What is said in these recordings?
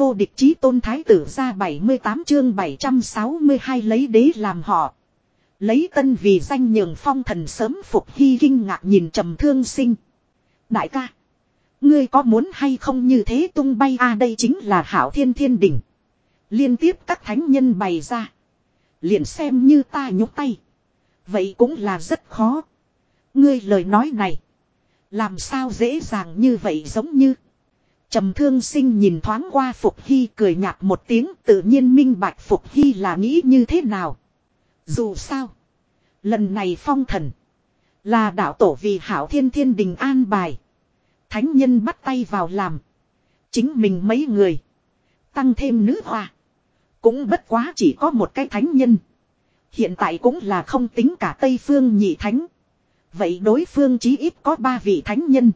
vô địch chí tôn thái tử ra 78 chương 762 lấy đế làm họ. Lấy tân vì danh nhường phong thần sớm phục hy kinh ngạc nhìn trầm thương sinh. Đại ca. Ngươi có muốn hay không như thế tung bay a à, đây chính là hảo thiên thiên đỉnh. Liên tiếp các thánh nhân bày ra. Liền xem như ta nhúc tay. Vậy cũng là rất khó. Ngươi lời nói này. Làm sao dễ dàng như vậy giống như. Trầm thương sinh nhìn thoáng qua Phục Hy cười nhạt một tiếng, tự nhiên minh bạch Phục Hy là nghĩ như thế nào. Dù sao. Lần này phong thần. Là đạo tổ vì hảo thiên thiên đình an bài. Thánh nhân bắt tay vào làm. Chính mình mấy người. Tăng thêm nữ hoa. Cũng bất quá chỉ có một cái thánh nhân. Hiện tại cũng là không tính cả Tây Phương nhị thánh. Vậy đối phương chí ít có ba vị thánh nhân.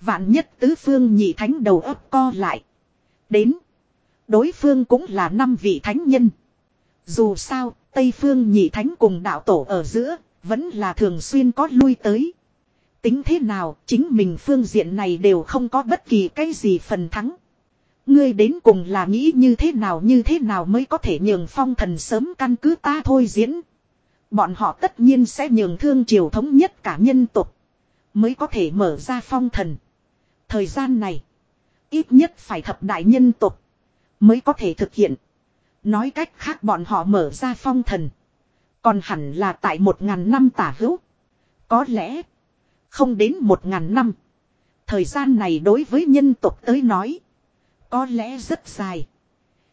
Vạn nhất tứ phương nhị thánh đầu ấp co lại. Đến. Đối phương cũng là năm vị thánh nhân. Dù sao, Tây phương nhị thánh cùng đạo tổ ở giữa, vẫn là thường xuyên có lui tới. Tính thế nào, chính mình phương diện này đều không có bất kỳ cái gì phần thắng. Ngươi đến cùng là nghĩ như thế nào như thế nào mới có thể nhường phong thần sớm căn cứ ta thôi diễn. Bọn họ tất nhiên sẽ nhường thương triều thống nhất cả nhân tục. Mới có thể mở ra phong thần. Thời gian này. Ít nhất phải thập đại nhân tục. Mới có thể thực hiện. Nói cách khác bọn họ mở ra phong thần. Còn hẳn là tại một ngàn năm tả hữu. Có lẽ. Không đến một ngàn năm. Thời gian này đối với nhân tục tới nói. Có lẽ rất dài.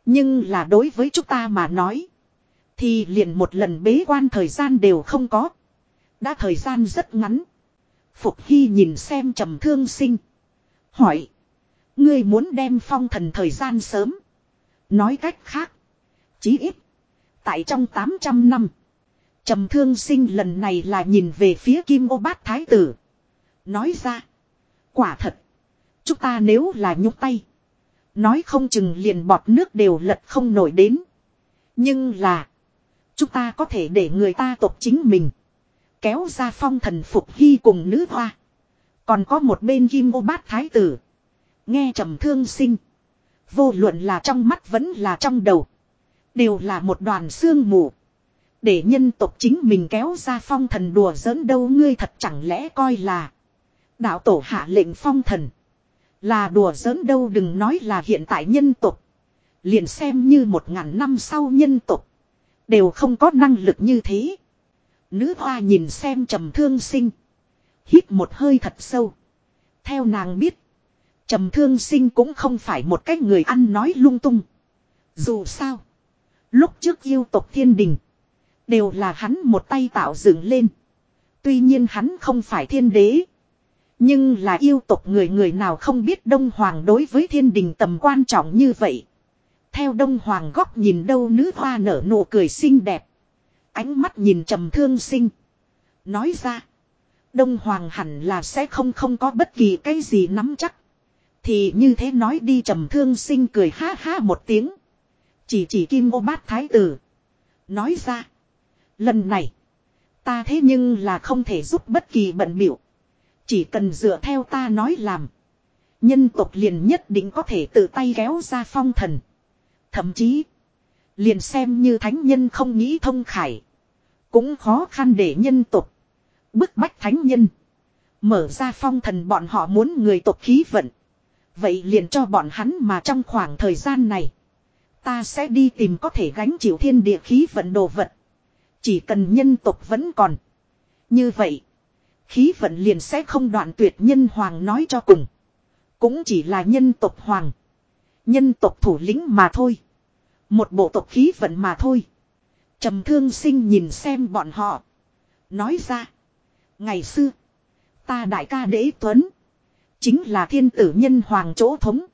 Nhưng là đối với chúng ta mà nói. Thì liền một lần bế quan thời gian đều không có. Đã thời gian rất ngắn. Phục Hy nhìn xem trầm thương sinh. Hỏi. Ngươi muốn đem phong thần thời gian sớm. Nói cách khác. Chí ít. Tại trong 800 năm. Trầm thương sinh lần này là nhìn về phía kim ô bát thái tử. Nói ra. Quả thật. Chúng ta nếu là nhúc tay. Nói không chừng liền bọt nước đều lật không nổi đến. Nhưng là. Chúng ta có thể để người ta tộc chính mình. Kéo ra phong thần phục hy cùng nữ hoa. Còn có một bên kim ô bát thái tử. Nghe trầm thương sinh. Vô luận là trong mắt vẫn là trong đầu. Đều là một đoàn xương mù. Để nhân tộc chính mình kéo ra phong thần đùa giỡn đâu ngươi thật chẳng lẽ coi là. Đạo tổ hạ lệnh phong thần. Là đùa giỡn đâu đừng nói là hiện tại nhân tộc. Liền xem như một ngàn năm sau nhân tộc. Đều không có năng lực như thế. Nữ hoa nhìn xem trầm thương sinh. Hít một hơi thật sâu. Theo nàng biết. Trầm thương sinh cũng không phải một cách người ăn nói lung tung. Dù sao. Lúc trước yêu tộc thiên đình. Đều là hắn một tay tạo dựng lên. Tuy nhiên hắn không phải thiên đế. Nhưng là yêu tộc người người nào không biết Đông Hoàng đối với thiên đình tầm quan trọng như vậy. Theo Đông Hoàng góc nhìn đâu nữ hoa nở nụ cười xinh đẹp. Ánh mắt nhìn trầm thương sinh. Nói ra. Đông Hoàng hẳn là sẽ không không có bất kỳ cái gì nắm chắc. Thì như thế nói đi trầm thương sinh cười ha ha một tiếng. Chỉ chỉ kim ô bát thái tử. Nói ra. Lần này. Ta thế nhưng là không thể giúp bất kỳ bận biểu. Chỉ cần dựa theo ta nói làm. Nhân tộc liền nhất định có thể tự tay kéo ra phong thần. Thậm chí. Liền xem như thánh nhân không nghĩ thông khải. Cũng khó khăn để nhân tộc. Bức bách thánh nhân. Mở ra phong thần bọn họ muốn người tộc khí vận. Vậy liền cho bọn hắn mà trong khoảng thời gian này. Ta sẽ đi tìm có thể gánh chịu thiên địa khí vận đồ vật. Chỉ cần nhân tộc vẫn còn. Như vậy. Khí vận liền sẽ không đoạn tuyệt nhân hoàng nói cho cùng. Cũng chỉ là nhân tộc hoàng. Nhân tộc thủ lĩnh mà thôi. Một bộ tộc khí vận mà thôi. trầm thương sinh nhìn xem bọn họ. Nói ra. Ngày xưa. Ta đại ca đế tuấn. Chính là thiên tử nhân hoàng chỗ thống.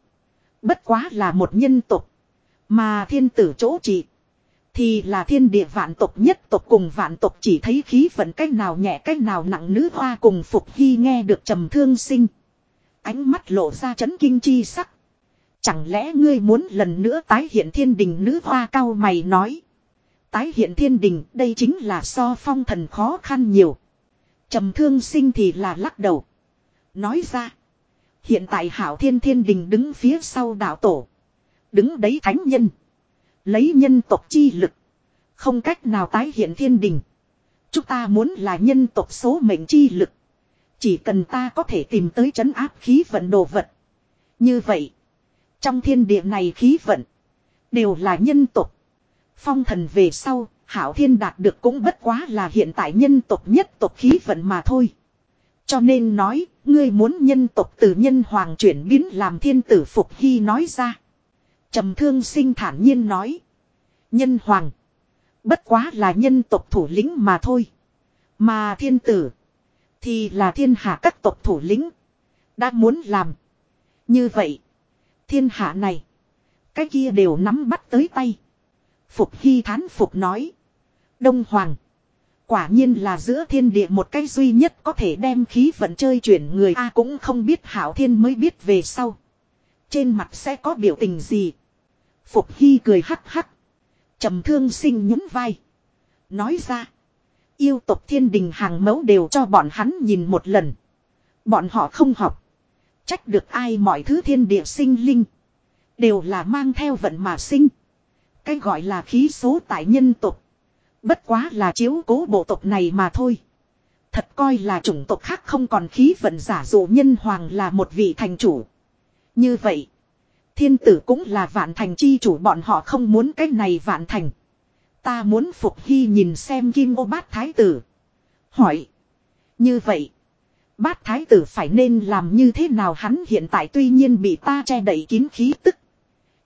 Bất quá là một nhân tộc. Mà thiên tử chỗ trị. Thì là thiên địa vạn tộc nhất tộc cùng vạn tộc chỉ thấy khí vận cách nào nhẹ cách nào nặng nữ hoa cùng phục hy nghe được trầm thương sinh. Ánh mắt lộ ra chấn kinh chi sắc. Chẳng lẽ ngươi muốn lần nữa tái hiện thiên đình nữ hoa cao mày nói. Tái hiện thiên đình, đây chính là so phong thần khó khăn nhiều trầm thương sinh thì là lắc đầu. Nói ra. Hiện tại hảo thiên thiên đình đứng phía sau đạo tổ. Đứng đấy thánh nhân. Lấy nhân tộc chi lực. Không cách nào tái hiện thiên đình. Chúng ta muốn là nhân tộc số mệnh chi lực. Chỉ cần ta có thể tìm tới trấn áp khí vận đồ vật. Như vậy. Trong thiên địa này khí vận. Đều là nhân tộc. Phong thần về sau. Hảo thiên đạt được cũng bất quá là hiện tại nhân tộc nhất tộc khí vận mà thôi. Cho nên nói, ngươi muốn nhân tộc từ nhân hoàng chuyển biến làm thiên tử phục hy nói ra. trầm thương sinh thản nhiên nói. Nhân hoàng. Bất quá là nhân tộc thủ lĩnh mà thôi. Mà thiên tử. Thì là thiên hạ các tộc thủ lĩnh. Đã muốn làm. Như vậy. Thiên hạ này. Cái kia đều nắm bắt tới tay. Phục Hy thán phục nói. Đông Hoàng. Quả nhiên là giữa thiên địa một cái duy nhất có thể đem khí vận chơi chuyển người A cũng không biết Hảo Thiên mới biết về sau. Trên mặt sẽ có biểu tình gì. Phục Hy cười hắc hắc. trầm thương sinh nhún vai. Nói ra. Yêu tộc thiên đình hàng mẫu đều cho bọn hắn nhìn một lần. Bọn họ không học. Trách được ai mọi thứ thiên địa sinh linh. Đều là mang theo vận mà sinh. Cái gọi là khí số tại nhân tộc. Bất quá là chiếu cố bộ tộc này mà thôi. Thật coi là chủng tộc khác không còn khí vận giả dụ nhân hoàng là một vị thành chủ. Như vậy. Thiên tử cũng là vạn thành chi chủ bọn họ không muốn cái này vạn thành. Ta muốn phục hy nhìn xem kim ô bát thái tử. Hỏi. Như vậy. Bát thái tử phải nên làm như thế nào hắn hiện tại tuy nhiên bị ta che đậy kín khí tức.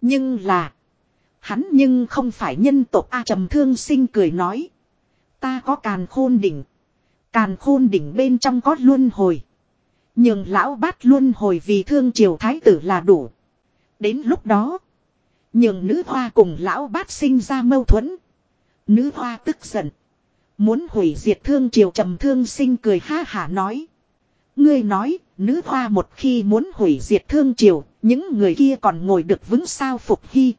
Nhưng là. Hắn nhưng không phải nhân tộc A trầm thương sinh cười nói. Ta có càn khôn đỉnh. Càn khôn đỉnh bên trong có luân hồi. Nhưng lão bát luân hồi vì thương triều thái tử là đủ. Đến lúc đó. Nhưng nữ hoa cùng lão bát sinh ra mâu thuẫn. Nữ hoa tức giận. Muốn hủy diệt thương triều trầm thương sinh cười ha hả nói. Ngươi nói, nữ hoa một khi muốn hủy diệt thương triều, những người kia còn ngồi được vững sao phục hy.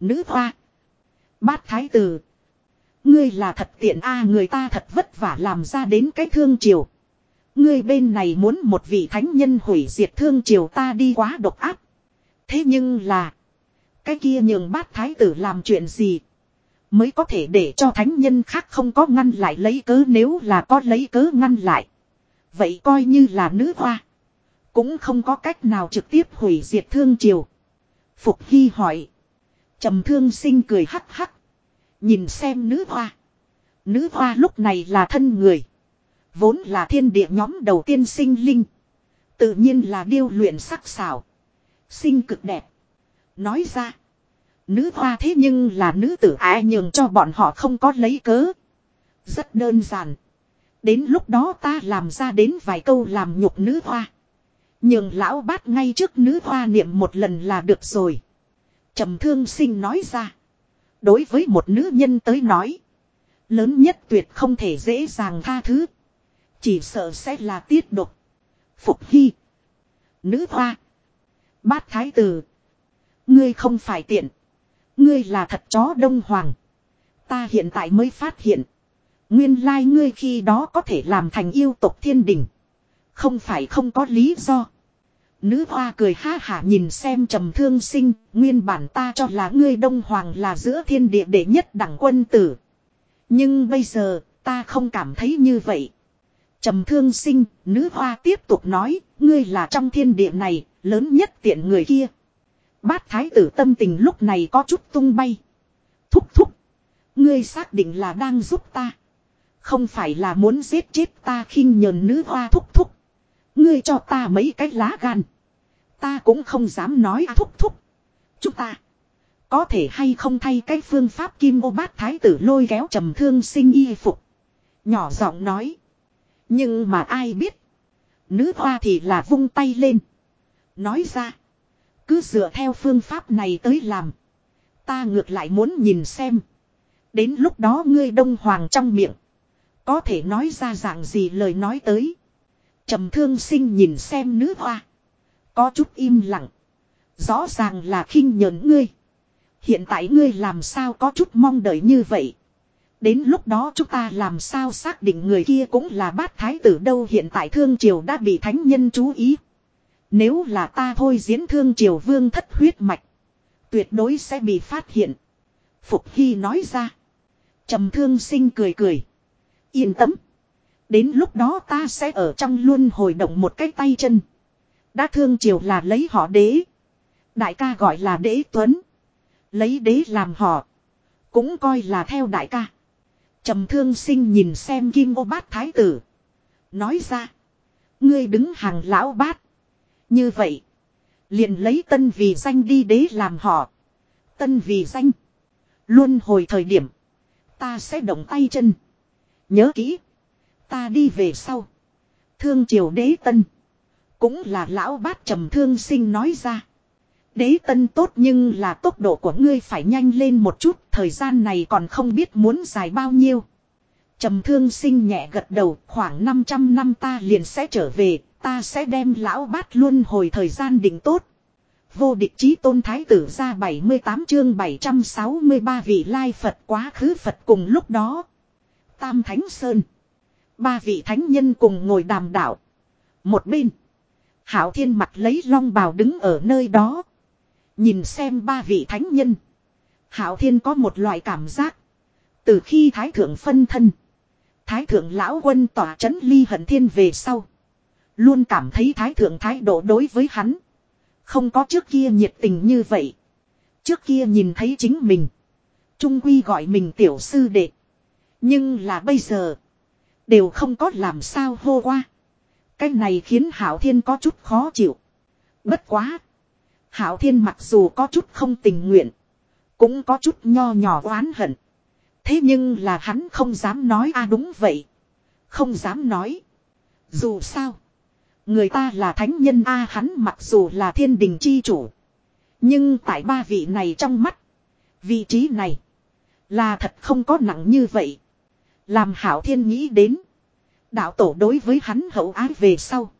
Nữ hoa. Bát thái tử. Ngươi là thật tiện a, người ta thật vất vả làm ra đến cái thương triều. Ngươi bên này muốn một vị thánh nhân hủy diệt thương triều ta đi quá độc áp. Thế nhưng là. Cái kia nhường bát thái tử làm chuyện gì. Mới có thể để cho thánh nhân khác không có ngăn lại lấy cớ nếu là có lấy cớ ngăn lại. Vậy coi như là nữ hoa. Cũng không có cách nào trực tiếp hủy diệt thương triều. Phục Hy hỏi trầm thương sinh cười hắc hắc. Nhìn xem nữ hoa. Nữ hoa lúc này là thân người. Vốn là thiên địa nhóm đầu tiên sinh linh. Tự nhiên là điêu luyện sắc xảo. Sinh cực đẹp. Nói ra. Nữ hoa thế nhưng là nữ tử ai nhường cho bọn họ không có lấy cớ. Rất đơn giản. Đến lúc đó ta làm ra đến vài câu làm nhục nữ hoa. Nhường lão bát ngay trước nữ hoa niệm một lần là được rồi trầm thương sinh nói ra. Đối với một nữ nhân tới nói. Lớn nhất tuyệt không thể dễ dàng tha thứ. Chỉ sợ sẽ là tiết độc. Phục hy. Nữ hoa. Bát thái tử. Ngươi không phải tiện. Ngươi là thật chó đông hoàng. Ta hiện tại mới phát hiện. Nguyên lai ngươi khi đó có thể làm thành yêu tộc thiên đình. Không phải không có lý do. Nữ hoa cười ha hả nhìn xem trầm thương sinh, nguyên bản ta cho là ngươi đông hoàng là giữa thiên địa đệ nhất đẳng quân tử. Nhưng bây giờ, ta không cảm thấy như vậy. Trầm thương sinh, nữ hoa tiếp tục nói, ngươi là trong thiên địa này, lớn nhất tiện người kia. Bát thái tử tâm tình lúc này có chút tung bay. Thúc thúc. Ngươi xác định là đang giúp ta. Không phải là muốn giết chết ta khinh nhờn nữ hoa thúc thúc. Ngươi cho ta mấy cái lá gan. Ta cũng không dám nói à thúc thúc. Chúng ta. Có thể hay không thay cái phương pháp kim ô bát thái tử lôi kéo trầm thương sinh y phục. Nhỏ giọng nói. Nhưng mà ai biết. Nữ hoa thì là vung tay lên. Nói ra. Cứ dựa theo phương pháp này tới làm. Ta ngược lại muốn nhìn xem. Đến lúc đó ngươi đông hoàng trong miệng. Có thể nói ra dạng gì lời nói tới trầm thương sinh nhìn xem nữ hoa. Có chút im lặng. Rõ ràng là khinh nhẫn ngươi. Hiện tại ngươi làm sao có chút mong đợi như vậy. Đến lúc đó chúng ta làm sao xác định người kia cũng là bát thái tử đâu hiện tại thương triều đã bị thánh nhân chú ý. Nếu là ta thôi diễn thương triều vương thất huyết mạch. Tuyệt đối sẽ bị phát hiện. Phục Hy nói ra. trầm thương sinh cười cười. Yên tâm. Đến lúc đó ta sẽ ở trong luôn hồi động một cái tay chân. Đã thương triều là lấy họ đế. Đại ca gọi là đế tuấn. Lấy đế làm họ. Cũng coi là theo đại ca. trầm thương sinh nhìn xem kim ô bát thái tử. Nói ra. Ngươi đứng hàng lão bát. Như vậy. Liền lấy tân vì danh đi đế làm họ. Tân vì danh. Luôn hồi thời điểm. Ta sẽ động tay chân. Nhớ kỹ. Ta đi về sau. Thương triều đế tân. Cũng là lão bát trầm thương sinh nói ra. Đế tân tốt nhưng là tốc độ của ngươi phải nhanh lên một chút. Thời gian này còn không biết muốn dài bao nhiêu. Trầm thương sinh nhẹ gật đầu, khoảng 500 năm ta liền sẽ trở về. Ta sẽ đem lão bát luôn hồi thời gian định tốt. Vô địch chí tôn thái tử ra 78 chương 763 vị lai Phật quá khứ Phật cùng lúc đó. Tam Thánh Sơn. Ba vị thánh nhân cùng ngồi đàm đạo. Một bên. Hảo thiên mặt lấy long bào đứng ở nơi đó. Nhìn xem ba vị thánh nhân. Hảo thiên có một loại cảm giác. Từ khi thái thượng phân thân. Thái thượng lão quân tỏa chấn ly hận thiên về sau. Luôn cảm thấy thái thượng thái độ đối với hắn. Không có trước kia nhiệt tình như vậy. Trước kia nhìn thấy chính mình. Trung quy gọi mình tiểu sư đệ. Nhưng là bây giờ. Đều không có làm sao hô qua. Cái này khiến Hảo Thiên có chút khó chịu. Bất quá. Hảo Thiên mặc dù có chút không tình nguyện. Cũng có chút nho nhỏ oán hận. Thế nhưng là hắn không dám nói a đúng vậy. Không dám nói. Dù sao. Người ta là thánh nhân, a, hắn mặc dù là thiên đình chi chủ. Nhưng tại ba vị này trong mắt. Vị trí này. Là thật không có nặng như vậy. Làm hảo thiên nghĩ đến. Đạo tổ đối với hắn hậu ái về sau.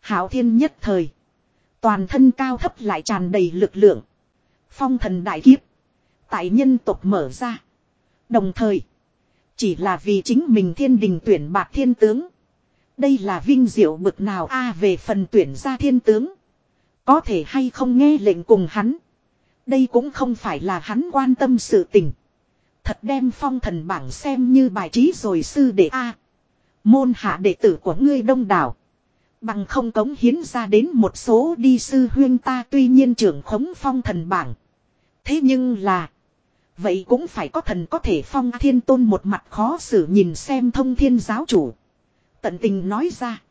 Hảo thiên nhất thời. Toàn thân cao thấp lại tràn đầy lực lượng. Phong thần đại kiếp. Tại nhân tộc mở ra. Đồng thời. Chỉ là vì chính mình thiên đình tuyển bạc thiên tướng. Đây là vinh diệu bực nào a à, về phần tuyển ra thiên tướng. Có thể hay không nghe lệnh cùng hắn. Đây cũng không phải là hắn quan tâm sự tình. Thật đem phong thần bảng xem như bài trí rồi sư đệ a Môn hạ đệ tử của ngươi đông đảo. Bằng không cống hiến ra đến một số đi sư huyên ta tuy nhiên trưởng khống phong thần bảng. Thế nhưng là. Vậy cũng phải có thần có thể phong thiên tôn một mặt khó xử nhìn xem thông thiên giáo chủ. Tận tình nói ra.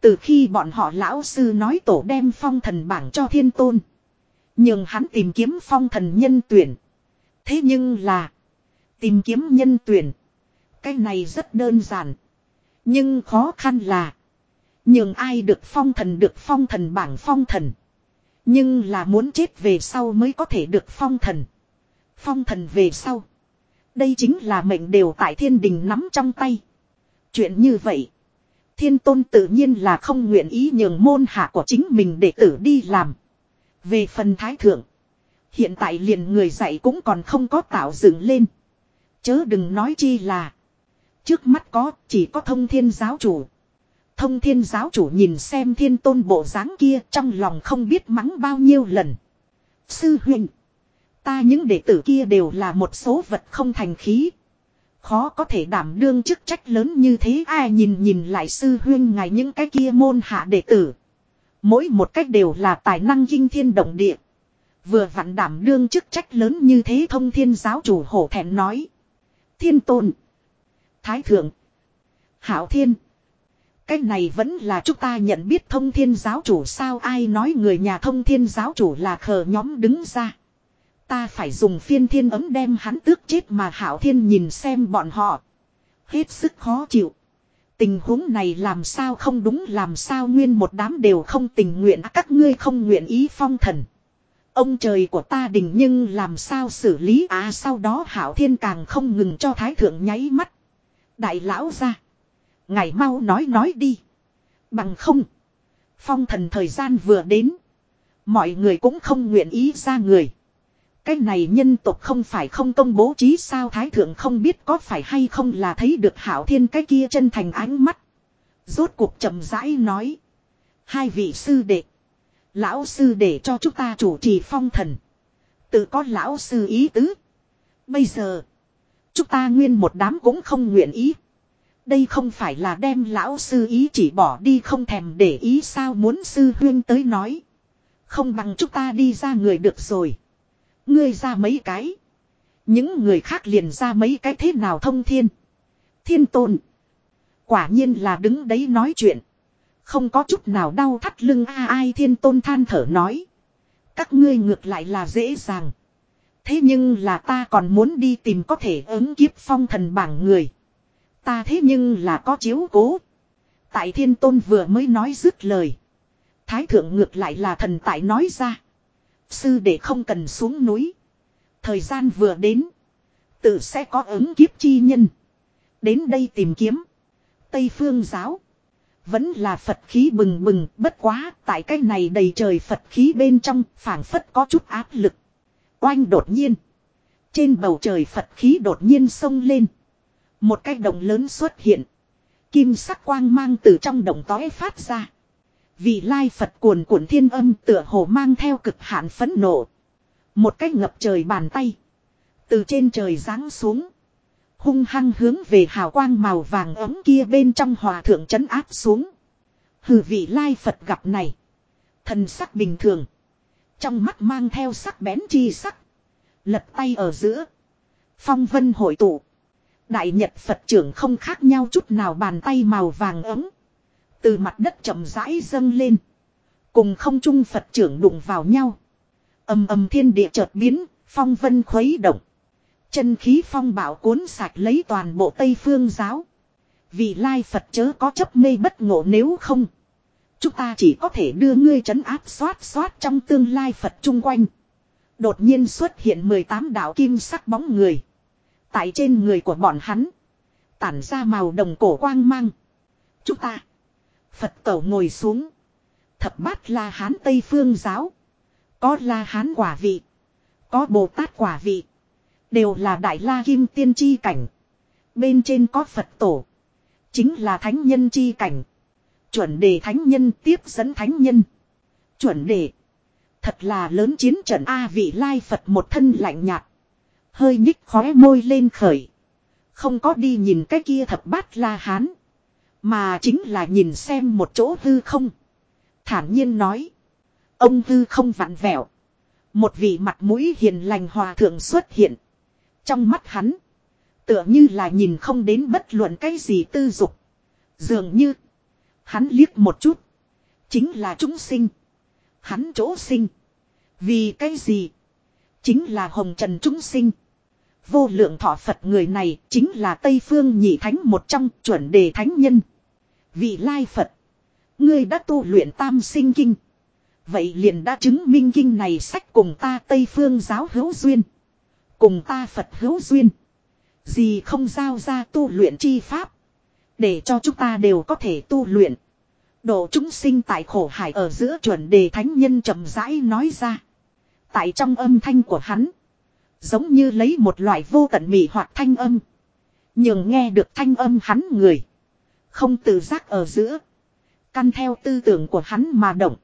Từ khi bọn họ lão sư nói tổ đem phong thần bảng cho thiên tôn. Nhưng hắn tìm kiếm phong thần nhân tuyển. Thế nhưng là. Tìm kiếm nhân tuyển. Cái này rất đơn giản. Nhưng khó khăn là. Nhưng ai được phong thần được phong thần bảng phong thần. Nhưng là muốn chết về sau mới có thể được phong thần. Phong thần về sau. Đây chính là mệnh đều tại thiên đình nắm trong tay. Chuyện như vậy. Thiên tôn tự nhiên là không nguyện ý nhường môn hạ của chính mình để tử đi làm. Về phần thái thượng. Hiện tại liền người dạy cũng còn không có tạo dựng lên. Chớ đừng nói chi là. Trước mắt có, chỉ có thông thiên giáo chủ. Thông thiên giáo chủ nhìn xem thiên tôn bộ dáng kia, trong lòng không biết mắng bao nhiêu lần. Sư huynh. Ta những đệ tử kia đều là một số vật không thành khí. Khó có thể đảm đương chức trách lớn như thế, ai nhìn nhìn lại sư huyên ngài những cái kia môn hạ đệ tử. Mỗi một cách đều là tài năng kinh thiên động địa. Vừa vặn đảm đương chức trách lớn như thế thông thiên giáo chủ hổ thẹn nói. Thiên tôn. Thái thượng. Hảo thiên. Cái này vẫn là chúng ta nhận biết thông thiên giáo chủ sao ai nói người nhà thông thiên giáo chủ là khờ nhóm đứng ra. Ta phải dùng phiên thiên ấm đem hắn tước chết mà hảo thiên nhìn xem bọn họ. Hết sức khó chịu. Tình huống này làm sao không đúng, làm sao nguyên một đám đều không tình nguyện à, các ngươi không nguyện ý phong thần. Ông trời của ta đình nhưng làm sao xử lý à sau đó hảo thiên càng không ngừng cho thái thượng nháy mắt. Đại lão ra. Ngày mau nói nói đi. Bằng không. Phong thần thời gian vừa đến. Mọi người cũng không nguyện ý ra người. Cái này nhân tộc không phải không công bố trí sao thái thượng không biết có phải hay không là thấy được hảo thiên cái kia chân thành ánh mắt. Rốt cuộc chậm rãi nói. Hai vị sư đệ. Lão sư để cho chúng ta chủ trì phong thần. Tự có lão sư ý tứ. Bây giờ. Chúng ta nguyên một đám cũng không nguyện ý. Đây không phải là đem lão sư ý chỉ bỏ đi không thèm để ý sao muốn sư huyên tới nói. Không bằng chúng ta đi ra người được rồi. Ngươi ra mấy cái. Những người khác liền ra mấy cái thế nào thông thiên. Thiên tôn. Quả nhiên là đứng đấy nói chuyện. Không có chút nào đau thắt lưng a ai thiên tôn than thở nói. Các ngươi ngược lại là dễ dàng. Thế nhưng là ta còn muốn đi tìm có thể ứng kiếp phong thần bảng người. Ta thế nhưng là có chiếu cố. Tại thiên tôn vừa mới nói dứt lời. Thái thượng ngược lại là thần tại nói ra. Sư để không cần xuống núi. Thời gian vừa đến. Tự sẽ có ứng kiếp chi nhân. Đến đây tìm kiếm. Tây phương giáo. Vẫn là Phật khí bừng bừng, bất quá, tại cái này đầy trời Phật khí bên trong, phảng phất có chút áp lực. Oanh đột nhiên. Trên bầu trời Phật khí đột nhiên sông lên. Một cái đồng lớn xuất hiện. Kim sắc quang mang từ trong đồng tói phát ra. Vì lai Phật cuồn cuộn thiên âm tựa hồ mang theo cực hạn phấn nộ. Một cái ngập trời bàn tay. Từ trên trời giáng xuống. Hung hăng hướng về hào quang màu vàng ấm kia bên trong hòa thượng chấn áp xuống. Hừ vị lai Phật gặp này. Thần sắc bình thường. Trong mắt mang theo sắc bén chi sắc. Lật tay ở giữa. Phong vân hội tụ. Đại Nhật Phật trưởng không khác nhau chút nào bàn tay màu vàng ấm. Từ mặt đất chậm rãi dâng lên. Cùng không trung Phật trưởng đụng vào nhau. ầm ầm thiên địa chợt biến, phong vân khuấy động. Chân khí phong bảo cuốn sạch lấy toàn bộ Tây Phương giáo. Vì lai Phật chớ có chấp mê bất ngộ nếu không. Chúng ta chỉ có thể đưa ngươi trấn áp xoát xoát trong tương lai Phật chung quanh. Đột nhiên xuất hiện 18 đạo kim sắc bóng người. Tại trên người của bọn hắn. Tản ra màu đồng cổ quang mang. Chúng ta. Phật tổ ngồi xuống. Thập bát la hán Tây Phương giáo. Có la hán quả vị. Có Bồ Tát quả vị. Đều là đại la kim tiên chi cảnh. Bên trên có Phật tổ. Chính là thánh nhân chi cảnh. Chuẩn đề thánh nhân tiếp dẫn thánh nhân. Chuẩn đề. Thật là lớn chiến trận A vị lai Phật một thân lạnh nhạt. Hơi nhích khóe môi lên khởi. Không có đi nhìn cái kia thập bát la hán. Mà chính là nhìn xem một chỗ hư không. Thản nhiên nói. Ông hư không vặn vẹo. Một vị mặt mũi hiền lành hòa thượng xuất hiện. Trong mắt hắn. Tựa như là nhìn không đến bất luận cái gì tư dục. Dường như. Hắn liếc một chút. Chính là chúng sinh. Hắn chỗ sinh. Vì cái gì? Chính là hồng trần chúng sinh. Vô lượng thọ Phật người này chính là Tây Phương nhị thánh một trong chuẩn đề thánh nhân. Vị lai Phật. Ngươi đã tu luyện tam sinh kinh. Vậy liền đã chứng minh kinh này sách cùng ta Tây Phương giáo hữu duyên. Cùng ta Phật hữu duyên. Gì không giao ra tu luyện chi pháp. Để cho chúng ta đều có thể tu luyện. Độ chúng sinh tại khổ hải ở giữa chuẩn đề thánh nhân chậm rãi nói ra. Tại trong âm thanh của hắn. Giống như lấy một loại vô tận mị hoặc thanh âm. Nhưng nghe được thanh âm hắn người. Không tự giác ở giữa. Căn theo tư tưởng của hắn mà động.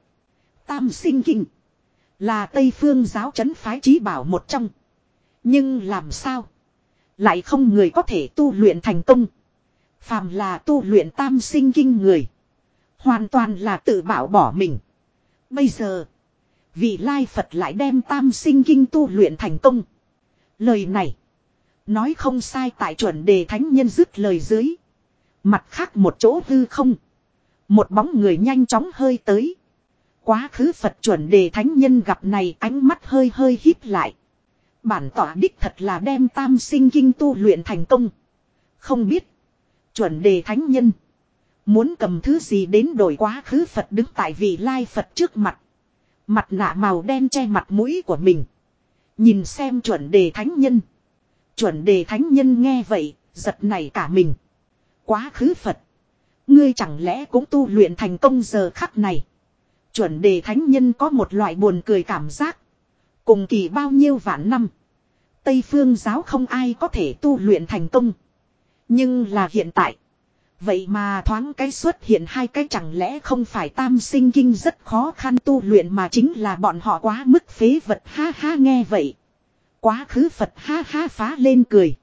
Tam sinh kinh. Là Tây Phương giáo chấn phái trí bảo một trong. Nhưng làm sao? Lại không người có thể tu luyện thành công. Phàm là tu luyện tam sinh kinh người. Hoàn toàn là tự bảo bỏ mình. Bây giờ. Vị Lai Phật lại đem tam sinh kinh tu luyện thành công. Lời này. Nói không sai tại chuẩn đề thánh nhân dứt lời dưới. Mặt khác một chỗ hư không. Một bóng người nhanh chóng hơi tới. Quá khứ Phật chuẩn đề thánh nhân gặp này ánh mắt hơi hơi híp lại. Bản tỏa đích thật là đem tam sinh kinh tu luyện thành công. Không biết. Chuẩn đề thánh nhân. Muốn cầm thứ gì đến đổi quá khứ Phật đứng tại vị lai Phật trước mặt. Mặt nạ màu đen che mặt mũi của mình. Nhìn xem chuẩn đề thánh nhân. Chuẩn đề thánh nhân nghe vậy, giật nảy cả mình. Quá khứ Phật. Ngươi chẳng lẽ cũng tu luyện thành công giờ khắc này. Chuẩn đề thánh nhân có một loại buồn cười cảm giác. Cùng kỳ bao nhiêu vạn năm. Tây phương giáo không ai có thể tu luyện thành công. Nhưng là hiện tại. Vậy mà thoáng cái xuất hiện hai cái chẳng lẽ không phải tam sinh kinh rất khó khăn tu luyện mà chính là bọn họ quá mức phế vật ha ha nghe vậy. Quá khứ Phật ha ha phá lên cười.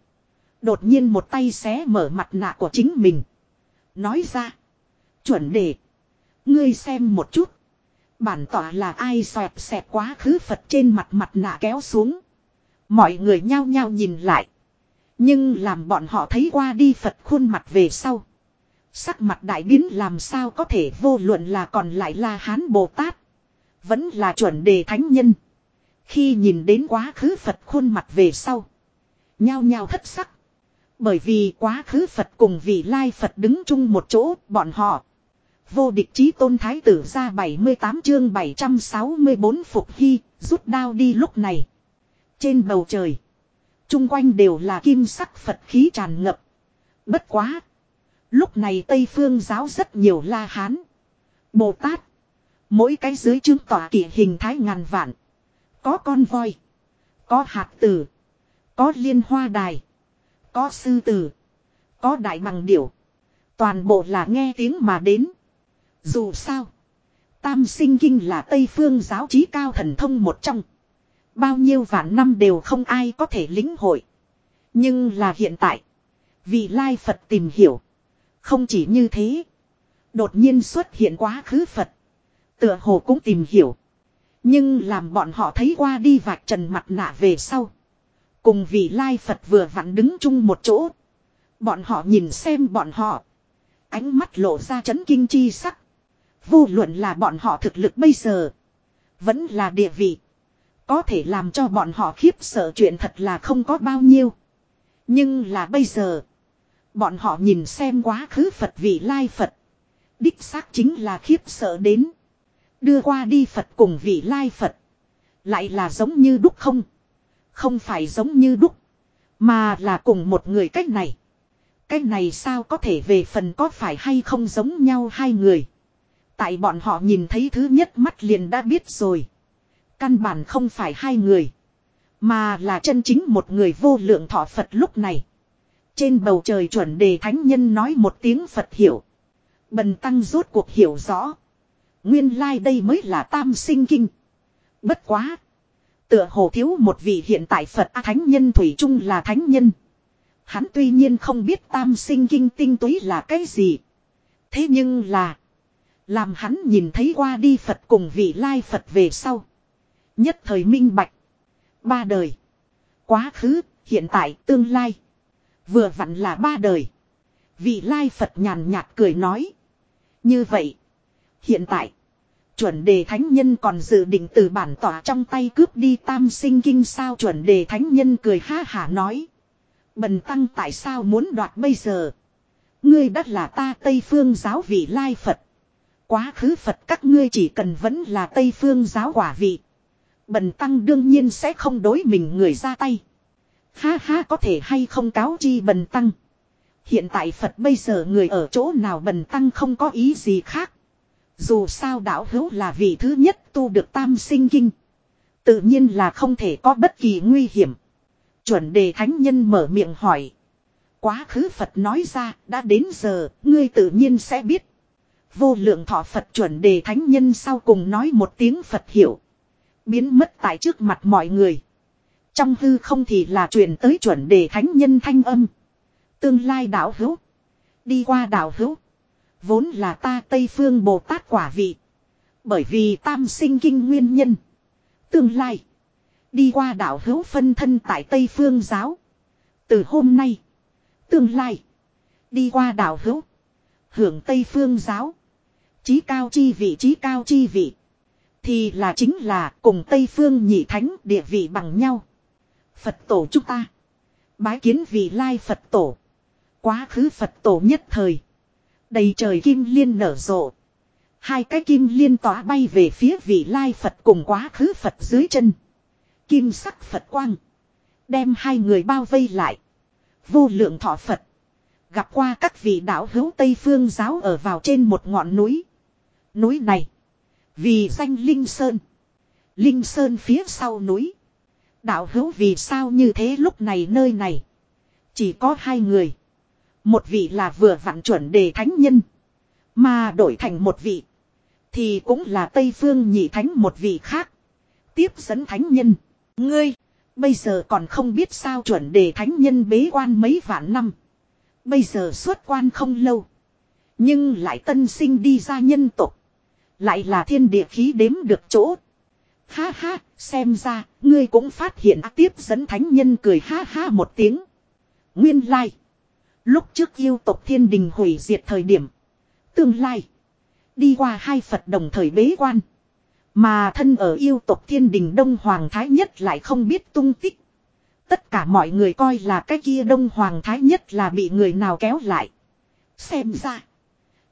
Đột nhiên một tay xé mở mặt nạ của chính mình. Nói ra. Chuẩn đề. Ngươi xem một chút. Bản tỏa là ai xoẹt xẹt quá khứ Phật trên mặt mặt nạ kéo xuống. Mọi người nhao nhao nhìn lại. Nhưng làm bọn họ thấy qua đi Phật khuôn mặt về sau. Sắc mặt đại biến làm sao có thể vô luận là còn lại là Hán Bồ Tát. Vẫn là chuẩn đề thánh nhân. Khi nhìn đến quá khứ Phật khuôn mặt về sau. Nhao nhao thất sắc. Bởi vì quá khứ Phật cùng vị lai Phật đứng chung một chỗ, bọn họ. Vô địch chí tôn thái tử ra 78 chương 764 phục hy, rút đao đi lúc này. Trên bầu trời. chung quanh đều là kim sắc Phật khí tràn ngập. Bất quá. Lúc này Tây Phương giáo rất nhiều la hán. Bồ Tát. Mỗi cái dưới chứng tỏa kỷ hình thái ngàn vạn. Có con voi. Có hạt tử. Có liên hoa đài. Có sư tử. Có đại bằng điểu. Toàn bộ là nghe tiếng mà đến. Dù sao. Tam sinh kinh là Tây Phương giáo trí cao thần thông một trong. Bao nhiêu vạn năm đều không ai có thể lĩnh hội. Nhưng là hiện tại. Vì Lai Phật tìm hiểu. Không chỉ như thế. Đột nhiên xuất hiện quá khứ Phật. Tựa hồ cũng tìm hiểu. Nhưng làm bọn họ thấy qua đi vạch trần mặt nạ về sau. Cùng vị lai Phật vừa vặn đứng chung một chỗ. Bọn họ nhìn xem bọn họ. Ánh mắt lộ ra chấn kinh chi sắc. Vô luận là bọn họ thực lực bây giờ. Vẫn là địa vị. Có thể làm cho bọn họ khiếp sợ chuyện thật là không có bao nhiêu. Nhưng là bây giờ. Bọn họ nhìn xem quá khứ Phật vị lai Phật. Đích xác chính là khiếp sợ đến. Đưa qua đi Phật cùng vị lai Phật. Lại là giống như đúc không. Không phải giống như đúc. Mà là cùng một người cách này. Cách này sao có thể về phần có phải hay không giống nhau hai người. Tại bọn họ nhìn thấy thứ nhất mắt liền đã biết rồi. Căn bản không phải hai người. Mà là chân chính một người vô lượng thọ Phật lúc này. Trên bầu trời chuẩn đề thánh nhân nói một tiếng Phật hiểu. Bần tăng rốt cuộc hiểu rõ. Nguyên lai like đây mới là tam sinh kinh. Bất quá. Tựa hồ thiếu một vị hiện tại Phật A Thánh Nhân Thủy Trung là Thánh Nhân. Hắn tuy nhiên không biết tam sinh kinh tinh túy là cái gì. Thế nhưng là. Làm hắn nhìn thấy qua đi Phật cùng vị lai Phật về sau. Nhất thời minh bạch. Ba đời. Quá khứ, hiện tại, tương lai. Vừa vặn là ba đời. Vị lai Phật nhàn nhạt cười nói. Như vậy. Hiện tại. Chuẩn đề thánh nhân còn dự định từ bản tỏa trong tay cướp đi tam sinh kinh sao chuẩn đề thánh nhân cười ha hả nói. Bần tăng tại sao muốn đoạt bây giờ? Ngươi đắt là ta Tây Phương giáo vị lai Phật. Quá khứ Phật các ngươi chỉ cần vẫn là Tây Phương giáo quả vị. Bần tăng đương nhiên sẽ không đối mình người ra tay. Ha ha có thể hay không cáo chi bần tăng. Hiện tại Phật bây giờ người ở chỗ nào bần tăng không có ý gì khác. Dù sao đạo hữu là vị thứ nhất tu được tam sinh kinh. Tự nhiên là không thể có bất kỳ nguy hiểm. Chuẩn đề thánh nhân mở miệng hỏi. Quá khứ Phật nói ra, đã đến giờ, ngươi tự nhiên sẽ biết. Vô lượng thọ Phật chuẩn đề thánh nhân sau cùng nói một tiếng Phật hiểu. Biến mất tại trước mặt mọi người. Trong hư không thì là truyền tới chuẩn đề thánh nhân thanh âm. Tương lai đạo hữu. Đi qua đạo hữu. Vốn là ta Tây Phương Bồ Tát quả vị. Bởi vì tam sinh kinh nguyên nhân. Tương lai. Đi qua đạo hữu phân thân tại Tây Phương giáo. Từ hôm nay. Tương lai. Đi qua đạo hữu. Hưởng Tây Phương giáo. Chí cao chi vị trí cao chi vị. Thì là chính là cùng Tây Phương nhị thánh địa vị bằng nhau. Phật tổ chúng ta. Bái kiến vị lai Phật tổ. Quá khứ Phật tổ nhất thời. Đầy trời kim liên nở rộ. Hai cái kim liên tỏa bay về phía vị lai Phật cùng quá khứ Phật dưới chân. Kim sắc Phật quang. Đem hai người bao vây lại. Vô lượng thọ Phật. Gặp qua các vị đạo hữu Tây Phương giáo ở vào trên một ngọn núi. Núi này. Vì danh Linh Sơn. Linh Sơn phía sau núi. Đạo hữu vì sao như thế lúc này nơi này. Chỉ có hai người. Một vị là vừa vặn chuẩn đề thánh nhân. Mà đổi thành một vị. Thì cũng là Tây Phương nhị thánh một vị khác. Tiếp dẫn thánh nhân. Ngươi. Bây giờ còn không biết sao chuẩn đề thánh nhân bế quan mấy vạn năm. Bây giờ xuất quan không lâu. Nhưng lại tân sinh đi ra nhân tục. Lại là thiên địa khí đếm được chỗ. Ha ha, xem ra, ngươi cũng phát hiện tiếp dẫn thánh nhân cười ha ha một tiếng. Nguyên lai. Lúc trước yêu tộc thiên đình hủy diệt thời điểm. Tương lai. Đi qua hai Phật đồng thời bế quan. Mà thân ở yêu tộc thiên đình Đông Hoàng Thái Nhất lại không biết tung tích. Tất cả mọi người coi là cái kia Đông Hoàng Thái Nhất là bị người nào kéo lại. Xem ra.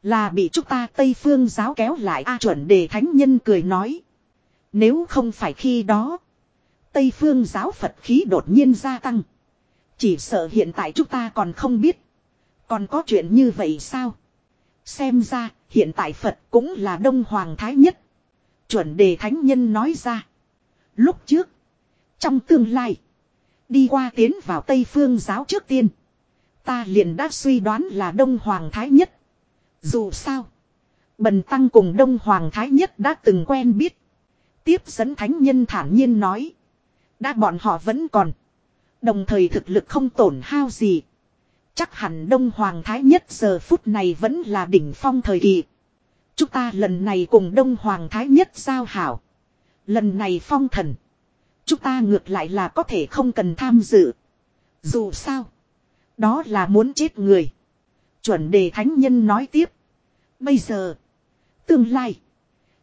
Là bị chúng ta Tây Phương giáo kéo lại A chuẩn đề thánh nhân cười nói. Nếu không phải khi đó. Tây Phương giáo Phật khí đột nhiên gia tăng. Chỉ sợ hiện tại chúng ta còn không biết. Còn có chuyện như vậy sao? Xem ra, hiện tại Phật cũng là Đông Hoàng Thái Nhất. Chuẩn đề thánh nhân nói ra. Lúc trước. Trong tương lai. Đi qua tiến vào Tây Phương giáo trước tiên. Ta liền đã suy đoán là Đông Hoàng Thái Nhất. Dù sao. Bần Tăng cùng Đông Hoàng Thái Nhất đã từng quen biết. Tiếp dẫn Thánh Nhân thản nhiên nói. Đã bọn họ vẫn còn. Đồng thời thực lực không tổn hao gì. Chắc hẳn Đông Hoàng Thái Nhất giờ phút này vẫn là đỉnh phong thời kỳ. Chúng ta lần này cùng Đông Hoàng Thái Nhất giao hảo. Lần này phong thần. Chúng ta ngược lại là có thể không cần tham dự. Dù sao. Đó là muốn chết người. Chuẩn đề thánh nhân nói tiếp. Bây giờ. Tương lai.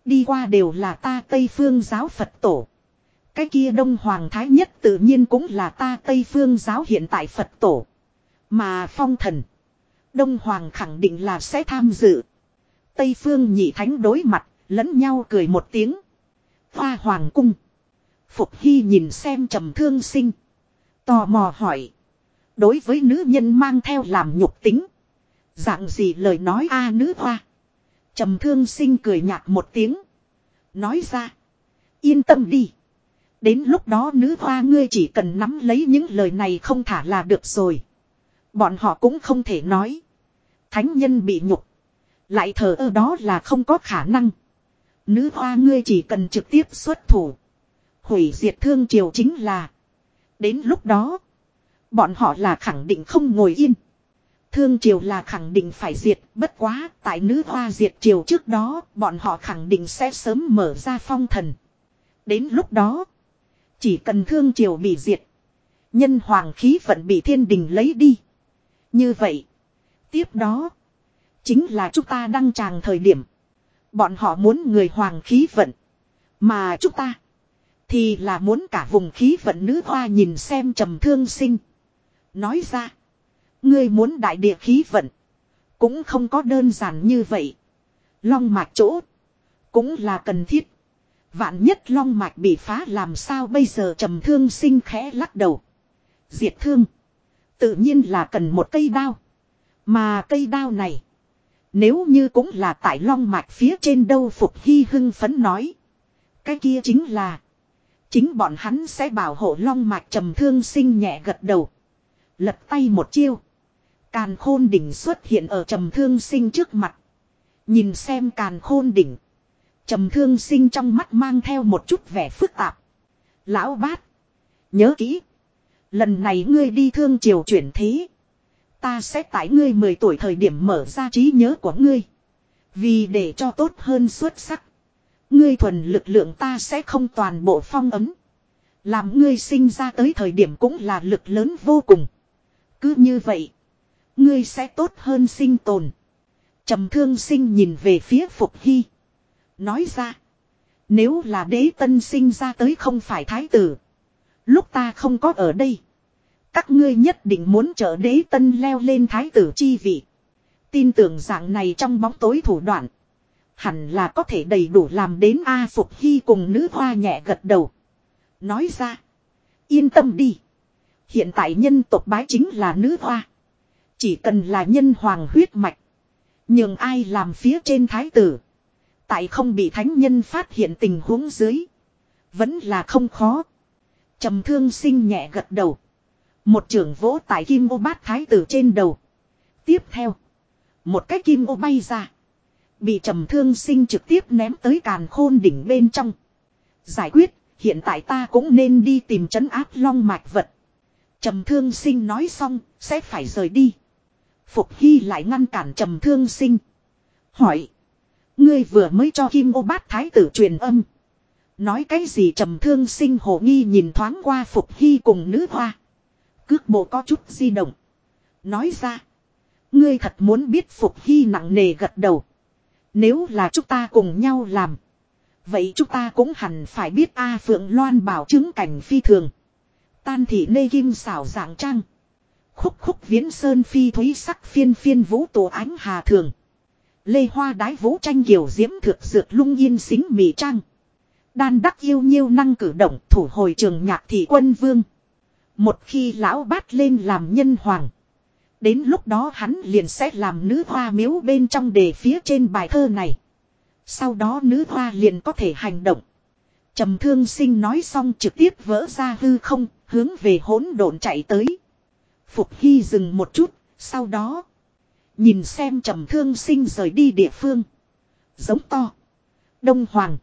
Đi qua đều là ta Tây Phương giáo Phật tổ. Cái kia Đông Hoàng Thái Nhất tự nhiên cũng là ta Tây Phương giáo hiện tại Phật tổ. Mà phong thần. Đông Hoàng khẳng định là sẽ tham dự. Tây Phương nhị thánh đối mặt, lẫn nhau cười một tiếng. Hoa Hoàng cung. Phục Hy nhìn xem trầm thương sinh. Tò mò hỏi. Đối với nữ nhân mang theo làm nhục tính. Dạng gì lời nói a à, nữ hoa. Trầm thương sinh cười nhạt một tiếng. Nói ra. Yên tâm đi. Đến lúc đó nữ hoa ngươi chỉ cần nắm lấy những lời này không thả là được rồi. Bọn họ cũng không thể nói. Thánh nhân bị nhục. Lại thờ ơ đó là không có khả năng. Nữ hoa ngươi chỉ cần trực tiếp xuất thủ. Hủy diệt thương triều chính là. Đến lúc đó. Bọn họ là khẳng định không ngồi yên. Thương triều là khẳng định phải diệt, bất quá, tại nữ hoa diệt triều trước đó, bọn họ khẳng định sẽ sớm mở ra phong thần. Đến lúc đó, chỉ cần thương triều bị diệt, nhân hoàng khí vẫn bị thiên đình lấy đi. Như vậy, tiếp đó, chính là chúng ta đăng tràng thời điểm. Bọn họ muốn người hoàng khí vận, mà chúng ta, thì là muốn cả vùng khí vận nữ hoa nhìn xem trầm thương sinh. Nói ra. Ngươi muốn đại địa khí vận. Cũng không có đơn giản như vậy. Long mạch chỗ. Cũng là cần thiết. Vạn nhất long mạch bị phá làm sao bây giờ trầm thương sinh khẽ lắc đầu. Diệt thương. Tự nhiên là cần một cây đao. Mà cây đao này. Nếu như cũng là tại long mạch phía trên đâu Phục Hy hưng phấn nói. Cái kia chính là. Chính bọn hắn sẽ bảo hộ long mạch trầm thương sinh nhẹ gật đầu. Lật tay một chiêu. Càn khôn đỉnh xuất hiện ở trầm thương sinh trước mặt. Nhìn xem càn khôn đỉnh. Trầm thương sinh trong mắt mang theo một chút vẻ phức tạp. Lão bát. Nhớ kỹ. Lần này ngươi đi thương triều chuyển thế. Ta sẽ tải ngươi 10 tuổi thời điểm mở ra trí nhớ của ngươi. Vì để cho tốt hơn xuất sắc. Ngươi thuần lực lượng ta sẽ không toàn bộ phong ấm. Làm ngươi sinh ra tới thời điểm cũng là lực lớn vô cùng. Cứ như vậy. Ngươi sẽ tốt hơn sinh tồn. trầm thương sinh nhìn về phía Phục Hy. Nói ra. Nếu là đế tân sinh ra tới không phải thái tử. Lúc ta không có ở đây. Các ngươi nhất định muốn trợ đế tân leo lên thái tử chi vị. Tin tưởng dạng này trong bóng tối thủ đoạn. Hẳn là có thể đầy đủ làm đến A Phục Hy cùng nữ hoa nhẹ gật đầu. Nói ra. Yên tâm đi. Hiện tại nhân tộc bái chính là nữ hoa. Chỉ cần là nhân hoàng huyết mạch. Nhưng ai làm phía trên thái tử. Tại không bị thánh nhân phát hiện tình huống dưới. Vẫn là không khó. trầm thương sinh nhẹ gật đầu. Một trưởng vỗ tại kim ô bát thái tử trên đầu. Tiếp theo. Một cái kim ô bay ra. Bị trầm thương sinh trực tiếp ném tới càn khôn đỉnh bên trong. Giải quyết. Hiện tại ta cũng nên đi tìm trấn áp long mạch vật. Trầm thương sinh nói xong, sẽ phải rời đi. Phục Hy lại ngăn cản trầm thương sinh. Hỏi. Ngươi vừa mới cho Kim ô bát thái tử truyền âm. Nói cái gì trầm thương sinh hồ nghi nhìn thoáng qua Phục Hy cùng nữ hoa. Cước bộ có chút di động. Nói ra. Ngươi thật muốn biết Phục Hy nặng nề gật đầu. Nếu là chúng ta cùng nhau làm. Vậy chúng ta cũng hẳn phải biết A Phượng Loan bảo chứng cảnh phi thường. Tan thị nê kim xảo dạng trang. Khúc khúc viễn sơn phi thúy sắc phiên phiên vũ tổ ánh hà thường. Lê hoa đái vũ tranh kiều diễm thực dược lung yên xính mì trang. Đan đắc yêu nhiêu năng cử động thủ hồi trường nhạc thị quân vương. Một khi lão bát lên làm nhân hoàng. Đến lúc đó hắn liền sẽ làm nữ hoa miếu bên trong đề phía trên bài thơ này. Sau đó nữ hoa liền có thể hành động. Trầm thương sinh nói xong trực tiếp vỡ ra hư không, hướng về hỗn độn chạy tới. Phục Hy dừng một chút, sau đó. Nhìn xem trầm thương sinh rời đi địa phương. Giống to. Đông Hoàng.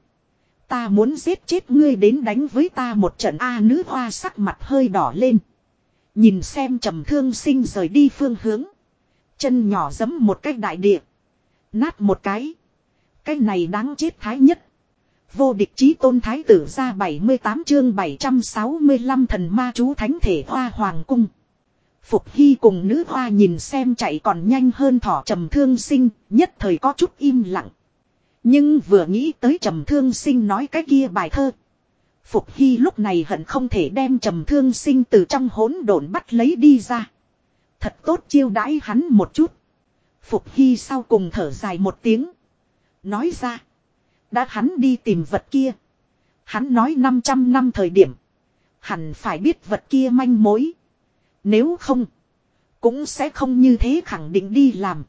Ta muốn giết chết ngươi đến đánh với ta một trận A nữ hoa sắc mặt hơi đỏ lên. Nhìn xem trầm thương sinh rời đi phương hướng. Chân nhỏ giấm một cái đại địa. Nát một cái. Cái này đáng chết thái nhất. Vô địch chí tôn thái tử ra 78 chương 765 thần ma chú thánh thể hoa hoàng cung. Phục Hy cùng nữ hoa nhìn xem chạy còn nhanh hơn thỏ trầm thương sinh, nhất thời có chút im lặng. Nhưng vừa nghĩ tới trầm thương sinh nói cái kia bài thơ. Phục Hy lúc này hận không thể đem trầm thương sinh từ trong hỗn độn bắt lấy đi ra. Thật tốt chiêu đãi hắn một chút. Phục Hy sau cùng thở dài một tiếng. Nói ra. Đã hắn đi tìm vật kia. Hắn nói 500 năm thời điểm. Hẳn phải biết vật kia manh mối. Nếu không. Cũng sẽ không như thế khẳng định đi làm.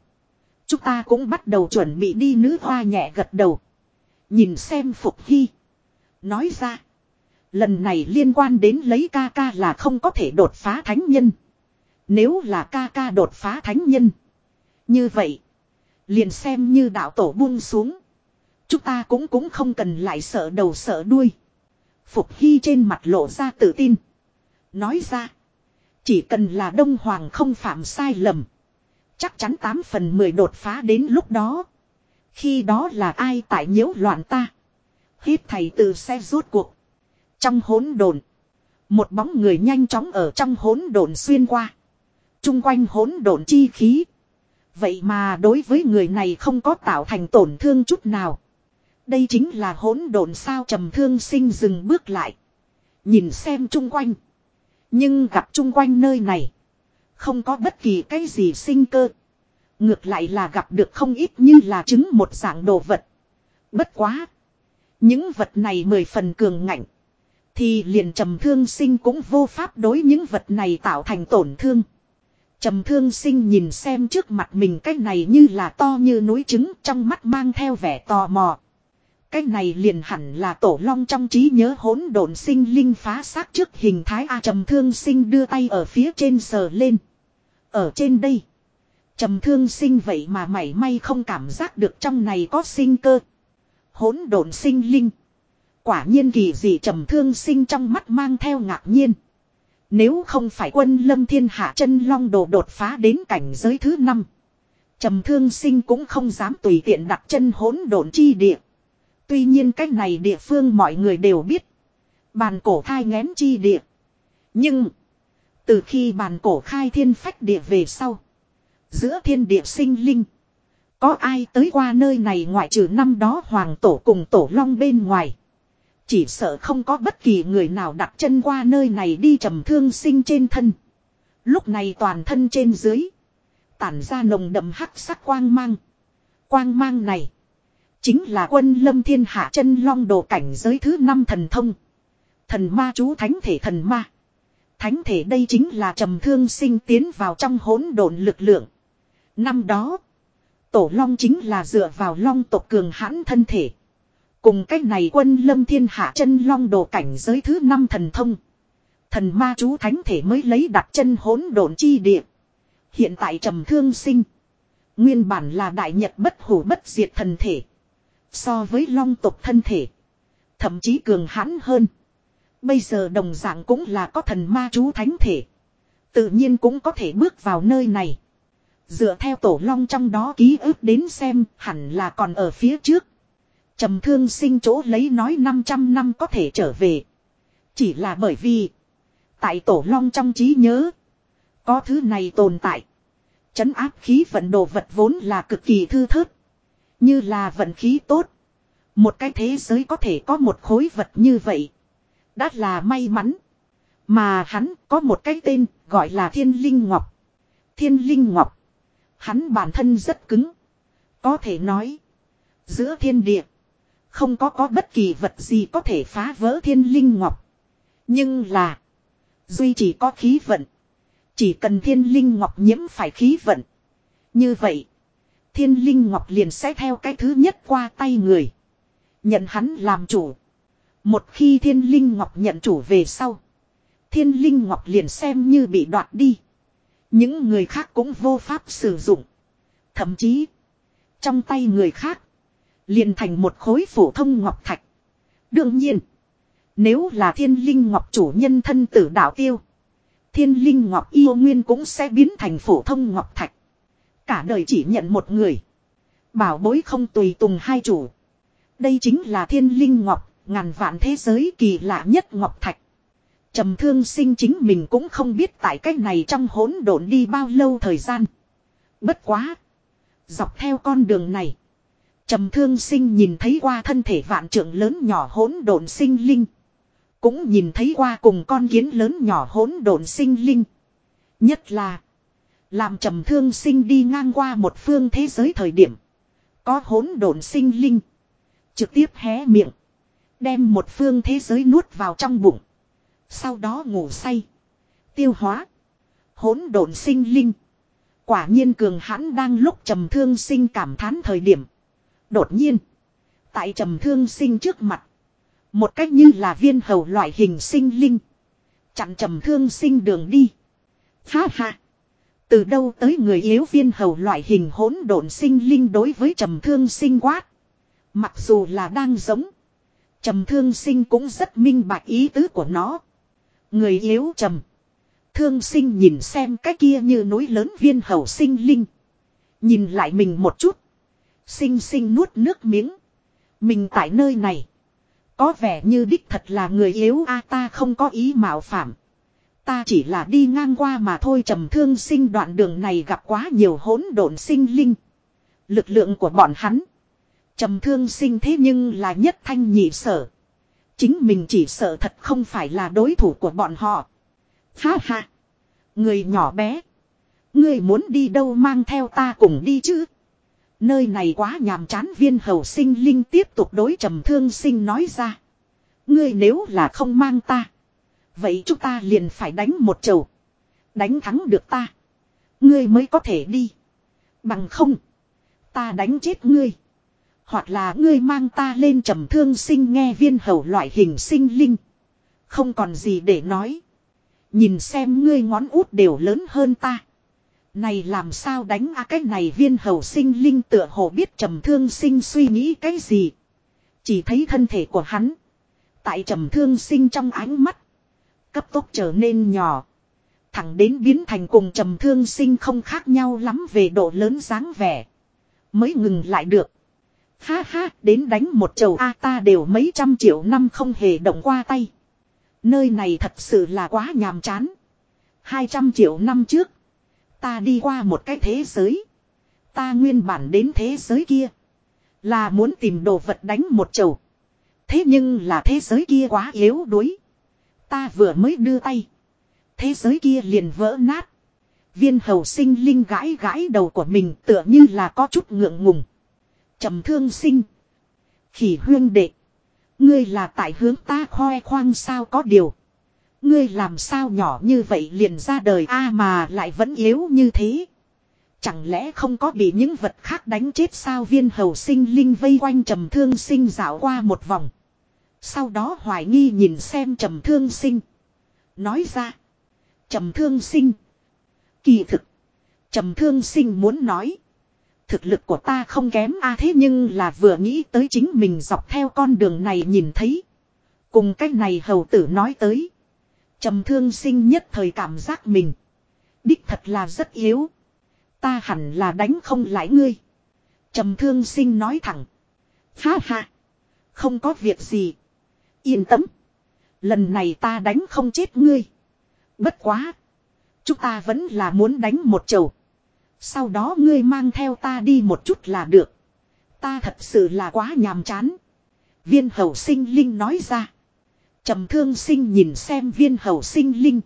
Chúng ta cũng bắt đầu chuẩn bị đi nữ hoa nhẹ gật đầu. Nhìn xem Phục Hy. Nói ra. Lần này liên quan đến lấy ca ca là không có thể đột phá thánh nhân. Nếu là ca ca đột phá thánh nhân. Như vậy. Liền xem như đạo tổ buông xuống. Chúng ta cũng cũng không cần lại sợ đầu sợ đuôi. Phục Hy trên mặt lộ ra tự tin. Nói ra. Chỉ cần là Đông Hoàng không phạm sai lầm. Chắc chắn 8 phần 10 đột phá đến lúc đó. Khi đó là ai tại nhiễu loạn ta. Hít thầy từ xe rút cuộc. Trong hỗn đồn, một bóng người nhanh chóng ở trong hỗn đồn xuyên qua. Trung quanh hỗn đồn chi khí. Vậy mà đối với người này không có tạo thành tổn thương chút nào. Đây chính là hỗn độn sao trầm thương sinh dừng bước lại. Nhìn xem chung quanh. Nhưng gặp chung quanh nơi này. Không có bất kỳ cái gì sinh cơ. Ngược lại là gặp được không ít như là trứng một dạng đồ vật. Bất quá. Những vật này mười phần cường ngạnh. Thì liền trầm thương sinh cũng vô pháp đối những vật này tạo thành tổn thương. Trầm thương sinh nhìn xem trước mặt mình cái này như là to như núi trứng, trong mắt mang theo vẻ tò mò. Cái này liền hẳn là tổ long trong trí nhớ hỗn độn sinh linh phá xác trước hình thái A trầm thương sinh đưa tay ở phía trên sờ lên. Ở trên đây. Trầm thương sinh vậy mà mảy may không cảm giác được trong này có sinh cơ. Hỗn độn sinh linh. Quả nhiên kỳ dị trầm thương sinh trong mắt mang theo ngạc nhiên. Nếu không phải quân lâm thiên hạ chân long đồ đột phá đến cảnh giới thứ năm, trầm thương sinh cũng không dám tùy tiện đặt chân hỗn độn chi địa. Tuy nhiên cách này địa phương mọi người đều biết. Bàn cổ thai ngén chi địa. Nhưng. Từ khi bàn cổ khai thiên phách địa về sau. Giữa thiên địa sinh linh. Có ai tới qua nơi này ngoại trừ năm đó hoàng tổ cùng tổ long bên ngoài. Chỉ sợ không có bất kỳ người nào đặt chân qua nơi này đi trầm thương sinh trên thân. Lúc này toàn thân trên dưới. Tản ra nồng đậm hắc sắc quang mang. Quang mang này. Chính là quân lâm thiên hạ chân long đồ cảnh giới thứ năm thần thông. Thần ma chú thánh thể thần ma. Thánh thể đây chính là trầm thương sinh tiến vào trong hỗn độn lực lượng. Năm đó. Tổ long chính là dựa vào long tộc cường hãn thân thể. Cùng cách này quân lâm thiên hạ chân long đồ cảnh giới thứ năm thần thông. Thần ma chú thánh thể mới lấy đặt chân hỗn độn chi địa. Hiện tại trầm thương sinh. Nguyên bản là đại nhật bất hủ bất diệt thần thể. So với long tộc thân thể. Thậm chí cường hãn hơn. Bây giờ đồng dạng cũng là có thần ma chú thánh thể. Tự nhiên cũng có thể bước vào nơi này. Dựa theo tổ long trong đó ký ức đến xem, hẳn là còn ở phía trước. trầm thương sinh chỗ lấy nói 500 năm có thể trở về. Chỉ là bởi vì. Tại tổ long trong trí nhớ. Có thứ này tồn tại. Chấn áp khí vận đồ vật vốn là cực kỳ thư thớt. Như là vận khí tốt. Một cái thế giới có thể có một khối vật như vậy. Đã là may mắn. Mà hắn có một cái tên gọi là Thiên Linh Ngọc. Thiên Linh Ngọc. Hắn bản thân rất cứng. Có thể nói. Giữa thiên địa. Không có có bất kỳ vật gì có thể phá vỡ Thiên Linh Ngọc. Nhưng là. Duy chỉ có khí vận. Chỉ cần Thiên Linh Ngọc nhiễm phải khí vận. Như vậy. Thiên Linh Ngọc liền sẽ theo cái thứ nhất qua tay người. Nhận hắn làm chủ. Một khi Thiên Linh Ngọc nhận chủ về sau. Thiên Linh Ngọc liền xem như bị đoạt đi. Những người khác cũng vô pháp sử dụng. Thậm chí. Trong tay người khác. Liền thành một khối phổ thông ngọc thạch. Đương nhiên. Nếu là thiên linh ngọc chủ nhân thân tử đạo tiêu. Thiên linh ngọc yêu nguyên cũng sẽ biến thành phổ thông ngọc thạch. Cả đời chỉ nhận một người. Bảo bối không tùy tùng hai chủ. Đây chính là thiên linh ngọc, ngàn vạn thế giới kỳ lạ nhất ngọc thạch. Trầm thương sinh chính mình cũng không biết tại cách này trong hỗn độn đi bao lâu thời gian. Bất quá. Dọc theo con đường này. Trầm thương sinh nhìn thấy qua thân thể vạn trưởng lớn nhỏ hỗn độn sinh linh. Cũng nhìn thấy qua cùng con kiến lớn nhỏ hỗn độn sinh linh. Nhất là. Làm trầm thương sinh đi ngang qua một phương thế giới thời điểm. Có hỗn độn sinh linh. Trực tiếp hé miệng. Đem một phương thế giới nuốt vào trong bụng. Sau đó ngủ say. Tiêu hóa. Hỗn độn sinh linh. Quả nhiên cường hãn đang lúc trầm thương sinh cảm thán thời điểm. Đột nhiên. Tại trầm thương sinh trước mặt. Một cách như là viên hầu loại hình sinh linh. Chặn trầm thương sinh đường đi. Ha ha. Từ đâu tới người yếu viên hầu loại hình hỗn độn sinh linh đối với trầm thương sinh quát. Mặc dù là đang giống. Trầm thương sinh cũng rất minh bạch ý tứ của nó. Người yếu trầm. Thương sinh nhìn xem cái kia như núi lớn viên hầu sinh linh. Nhìn lại mình một chút. Sinh sinh nuốt nước miếng. Mình tại nơi này. Có vẻ như đích thật là người yếu, a ta không có ý mạo phạm. Ta chỉ là đi ngang qua mà thôi, trầm thương sinh đoạn đường này gặp quá nhiều hỗn độn sinh linh. Lực lượng của bọn hắn. Trầm thương sinh thế nhưng là nhất thanh nhị sở. Chính mình chỉ sợ thật không phải là đối thủ của bọn họ. Ha ha. Người nhỏ bé. Người muốn đi đâu mang theo ta cùng đi chứ. Nơi này quá nhàm chán, viên hầu sinh linh tiếp tục đối trầm thương sinh nói ra. Ngươi nếu là không mang ta. Vậy chúng ta liền phải đánh một chầu. Đánh thắng được ta. Ngươi mới có thể đi. Bằng không. Ta đánh chết ngươi. Hoặc là ngươi mang ta lên trầm thương sinh nghe viên hầu loại hình sinh linh. Không còn gì để nói. Nhìn xem ngươi ngón út đều lớn hơn ta. Này làm sao đánh a cái này viên hầu sinh linh tựa hồ biết trầm thương sinh suy nghĩ cái gì. Chỉ thấy thân thể của hắn. Tại trầm thương sinh trong ánh mắt. Cấp tốc trở nên nhỏ. Thẳng đến biến thành cùng trầm thương sinh không khác nhau lắm về độ lớn dáng vẻ. Mới ngừng lại được. Ha ha, đến đánh một chầu A ta đều mấy trăm triệu năm không hề động qua tay. Nơi này thật sự là quá nhàm chán. Hai trăm triệu năm trước. Ta đi qua một cái thế giới. Ta nguyên bản đến thế giới kia. Là muốn tìm đồ vật đánh một chầu. Thế nhưng là thế giới kia quá yếu đuối. Ta vừa mới đưa tay. Thế giới kia liền vỡ nát. Viên hầu sinh linh gãi gãi đầu của mình tựa như là có chút ngượng ngùng trầm thương sinh. Khỉ huyên đệ. Ngươi là tại hướng ta khoe khoang sao có điều. Ngươi làm sao nhỏ như vậy liền ra đời a mà lại vẫn yếu như thế. Chẳng lẽ không có bị những vật khác đánh chết sao viên hầu sinh linh vây quanh trầm thương sinh dạo qua một vòng. Sau đó hoài nghi nhìn xem trầm thương sinh. Nói ra. Trầm thương sinh. Kỳ thực. Trầm thương sinh muốn nói thực lực của ta không kém a thế nhưng là vừa nghĩ tới chính mình dọc theo con đường này nhìn thấy. Cùng cách này hầu tử nói tới. trầm thương sinh nhất thời cảm giác mình. Đích thật là rất yếu. Ta hẳn là đánh không lãi ngươi. trầm thương sinh nói thẳng. Ha ha. Không có việc gì. Yên tâm. Lần này ta đánh không chết ngươi. Bất quá. Chúng ta vẫn là muốn đánh một chầu. Sau đó ngươi mang theo ta đi một chút là được. Ta thật sự là quá nhàm chán. Viên hậu sinh linh nói ra. trầm thương sinh nhìn xem viên hậu sinh linh.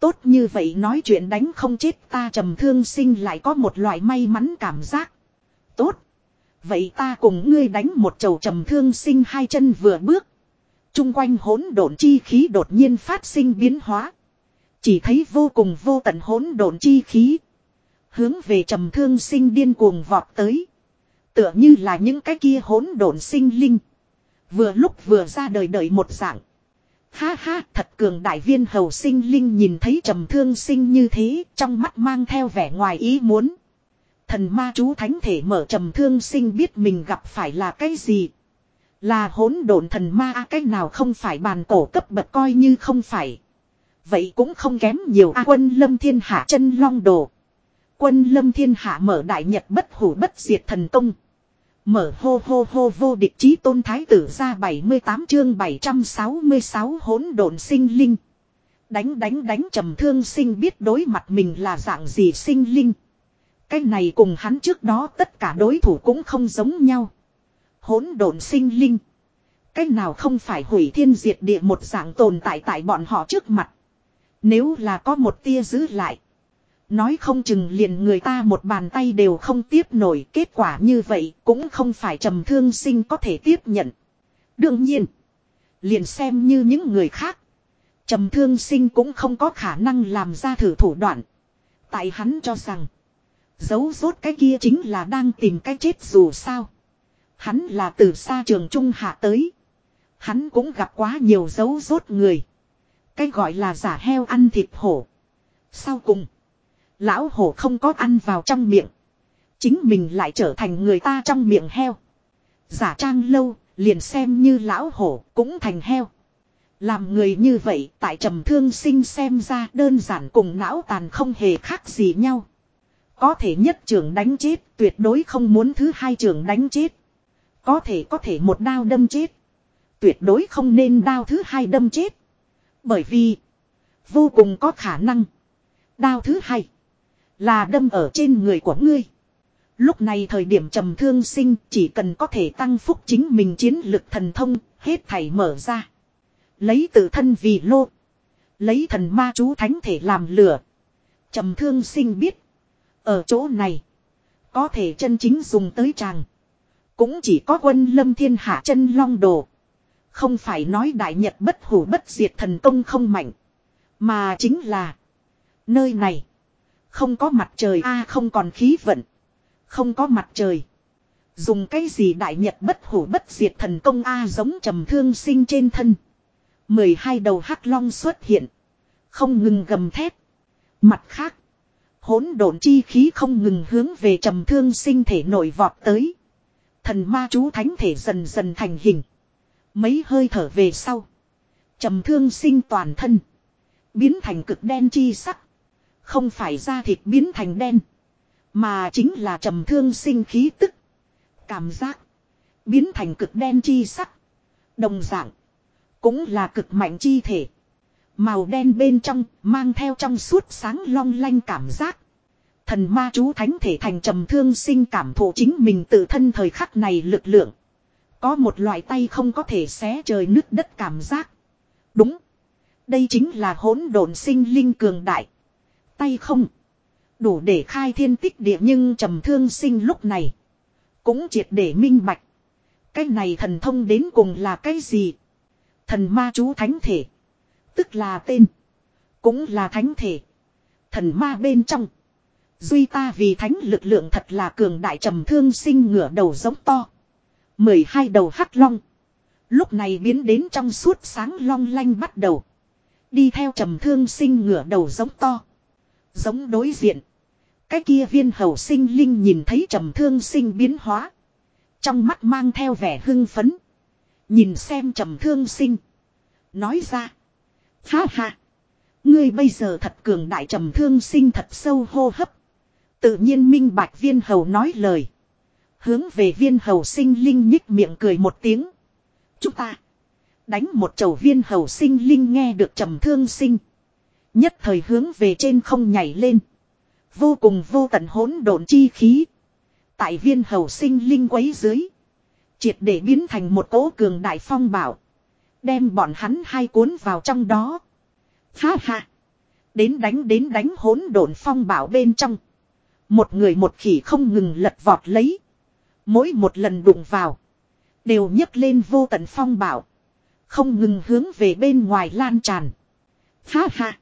Tốt như vậy nói chuyện đánh không chết ta trầm thương sinh lại có một loại may mắn cảm giác. Tốt. Vậy ta cùng ngươi đánh một chầu trầm thương sinh hai chân vừa bước. Trung quanh hỗn độn chi khí đột nhiên phát sinh biến hóa. Chỉ thấy vô cùng vô tận hỗn độn chi khí. Hướng về trầm thương sinh điên cuồng vọt tới. Tựa như là những cái kia hỗn độn sinh linh. Vừa lúc vừa ra đời đợi một dạng. Ha ha, thật cường đại viên hầu sinh linh nhìn thấy trầm thương sinh như thế, trong mắt mang theo vẻ ngoài ý muốn. Thần ma chú thánh thể mở trầm thương sinh biết mình gặp phải là cái gì. Là hỗn độn thần ma a cái nào không phải bàn cổ cấp bậc coi như không phải. Vậy cũng không kém nhiều a quân lâm thiên hạ chân long đồ. Quân lâm thiên hạ mở đại nhật bất hủ bất diệt thần công. Mở hô hô hô vô địch chí tôn thái tử ra 78 chương 766 hỗn độn sinh linh. Đánh đánh đánh trầm thương sinh biết đối mặt mình là dạng gì sinh linh. Cái này cùng hắn trước đó tất cả đối thủ cũng không giống nhau. Hỗn độn sinh linh. cách nào không phải hủy thiên diệt địa một dạng tồn tại tại bọn họ trước mặt. Nếu là có một tia giữ lại. Nói không chừng liền người ta một bàn tay đều không tiếp nổi kết quả như vậy cũng không phải trầm thương sinh có thể tiếp nhận. Đương nhiên. Liền xem như những người khác. Trầm thương sinh cũng không có khả năng làm ra thử thủ đoạn. Tại hắn cho rằng. Giấu rốt cái kia chính là đang tìm cái chết dù sao. Hắn là từ xa trường trung hạ tới. Hắn cũng gặp quá nhiều dấu rốt người. Cái gọi là giả heo ăn thịt hổ. Sau cùng. Lão hổ không có ăn vào trong miệng. Chính mình lại trở thành người ta trong miệng heo. Giả trang lâu, liền xem như lão hổ cũng thành heo. Làm người như vậy tại trầm thương sinh xem ra đơn giản cùng não tàn không hề khác gì nhau. Có thể nhất trường đánh chết tuyệt đối không muốn thứ hai trường đánh chết. Có thể có thể một đao đâm chết. Tuyệt đối không nên đao thứ hai đâm chết. Bởi vì vô cùng có khả năng. Đao thứ hai là đâm ở trên người của ngươi. Lúc này thời điểm trầm thương sinh chỉ cần có thể tăng phúc chính mình chiến lực thần thông, hết thảy mở ra. Lấy tự thân vì lô. Lấy thần ma chú thánh thể làm lửa. Trầm thương sinh biết. Ở chỗ này. Có thể chân chính dùng tới chàng. Cũng chỉ có quân lâm thiên hạ chân long đồ. Không phải nói đại nhật bất hủ bất diệt thần công không mạnh. Mà chính là. Nơi này. Không có mặt trời, a, không còn khí vận. Không có mặt trời. Dùng cái gì đại nhật bất hủ bất diệt thần công a giống trầm thương sinh trên thân. mười hai đầu hắc long xuất hiện. Không ngừng gầm thét Mặt khác. hỗn độn chi khí không ngừng hướng về trầm thương sinh thể nổi vọt tới. Thần ma chú thánh thể dần dần thành hình. Mấy hơi thở về sau. trầm thương sinh toàn thân. Biến thành cực đen chi sắc. Không phải da thịt biến thành đen. Mà chính là trầm thương sinh khí tức. Cảm giác. Biến thành cực đen chi sắc. Đồng dạng. Cũng là cực mạnh chi thể. Màu đen bên trong, mang theo trong suốt sáng long lanh cảm giác. Thần ma chú thánh thể thành trầm thương sinh cảm thụ chính mình tự thân thời khắc này lực lượng. Có một loại tay không có thể xé trời nứt đất cảm giác. Đúng. Đây chính là hỗn độn sinh linh cường đại. Tay không. Đủ để khai thiên tích địa nhưng trầm thương sinh lúc này. Cũng triệt để minh bạch. Cái này thần thông đến cùng là cái gì? Thần ma chú thánh thể. Tức là tên. Cũng là thánh thể. Thần ma bên trong. Duy ta vì thánh lực lượng thật là cường đại trầm thương sinh ngửa đầu giống to. mười hai đầu hắc long. Lúc này biến đến trong suốt sáng long lanh bắt đầu. Đi theo trầm thương sinh ngửa đầu giống to. Giống đối diện. Cái kia viên hầu sinh linh nhìn thấy trầm thương sinh biến hóa. Trong mắt mang theo vẻ hưng phấn. Nhìn xem trầm thương sinh. Nói ra. Ha ha. Ngươi bây giờ thật cường đại trầm thương sinh thật sâu hô hấp. Tự nhiên minh bạch viên hầu nói lời. Hướng về viên hầu sinh linh nhích miệng cười một tiếng. Chúng ta. Đánh một chầu viên hầu sinh linh nghe được trầm thương sinh. Nhất thời hướng về trên không nhảy lên. Vô cùng vô tận hỗn độn chi khí. Tại viên hầu sinh linh quấy dưới. Triệt để biến thành một cỗ cường đại phong bảo. Đem bọn hắn hai cuốn vào trong đó. Ha ha. Đến đánh đến đánh hỗn độn phong bảo bên trong. Một người một khỉ không ngừng lật vọt lấy. Mỗi một lần đụng vào. Đều nhấc lên vô tận phong bảo. Không ngừng hướng về bên ngoài lan tràn. Ha ha.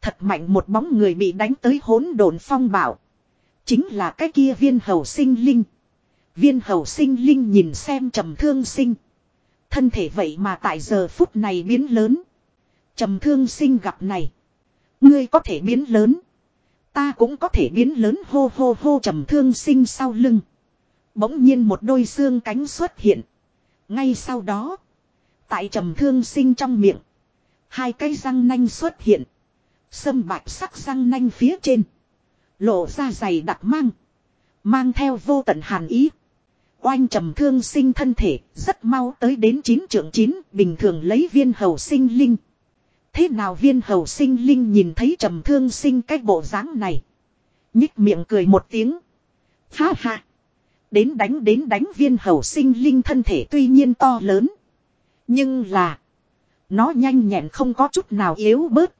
Thật mạnh một bóng người bị đánh tới hỗn độn phong bảo. Chính là cái kia viên hầu sinh linh. Viên hầu sinh linh nhìn xem trầm thương sinh. Thân thể vậy mà tại giờ phút này biến lớn. Trầm thương sinh gặp này. Ngươi có thể biến lớn. Ta cũng có thể biến lớn hô hô hô trầm thương sinh sau lưng. Bỗng nhiên một đôi xương cánh xuất hiện. Ngay sau đó. Tại trầm thương sinh trong miệng. Hai cây răng nanh xuất hiện. Sâm bạch sắc răng nanh phía trên. Lộ ra dày đặc mang. Mang theo vô tận hàn ý. Oanh trầm thương sinh thân thể rất mau tới đến chín trưởng chín, bình thường lấy viên hầu sinh linh. Thế nào viên hầu sinh linh nhìn thấy trầm thương sinh cái bộ dáng này. Nhích miệng cười một tiếng. Ha ha. Đến đánh đến đánh viên hầu sinh linh thân thể tuy nhiên to lớn. Nhưng là. Nó nhanh nhẹn không có chút nào yếu bớt.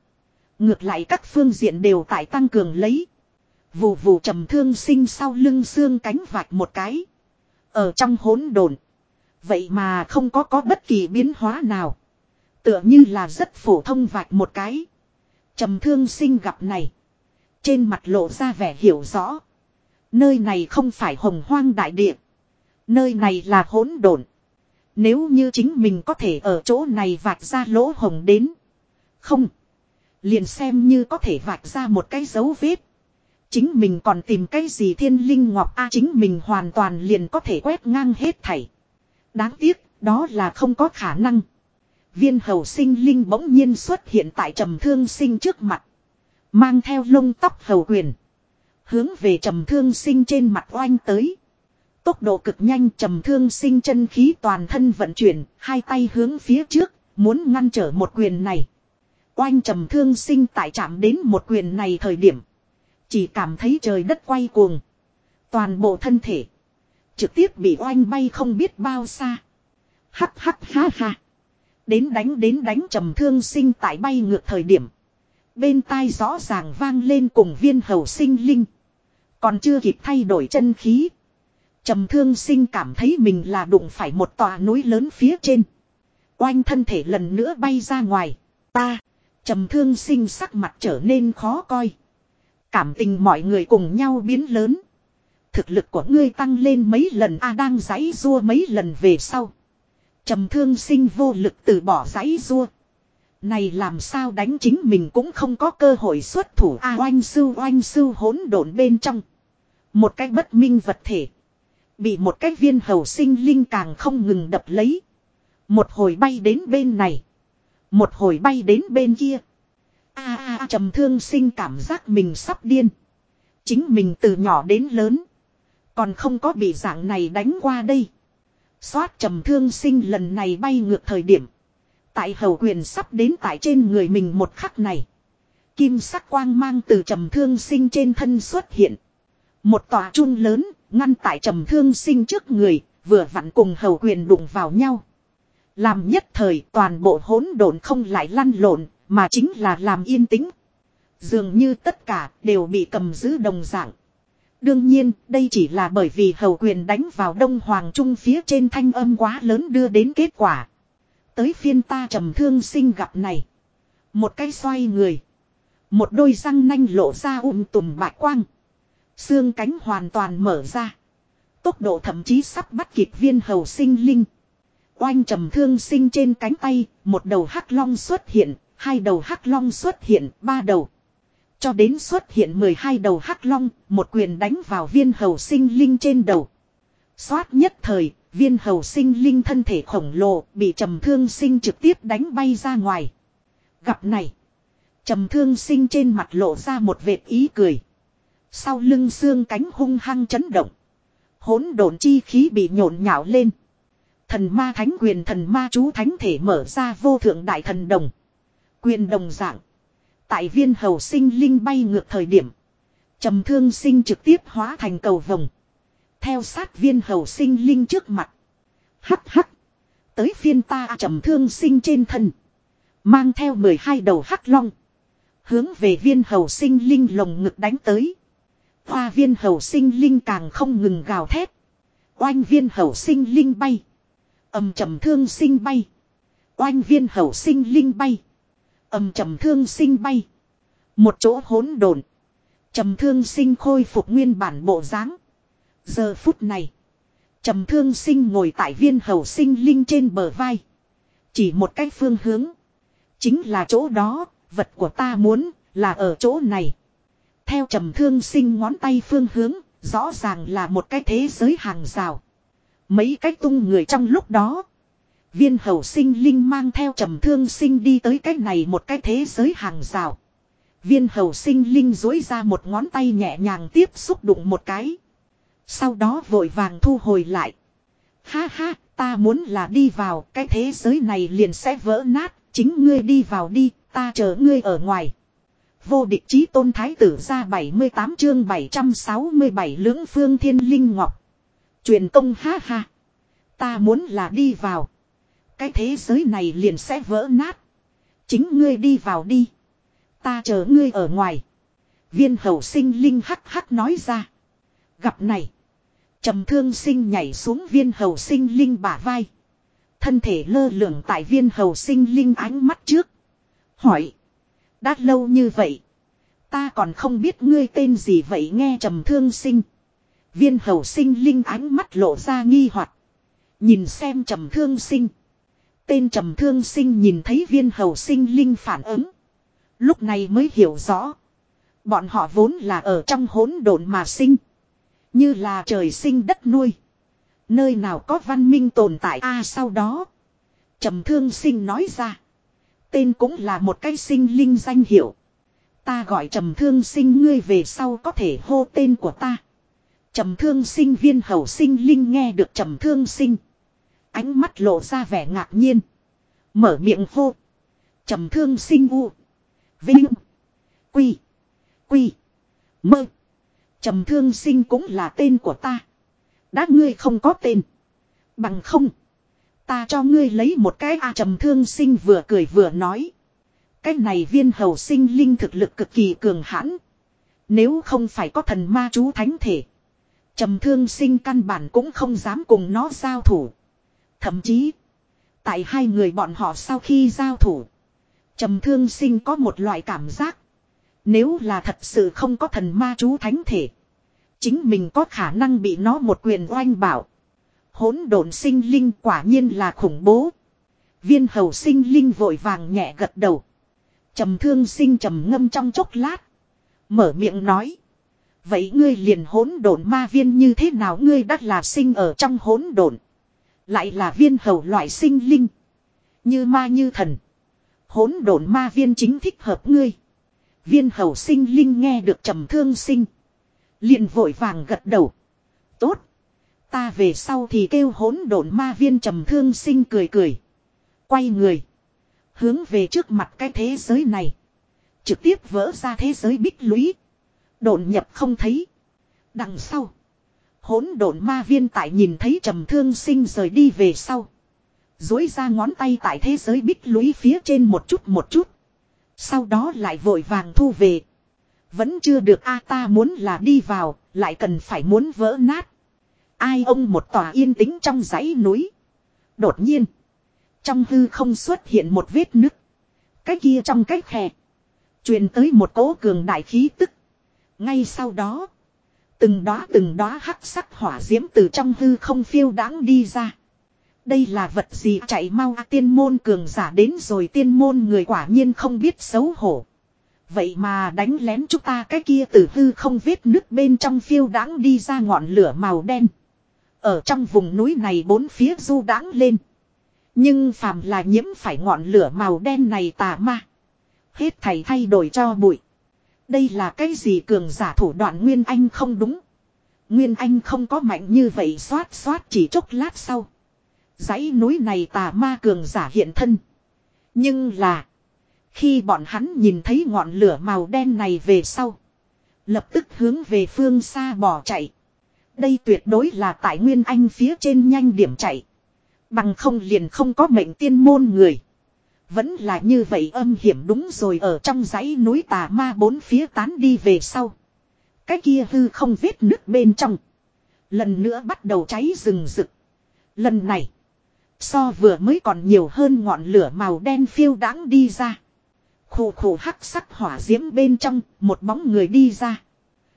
Ngược lại các phương diện đều tại tăng cường lấy. Vù vù trầm thương sinh sau lưng xương cánh vạch một cái. Ở trong hỗn độn Vậy mà không có có bất kỳ biến hóa nào. Tựa như là rất phổ thông vạch một cái. Trầm thương sinh gặp này. Trên mặt lộ ra vẻ hiểu rõ. Nơi này không phải hồng hoang đại địa. Nơi này là hỗn độn. Nếu như chính mình có thể ở chỗ này vạch ra lỗ hồng đến. Không. Liền xem như có thể vạch ra một cái dấu vết. Chính mình còn tìm cái gì thiên linh ngọc a chính mình hoàn toàn liền có thể quét ngang hết thảy. Đáng tiếc, đó là không có khả năng. Viên hầu sinh linh bỗng nhiên xuất hiện tại trầm thương sinh trước mặt. Mang theo lông tóc hầu quyền. Hướng về trầm thương sinh trên mặt oanh tới. Tốc độ cực nhanh trầm thương sinh chân khí toàn thân vận chuyển, hai tay hướng phía trước, muốn ngăn trở một quyền này. Oanh trầm thương sinh tại chạm đến một quyền này thời điểm. Chỉ cảm thấy trời đất quay cuồng. Toàn bộ thân thể. Trực tiếp bị oanh bay không biết bao xa. Hắc hắc ha ha. Đến đánh đến đánh trầm thương sinh tại bay ngược thời điểm. Bên tai rõ ràng vang lên cùng viên hầu sinh linh. Còn chưa kịp thay đổi chân khí. Trầm thương sinh cảm thấy mình là đụng phải một tòa núi lớn phía trên. Oanh thân thể lần nữa bay ra ngoài. Ta. Trầm thương sinh sắc mặt trở nên khó coi. Cảm tình mọi người cùng nhau biến lớn. Thực lực của ngươi tăng lên mấy lần, A, đang giãy rua mấy lần về sau. Trầm thương sinh vô lực từ bỏ giấy rua. Này làm sao đánh chính mình cũng không có cơ hội xuất thủ A oanh sư oanh sư hỗn độn bên trong. Một cái bất minh vật thể. Bị một cái viên hầu sinh linh càng không ngừng đập lấy. Một hồi bay đến bên này. Một hồi bay đến bên kia. A a, trầm thương sinh cảm giác mình sắp điên. Chính mình từ nhỏ đến lớn. Còn không có bị dạng này đánh qua đây. Xoát trầm thương sinh lần này bay ngược thời điểm. Tại hầu quyền sắp đến tại trên người mình một khắc này. Kim sắc quang mang từ trầm thương sinh trên thân xuất hiện. Một tòa trung lớn, ngăn tại trầm thương sinh trước người, vừa vặn cùng hầu quyền đụng vào nhau. Làm nhất thời toàn bộ hỗn độn không lại lăn lộn, mà chính là làm yên tĩnh. Dường như tất cả đều bị cầm giữ đồng dạng. Đương nhiên, đây chỉ là bởi vì hầu quyền đánh vào Đông Hoàng Trung phía trên thanh âm quá lớn đưa đến kết quả. Tới phiên ta trầm thương sinh gặp này. Một cái xoay người. Một đôi răng nanh lộ ra um tùm bạc quang. Xương cánh hoàn toàn mở ra. Tốc độ thậm chí sắp bắt kịp viên hầu sinh linh. Oanh trầm thương sinh trên cánh tay, một đầu hắc long xuất hiện, hai đầu hắc long xuất hiện, ba đầu. Cho đến xuất hiện 12 đầu hắc long, một quyền đánh vào viên hầu sinh linh trên đầu. Xoát nhất thời, Viên hầu sinh linh thân thể khổng lồ bị trầm thương sinh trực tiếp đánh bay ra ngoài. Gặp này. Trầm thương sinh trên mặt lộ ra một vệt ý cười. Sau lưng xương cánh hung hăng chấn động. hỗn độn chi khí bị nhộn nhạo lên. Thần ma thánh quyền thần ma chú thánh thể mở ra vô thượng đại thần đồng. Quyền đồng dạng. Tại viên hầu sinh linh bay ngược thời điểm. trầm thương sinh trực tiếp hóa thành cầu vồng. Theo sát viên hầu sinh linh trước mặt. Hắc hắc. Tới phiên ta trầm thương sinh trên thân. Mang theo 12 đầu hắc long. Hướng về viên hầu sinh linh lồng ngực đánh tới. Hoa viên hầu sinh linh càng không ngừng gào thét. Oanh viên hầu sinh linh bay. Âm trầm thương sinh bay. Oanh viên hầu sinh linh bay. Âm trầm thương sinh bay. Một chỗ hỗn độn. Trầm thương sinh khôi phục nguyên bản bộ dáng. Giờ phút này. Trầm thương sinh ngồi tại viên hầu sinh linh trên bờ vai. Chỉ một cách phương hướng. Chính là chỗ đó, vật của ta muốn, là ở chỗ này. Theo trầm thương sinh ngón tay phương hướng, rõ ràng là một cái thế giới hàng rào. Mấy cách tung người trong lúc đó. Viên hầu sinh linh mang theo trầm thương sinh đi tới cái này một cái thế giới hàng rào. Viên hầu sinh linh dối ra một ngón tay nhẹ nhàng tiếp xúc đụng một cái. Sau đó vội vàng thu hồi lại. Ha ha, ta muốn là đi vào, cái thế giới này liền sẽ vỡ nát, chính ngươi đi vào đi, ta chờ ngươi ở ngoài. Vô địch chí tôn thái tử ra 78 chương 767 lưỡng phương thiên linh ngọc. Truyền công ha ha. Ta muốn là đi vào. Cái thế giới này liền sẽ vỡ nát. Chính ngươi đi vào đi. Ta chờ ngươi ở ngoài. Viên hậu sinh linh hắc hắc nói ra. Gặp này. trầm thương sinh nhảy xuống viên hầu sinh linh bả vai. Thân thể lơ lửng tại viên hầu sinh linh ánh mắt trước. Hỏi. Đã lâu như vậy. Ta còn không biết ngươi tên gì vậy nghe trầm thương sinh. Viên hầu sinh linh ánh mắt lộ ra nghi hoặc Nhìn xem trầm thương sinh. Tên trầm thương sinh nhìn thấy viên hầu sinh linh phản ứng. Lúc này mới hiểu rõ. Bọn họ vốn là ở trong hỗn độn mà sinh. Như là trời sinh đất nuôi. Nơi nào có văn minh tồn tại a à, sau đó. trầm thương sinh nói ra. Tên cũng là một cái sinh linh danh hiệu. Ta gọi trầm thương sinh ngươi về sau có thể hô tên của ta. Trầm thương sinh viên hầu sinh linh nghe được trầm thương sinh. Ánh mắt lộ ra vẻ ngạc nhiên. Mở miệng hô. Trầm thương sinh u. Vinh. Quy. Quy. Mơ. Trầm thương sinh cũng là tên của ta. Đã ngươi không có tên. Bằng không. Ta cho ngươi lấy một cái a trầm thương sinh vừa cười vừa nói. Cái này viên hầu sinh linh thực lực cực kỳ cường hãn. Nếu không phải có thần ma chú thánh thể. Trầm thương sinh căn bản cũng không dám cùng nó giao thủ. Thậm chí. Tại hai người bọn họ sau khi giao thủ. Trầm thương sinh có một loại cảm giác. Nếu là thật sự không có thần ma chú thánh thể. Chính mình có khả năng bị nó một quyền oanh bảo. Hỗn độn sinh linh quả nhiên là khủng bố. Viên hầu sinh linh vội vàng nhẹ gật đầu. Trầm thương sinh trầm ngâm trong chốc lát. Mở miệng nói. Vậy ngươi liền hỗn độn ma viên như thế nào ngươi đã là sinh ở trong hỗn độn. Lại là viên hầu loại sinh linh. Như ma như thần. Hỗn độn ma viên chính thích hợp ngươi. Viên hầu sinh linh nghe được trầm thương sinh. Liền vội vàng gật đầu. Tốt. Ta về sau thì kêu hỗn độn ma viên trầm thương sinh cười cười. Quay người. Hướng về trước mặt cái thế giới này. Trực tiếp vỡ ra thế giới bích lũy. Độn nhập không thấy. Đằng sau. Hỗn độn ma viên tại nhìn thấy trầm thương sinh rời đi về sau. Dối ra ngón tay tại thế giới bích lũy phía trên một chút một chút. Sau đó lại vội vàng thu về. Vẫn chưa được a ta muốn là đi vào, lại cần phải muốn vỡ nát. Ai ông một tòa yên tĩnh trong dãy núi. Đột nhiên. Trong hư không xuất hiện một vết nứt. Cái kia trong cái khe. truyền tới một cỗ cường đại khí tức. Ngay sau đó. Từng đóa từng đóa hắc sắc hỏa diễm từ trong hư không phiêu đáng đi ra. Đây là vật gì chạy mau à, tiên môn cường giả đến rồi tiên môn người quả nhiên không biết xấu hổ. Vậy mà đánh lén chúng ta cái kia từ hư không vết nước bên trong phiêu đáng đi ra ngọn lửa màu đen. Ở trong vùng núi này bốn phía du đáng lên. Nhưng phàm là nhiễm phải ngọn lửa màu đen này tà ma. Hết thầy thay đổi cho bụi. Đây là cái gì cường giả thủ đoạn Nguyên Anh không đúng. Nguyên Anh không có mạnh như vậy xoát xoát chỉ chốc lát sau. dãy núi này tà ma cường giả hiện thân. Nhưng là. Khi bọn hắn nhìn thấy ngọn lửa màu đen này về sau. Lập tức hướng về phương xa bỏ chạy. Đây tuyệt đối là tại Nguyên Anh phía trên nhanh điểm chạy. Bằng không liền không có mệnh tiên môn người. Vẫn là như vậy âm hiểm đúng rồi ở trong dãy núi tà ma bốn phía tán đi về sau. Cái kia hư không vết nước bên trong. Lần nữa bắt đầu cháy rừng rực. Lần này. So vừa mới còn nhiều hơn ngọn lửa màu đen phiêu đãng đi ra. Khổ khổ hắc sắc hỏa diễm bên trong, một bóng người đi ra.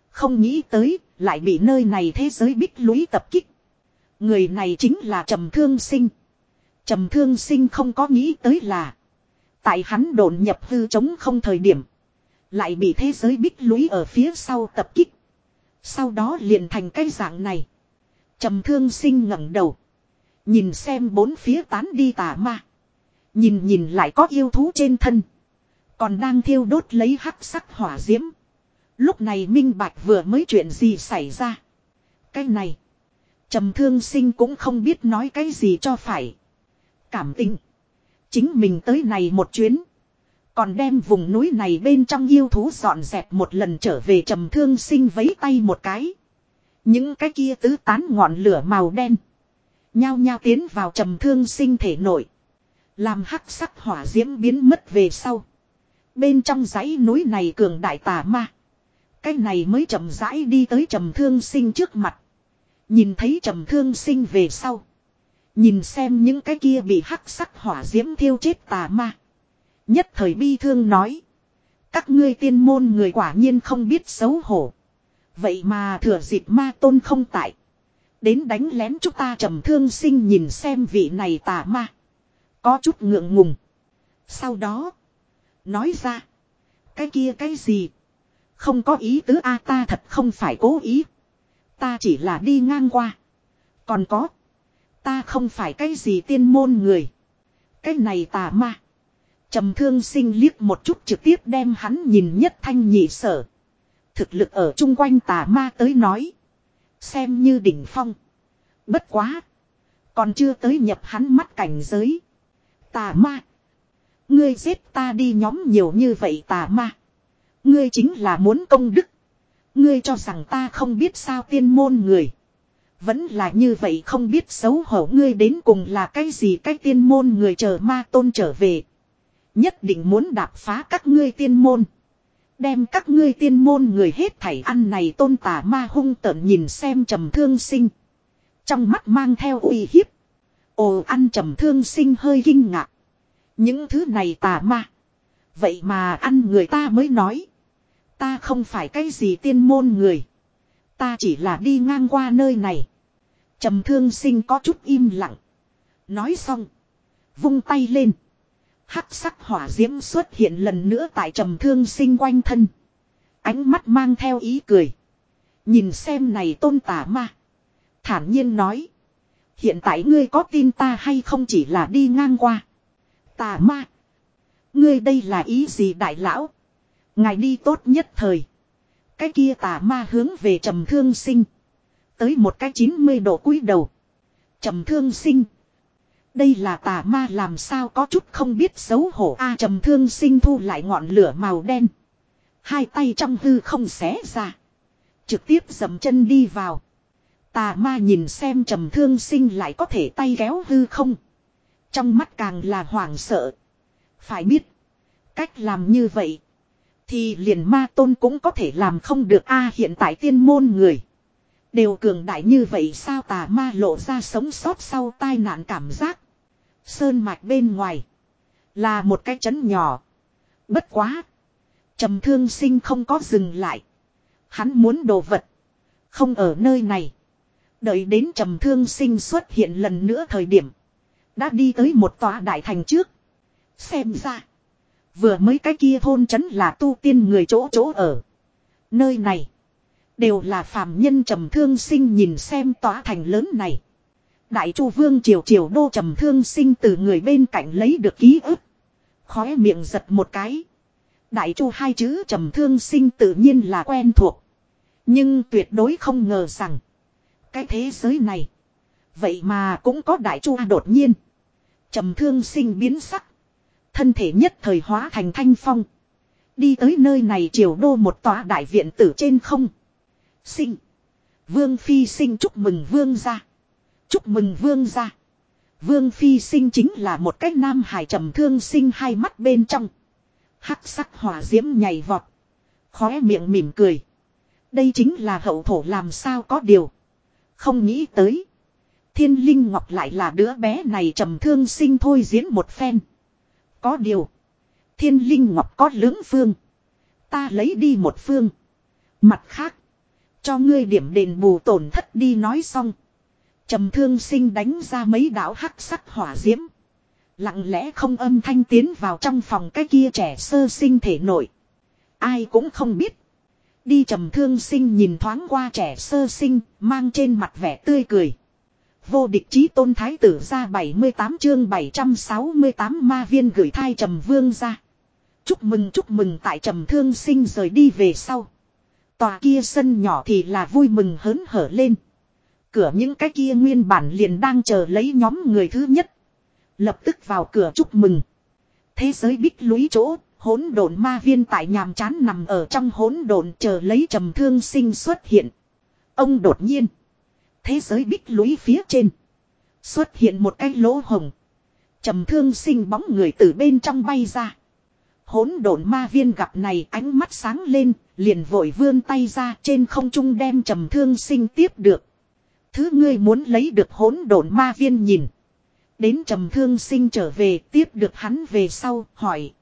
Không nghĩ tới, lại bị nơi này thế giới bích lũy tập kích. Người này chính là Trầm Thương Sinh. Trầm Thương Sinh không có nghĩ tới là. Tại hắn đồn nhập hư chống không thời điểm. Lại bị thế giới bích lũy ở phía sau tập kích. Sau đó liền thành cái dạng này. Trầm Thương Sinh ngẩng đầu. Nhìn xem bốn phía tán đi tà ma. Nhìn nhìn lại có yêu thú trên thân. Còn đang thiêu đốt lấy hắc sắc hỏa diễm. Lúc này minh bạch vừa mới chuyện gì xảy ra. Cái này. trầm thương sinh cũng không biết nói cái gì cho phải. Cảm tình. Chính mình tới này một chuyến. Còn đem vùng núi này bên trong yêu thú dọn dẹp một lần trở về trầm thương sinh vấy tay một cái. Những cái kia tứ tán ngọn lửa màu đen. Nhao nhao tiến vào trầm thương sinh thể nội. Làm hắc sắc hỏa diễm biến mất về sau. Bên trong dãy núi này cường đại tà ma. Cái này mới chậm rãi đi tới trầm thương sinh trước mặt. Nhìn thấy trầm thương sinh về sau. Nhìn xem những cái kia bị hắc sắc hỏa diễm thiêu chết tà ma. Nhất thời bi thương nói. Các ngươi tiên môn người quả nhiên không biết xấu hổ. Vậy mà thừa dịp ma tôn không tại. Đến đánh lén chúng ta trầm thương sinh nhìn xem vị này tà ma. Có chút ngượng ngùng. Sau đó. Nói ra. Cái kia cái gì. Không có ý tứ a, ta thật không phải cố ý. Ta chỉ là đi ngang qua. Còn có. Ta không phải cái gì tiên môn người. Cái này tà ma. trầm thương sinh liếc một chút trực tiếp đem hắn nhìn nhất thanh nhị sở. Thực lực ở chung quanh tà ma tới nói. Xem như đỉnh phong. Bất quá. Còn chưa tới nhập hắn mắt cảnh giới. Tà ma. Ngươi giết ta đi nhóm nhiều như vậy tà ma. Ngươi chính là muốn công đức. Ngươi cho rằng ta không biết sao tiên môn người. Vẫn là như vậy không biết xấu hổ ngươi đến cùng là cái gì cái tiên môn người chờ ma tôn trở về. Nhất định muốn đạp phá các ngươi tiên môn. Đem các ngươi tiên môn người hết thảy ăn này tôn tả ma hung tợn nhìn xem trầm thương sinh. Trong mắt mang theo uy hiếp. Ồ, ăn trầm thương sinh hơi kinh ngạc. Những thứ này tà ma. Vậy mà ăn người ta mới nói. Ta không phải cái gì tiên môn người. Ta chỉ là đi ngang qua nơi này. Trầm thương sinh có chút im lặng. Nói xong. Vung tay lên. Hắc sắc hỏa diễm xuất hiện lần nữa tại trầm thương sinh quanh thân. Ánh mắt mang theo ý cười. Nhìn xem này tôn tả ma. Thản nhiên nói. Hiện tại ngươi có tin ta hay không chỉ là đi ngang qua. Tà ma. Ngươi đây là ý gì đại lão? Ngài đi tốt nhất thời. Cái kia tà ma hướng về trầm thương sinh. Tới một cái 90 độ cúi đầu. Trầm thương sinh. Đây là tà ma làm sao có chút không biết xấu hổ a à, trầm thương sinh thu lại ngọn lửa màu đen. Hai tay trong hư không xé ra. Trực tiếp dầm chân đi vào. Tà ma nhìn xem trầm thương sinh lại có thể tay kéo hư không. Trong mắt càng là hoảng sợ. Phải biết. Cách làm như vậy. Thì liền ma tôn cũng có thể làm không được a à, hiện tại tiên môn người. Đều cường đại như vậy sao tà ma lộ ra sống sót sau tai nạn cảm giác. Sơn mạch bên ngoài. Là một cái chấn nhỏ. Bất quá. trầm thương sinh không có dừng lại. Hắn muốn đồ vật. Không ở nơi này. Đợi đến trầm thương sinh xuất hiện lần nữa thời điểm. Đã đi tới một tòa đại thành trước. Xem ra. Vừa mới cái kia thôn trấn là tu tiên người chỗ chỗ ở. Nơi này. Đều là phàm nhân trầm thương sinh nhìn xem tòa thành lớn này. Đại chu vương triều triều đô trầm thương sinh từ người bên cạnh lấy được ký ức. Khóe miệng giật một cái. Đại chu hai chữ trầm thương sinh tự nhiên là quen thuộc. Nhưng tuyệt đối không ngờ rằng. Cái thế giới này. Vậy mà cũng có đại chu đột nhiên. trầm thương sinh biến sắc. Thân thể nhất thời hóa thành thanh phong. Đi tới nơi này triều đô một tòa đại viện tử trên không. Sinh. Vương Phi sinh chúc mừng Vương ra. Chúc mừng Vương ra. Vương Phi sinh chính là một cách nam hài trầm thương sinh hai mắt bên trong. Hắc sắc hỏa diễm nhảy vọt. Khóe miệng mỉm cười. Đây chính là hậu thổ làm sao có điều. Không nghĩ tới. Thiên Linh Ngọc lại là đứa bé này trầm thương sinh thôi diễn một phen. Có điều. Thiên Linh Ngọc có lưỡng phương. Ta lấy đi một phương. Mặt khác. Cho ngươi điểm đền bù tổn thất đi nói xong. Trầm thương sinh đánh ra mấy đạo hắc sắc hỏa diễm. Lặng lẽ không âm thanh tiến vào trong phòng cái kia trẻ sơ sinh thể nội. Ai cũng không biết. Đi trầm thương sinh nhìn thoáng qua trẻ sơ sinh, mang trên mặt vẻ tươi cười. Vô địch chí tôn thái tử ra 78 chương 768 ma viên gửi thai trầm vương ra. Chúc mừng chúc mừng tại trầm thương sinh rời đi về sau. Tòa kia sân nhỏ thì là vui mừng hớn hở lên. Cửa những cái kia nguyên bản liền đang chờ lấy nhóm người thứ nhất. Lập tức vào cửa chúc mừng. Thế giới bích lũy chỗ, hỗn độn ma viên tại nhàm chán nằm ở trong hỗn độn chờ lấy trầm thương sinh xuất hiện. Ông đột nhiên. Thế giới bích lũy phía trên. Xuất hiện một cái lỗ hồng. Trầm thương sinh bóng người từ bên trong bay ra. Hỗn độn ma viên gặp này ánh mắt sáng lên, liền vội vươn tay ra trên không trung đem trầm thương sinh tiếp được. Thứ ngươi muốn lấy được hỗn độn ma viên nhìn. Đến trầm thương sinh trở về, tiếp được hắn về sau, hỏi.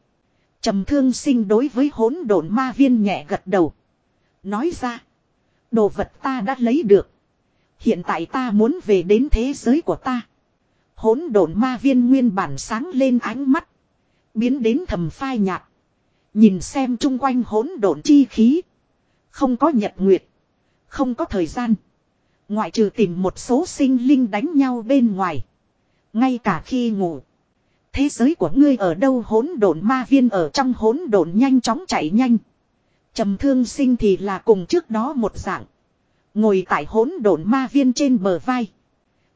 Trầm thương sinh đối với hỗn độn ma viên nhẹ gật đầu. Nói ra. Đồ vật ta đã lấy được. Hiện tại ta muốn về đến thế giới của ta. Hỗn độn ma viên nguyên bản sáng lên ánh mắt. Biến đến thầm phai nhạt. Nhìn xem chung quanh hỗn độn chi khí. Không có nhật nguyệt. Không có thời gian. Ngoại trừ tìm một số sinh linh đánh nhau bên ngoài. Ngay cả khi ngủ. Thế giới của ngươi ở đâu hỗn độn ma viên ở trong hỗn độn nhanh chóng chạy nhanh. Trầm thương sinh thì là cùng trước đó một dạng. Ngồi tại hỗn độn ma viên trên bờ vai.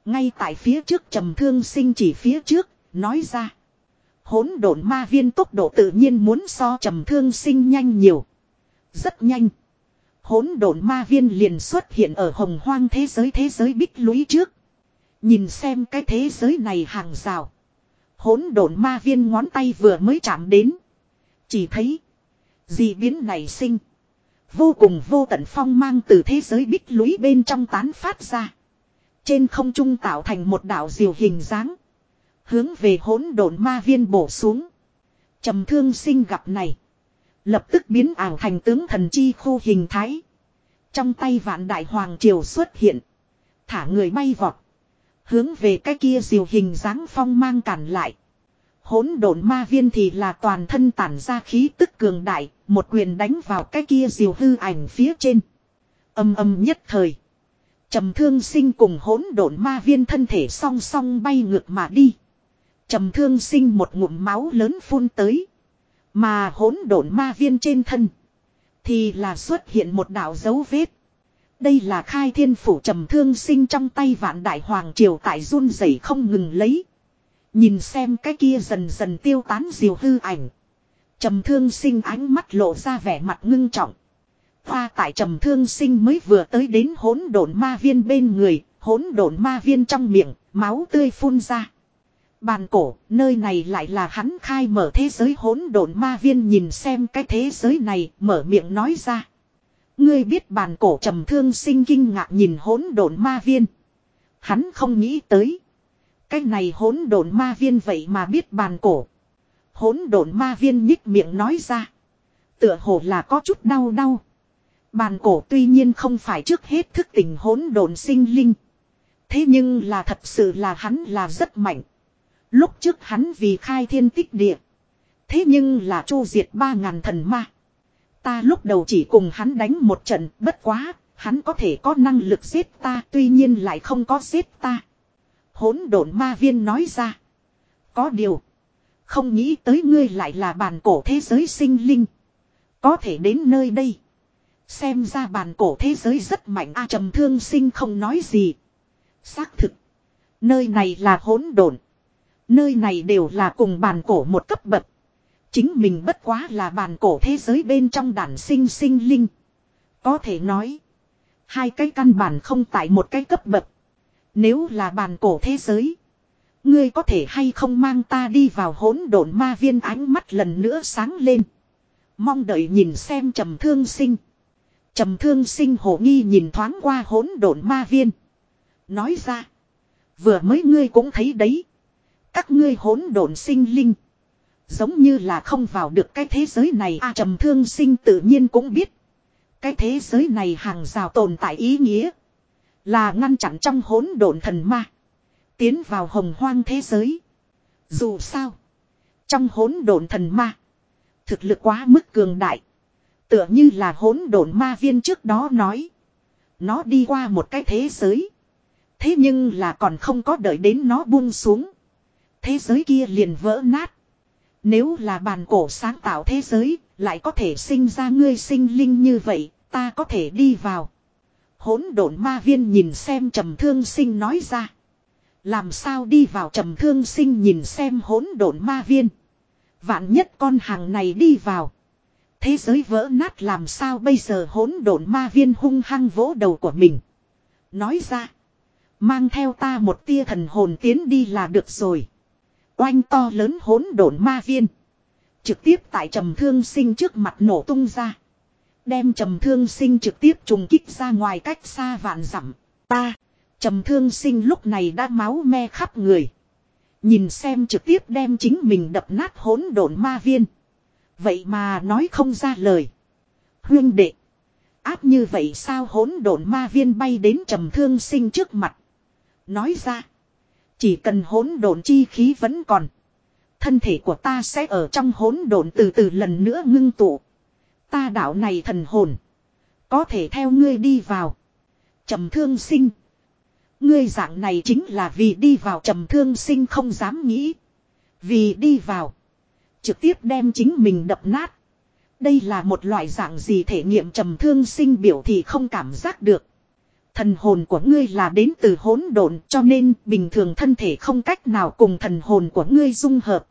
Ngay tại phía trước trầm thương sinh chỉ phía trước, nói ra. Hỗn độn ma viên tốc độ tự nhiên muốn so trầm thương sinh nhanh nhiều. Rất nhanh. Hỗn độn ma viên liền xuất hiện ở hồng hoang thế giới thế giới bích lũy trước. Nhìn xem cái thế giới này hàng rào. Hỗn độn ma viên ngón tay vừa mới chạm đến. Chỉ thấy. Dị biến này sinh. Vô cùng vô tận phong mang từ thế giới bích lũy bên trong tán phát ra. Trên không trung tạo thành một đảo diều hình dáng. Hướng về hỗn độn ma viên bổ xuống. trầm thương sinh gặp này. Lập tức biến ảo thành tướng thần chi khu hình thái. Trong tay vạn đại hoàng triều xuất hiện. Thả người bay vọt. Hướng về cái kia diều hình dáng phong mang cản lại. Hỗn độn ma viên thì là toàn thân tản ra khí tức cường đại, một quyền đánh vào cái kia diều hư ảnh phía trên. Âm âm nhất thời. Trầm thương sinh cùng hỗn độn ma viên thân thể song song bay ngược mà đi. Trầm thương sinh một ngụm máu lớn phun tới. Mà hỗn độn ma viên trên thân. Thì là xuất hiện một đạo dấu vết. Đây là khai thiên phủ trầm thương sinh trong tay vạn đại hoàng triều tại run rẩy không ngừng lấy. Nhìn xem cái kia dần dần tiêu tán diều hư ảnh. Trầm thương sinh ánh mắt lộ ra vẻ mặt ngưng trọng. Hoa tại trầm thương sinh mới vừa tới đến hỗn độn ma viên bên người, hỗn độn ma viên trong miệng, máu tươi phun ra. Bàn cổ, nơi này lại là hắn khai mở thế giới hỗn độn ma viên nhìn xem cái thế giới này, mở miệng nói ra. Ngươi biết bàn cổ trầm thương sinh kinh ngạc nhìn hỗn độn ma viên. Hắn không nghĩ tới. Cái này hỗn độn ma viên vậy mà biết bàn cổ. Hỗn độn ma viên nhích miệng nói ra. Tựa hồ là có chút đau đau. Bàn cổ tuy nhiên không phải trước hết thức tình hỗn độn sinh linh. Thế nhưng là thật sự là hắn là rất mạnh. Lúc trước hắn vì khai thiên tích địa. Thế nhưng là chu diệt ba ngàn thần ma. Ta lúc đầu chỉ cùng hắn đánh một trận bất quá, Hắn có thể có năng lực giết ta tuy nhiên lại không có giết ta. Hỗn độn ma viên nói ra. Có điều. Không nghĩ tới ngươi lại là bàn cổ thế giới sinh linh. Có thể đến nơi đây. Xem ra bàn cổ thế giới rất mạnh a trầm thương sinh không nói gì. Xác thực. Nơi này là hỗn độn. Nơi này đều là cùng bàn cổ một cấp bậc. Chính mình bất quá là bàn cổ thế giới bên trong đàn sinh sinh linh. Có thể nói. Hai cái căn bản không tại một cái cấp bậc. Nếu là bàn cổ thế giới. Ngươi có thể hay không mang ta đi vào hỗn độn ma viên ánh mắt lần nữa sáng lên. Mong đợi nhìn xem trầm thương sinh. Trầm thương sinh hồ nghi nhìn thoáng qua hỗn độn ma viên. Nói ra. Vừa mới ngươi cũng thấy đấy. Các ngươi hỗn độn sinh linh. Giống như là không vào được cái thế giới này, a trầm thương sinh tự nhiên cũng biết. Cái thế giới này hàng rào tồn tại ý nghĩa. Là ngăn chặn trong hỗn độn thần ma. Tiến vào hồng hoang thế giới. Dù sao. Trong hỗn độn thần ma. Thực lực quá mức cường đại. Tựa như là hỗn độn ma viên trước đó nói. Nó đi qua một cái thế giới. Thế nhưng là còn không có đợi đến nó buông xuống. Thế giới kia liền vỡ nát. Nếu là bàn cổ sáng tạo thế giới, lại có thể sinh ra ngươi sinh linh như vậy, ta có thể đi vào. Hỗn độn ma viên nhìn xem trầm thương sinh nói ra. Làm sao đi vào trầm thương sinh nhìn xem hỗn độn ma viên. Vạn nhất con hàng này đi vào. Thế giới vỡ nát làm sao bây giờ hỗn độn ma viên hung hăng vỗ đầu của mình. Nói ra. Mang theo ta một tia thần hồn tiến đi là được rồi. Oanh to lớn hỗn độn ma viên. Trực tiếp tại trầm thương sinh trước mặt nổ tung ra. Đem trầm thương sinh trực tiếp trùng kích ra ngoài cách xa vạn dặm. Ta. Trầm thương sinh lúc này đã máu me khắp người. Nhìn xem trực tiếp đem chính mình đập nát hỗn độn ma viên. Vậy mà nói không ra lời. Huyên đệ. Áp như vậy sao hỗn độn ma viên bay đến trầm thương sinh trước mặt. Nói ra. Chỉ cần hỗn độn chi khí vẫn còn. Thân thể của ta sẽ ở trong hỗn độn từ từ lần nữa ngưng tụ. Ta đạo này thần hồn. Có thể theo ngươi đi vào. trầm thương sinh. Ngươi dạng này chính là vì đi vào trầm thương sinh không dám nghĩ. Vì đi vào. Trực tiếp đem chính mình đập nát. Đây là một loại dạng gì thể nghiệm trầm thương sinh biểu thì không cảm giác được. Thần hồn của ngươi là đến từ hỗn độn cho nên bình thường thân thể không cách nào cùng thần hồn của ngươi dung hợp.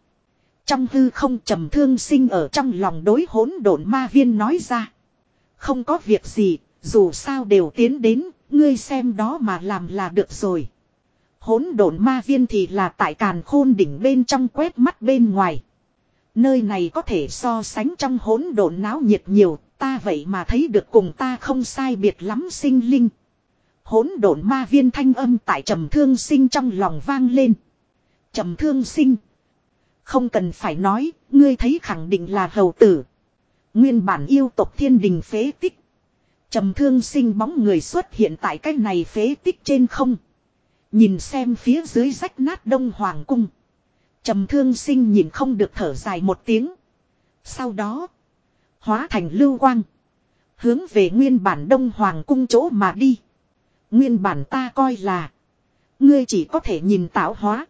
Trong hư không trầm thương sinh ở trong lòng đối hỗn độn ma viên nói ra. Không có việc gì, dù sao đều tiến đến, ngươi xem đó mà làm là được rồi. Hỗn độn ma viên thì là tại càn khôn đỉnh bên trong quét mắt bên ngoài. Nơi này có thể so sánh trong hỗn độn náo nhiệt nhiều, ta vậy mà thấy được cùng ta không sai biệt lắm sinh linh. Hỗn độn ma viên thanh âm tại trầm thương sinh trong lòng vang lên. Trầm thương sinh. Không cần phải nói, ngươi thấy khẳng định là hầu tử. Nguyên bản yêu tộc thiên đình phế tích. Trầm thương sinh bóng người xuất hiện tại cái này phế tích trên không. Nhìn xem phía dưới rách nát đông hoàng cung. Trầm thương sinh nhìn không được thở dài một tiếng. Sau đó. Hóa thành lưu quang. Hướng về nguyên bản đông hoàng cung chỗ mà đi. Nguyên bản ta coi là. Ngươi chỉ có thể nhìn tạo hóa.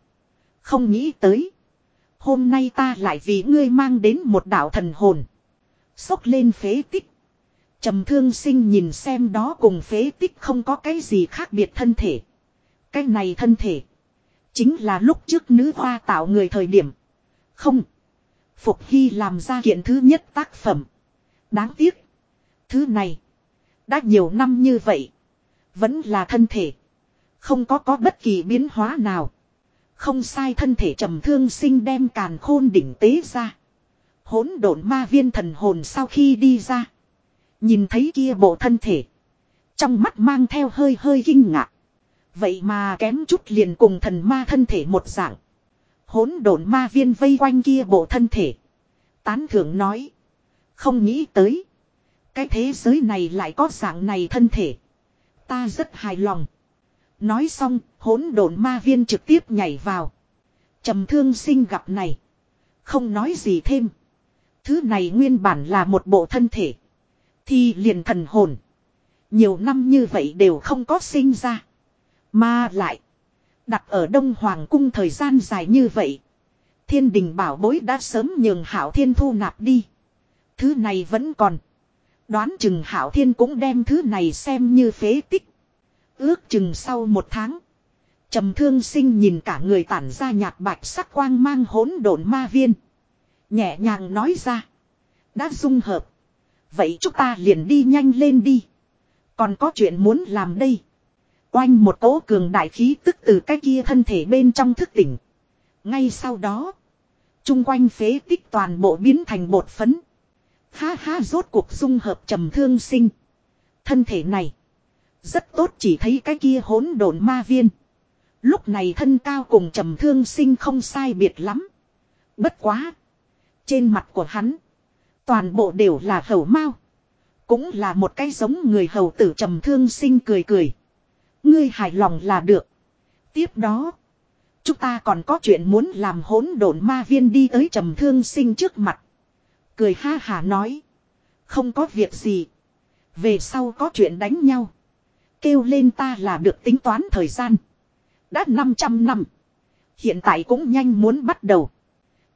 Không nghĩ tới. Hôm nay ta lại vì ngươi mang đến một đạo thần hồn. Xốc lên phế tích. trầm thương sinh nhìn xem đó cùng phế tích không có cái gì khác biệt thân thể. Cái này thân thể. Chính là lúc trước nữ hoa tạo người thời điểm. Không. Phục Hy làm ra kiện thứ nhất tác phẩm. Đáng tiếc. Thứ này. Đã nhiều năm như vậy. Vẫn là thân thể. Không có có bất kỳ biến hóa nào. Không sai thân thể trầm thương sinh đem càn khôn đỉnh tế ra. Hỗn độn ma viên thần hồn sau khi đi ra. Nhìn thấy kia bộ thân thể. Trong mắt mang theo hơi hơi kinh ngạc. Vậy mà kém chút liền cùng thần ma thân thể một dạng. Hỗn độn ma viên vây quanh kia bộ thân thể. Tán thưởng nói. Không nghĩ tới. Cái thế giới này lại có dạng này thân thể. Ta rất hài lòng. Nói xong, hỗn độn ma viên trực tiếp nhảy vào. trầm thương sinh gặp này. Không nói gì thêm. Thứ này nguyên bản là một bộ thân thể. Thì liền thần hồn. Nhiều năm như vậy đều không có sinh ra. Mà lại. Đặt ở Đông Hoàng cung thời gian dài như vậy. Thiên đình bảo bối đã sớm nhường hảo thiên thu nạp đi. Thứ này vẫn còn. Đoán chừng hảo thiên cũng đem thứ này xem như phế tích. Ước chừng sau một tháng. trầm thương sinh nhìn cả người tản ra nhạt bạch sắc quang mang hỗn độn ma viên. Nhẹ nhàng nói ra. Đã dung hợp. Vậy chúng ta liền đi nhanh lên đi. Còn có chuyện muốn làm đây. Oanh một cỗ cường đại khí tức từ cái kia thân thể bên trong thức tỉnh. Ngay sau đó. Trung quanh phế tích toàn bộ biến thành bột phấn. Ha ha, rốt cuộc dung hợp trầm thương sinh. Thân thể này. Rất tốt chỉ thấy cái kia hỗn độn ma viên. Lúc này thân cao cùng trầm thương sinh không sai biệt lắm. Bất quá. Trên mặt của hắn. Toàn bộ đều là hầu mau. Cũng là một cái giống người hầu tử trầm thương sinh cười cười. Ngươi hài lòng là được. Tiếp đó. Chúng ta còn có chuyện muốn làm hỗn độn ma viên đi tới trầm thương sinh trước mặt. Cười ha hà nói. Không có việc gì. Về sau có chuyện đánh nhau. Kêu lên ta là được tính toán thời gian. Đã 500 năm. Hiện tại cũng nhanh muốn bắt đầu.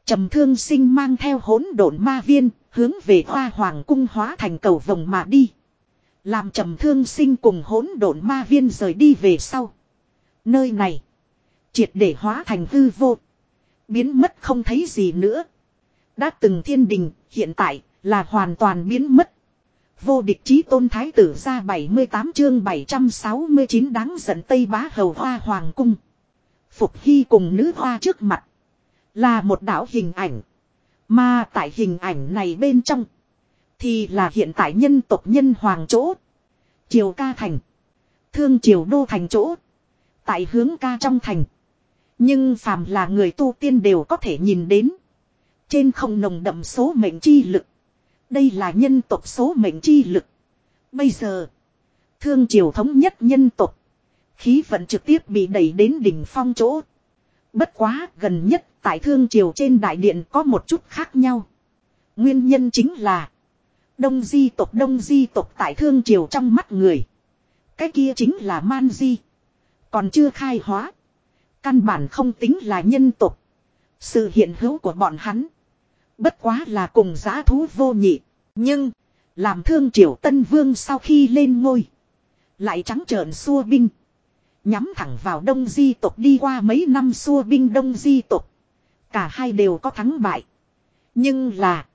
Trầm thương sinh mang theo hỗn độn ma viên, hướng về hoa hoàng cung hóa thành cầu vồng mà đi. Làm trầm thương sinh cùng hỗn độn ma viên rời đi về sau. Nơi này, triệt để hóa thành hư vô. Biến mất không thấy gì nữa. Đã từng thiên đình, hiện tại, là hoàn toàn biến mất. Vô địch chí tôn thái tử ra 78 chương 769 đáng giận Tây Bá Hầu Hoa Hoàng Cung. Phục Hy cùng nữ hoa trước mặt. Là một đảo hình ảnh. Mà tại hình ảnh này bên trong. Thì là hiện tại nhân tộc nhân hoàng chỗ. Triều ca thành. Thương triều đô thành chỗ. Tại hướng ca trong thành. Nhưng phàm là người tu tiên đều có thể nhìn đến. Trên không nồng đậm số mệnh chi lực. Đây là nhân tộc số mệnh chi lực. Bây giờ. Thương triều thống nhất nhân tộc. Khí vận trực tiếp bị đẩy đến đỉnh phong chỗ. Bất quá, gần nhất tại thương triều trên đại điện có một chút khác nhau. Nguyên nhân chính là. Đông di tộc, đông di tộc tại thương triều trong mắt người. Cái kia chính là man di. Còn chưa khai hóa. Căn bản không tính là nhân tộc. Sự hiện hữu của bọn hắn. Bất quá là cùng giã thú vô nhị. Nhưng. Làm thương triều tân vương sau khi lên ngôi. Lại trắng trợn xua binh. Nhắm thẳng vào đông di tộc đi qua mấy năm xua binh đông di tộc. Cả hai đều có thắng bại. Nhưng là.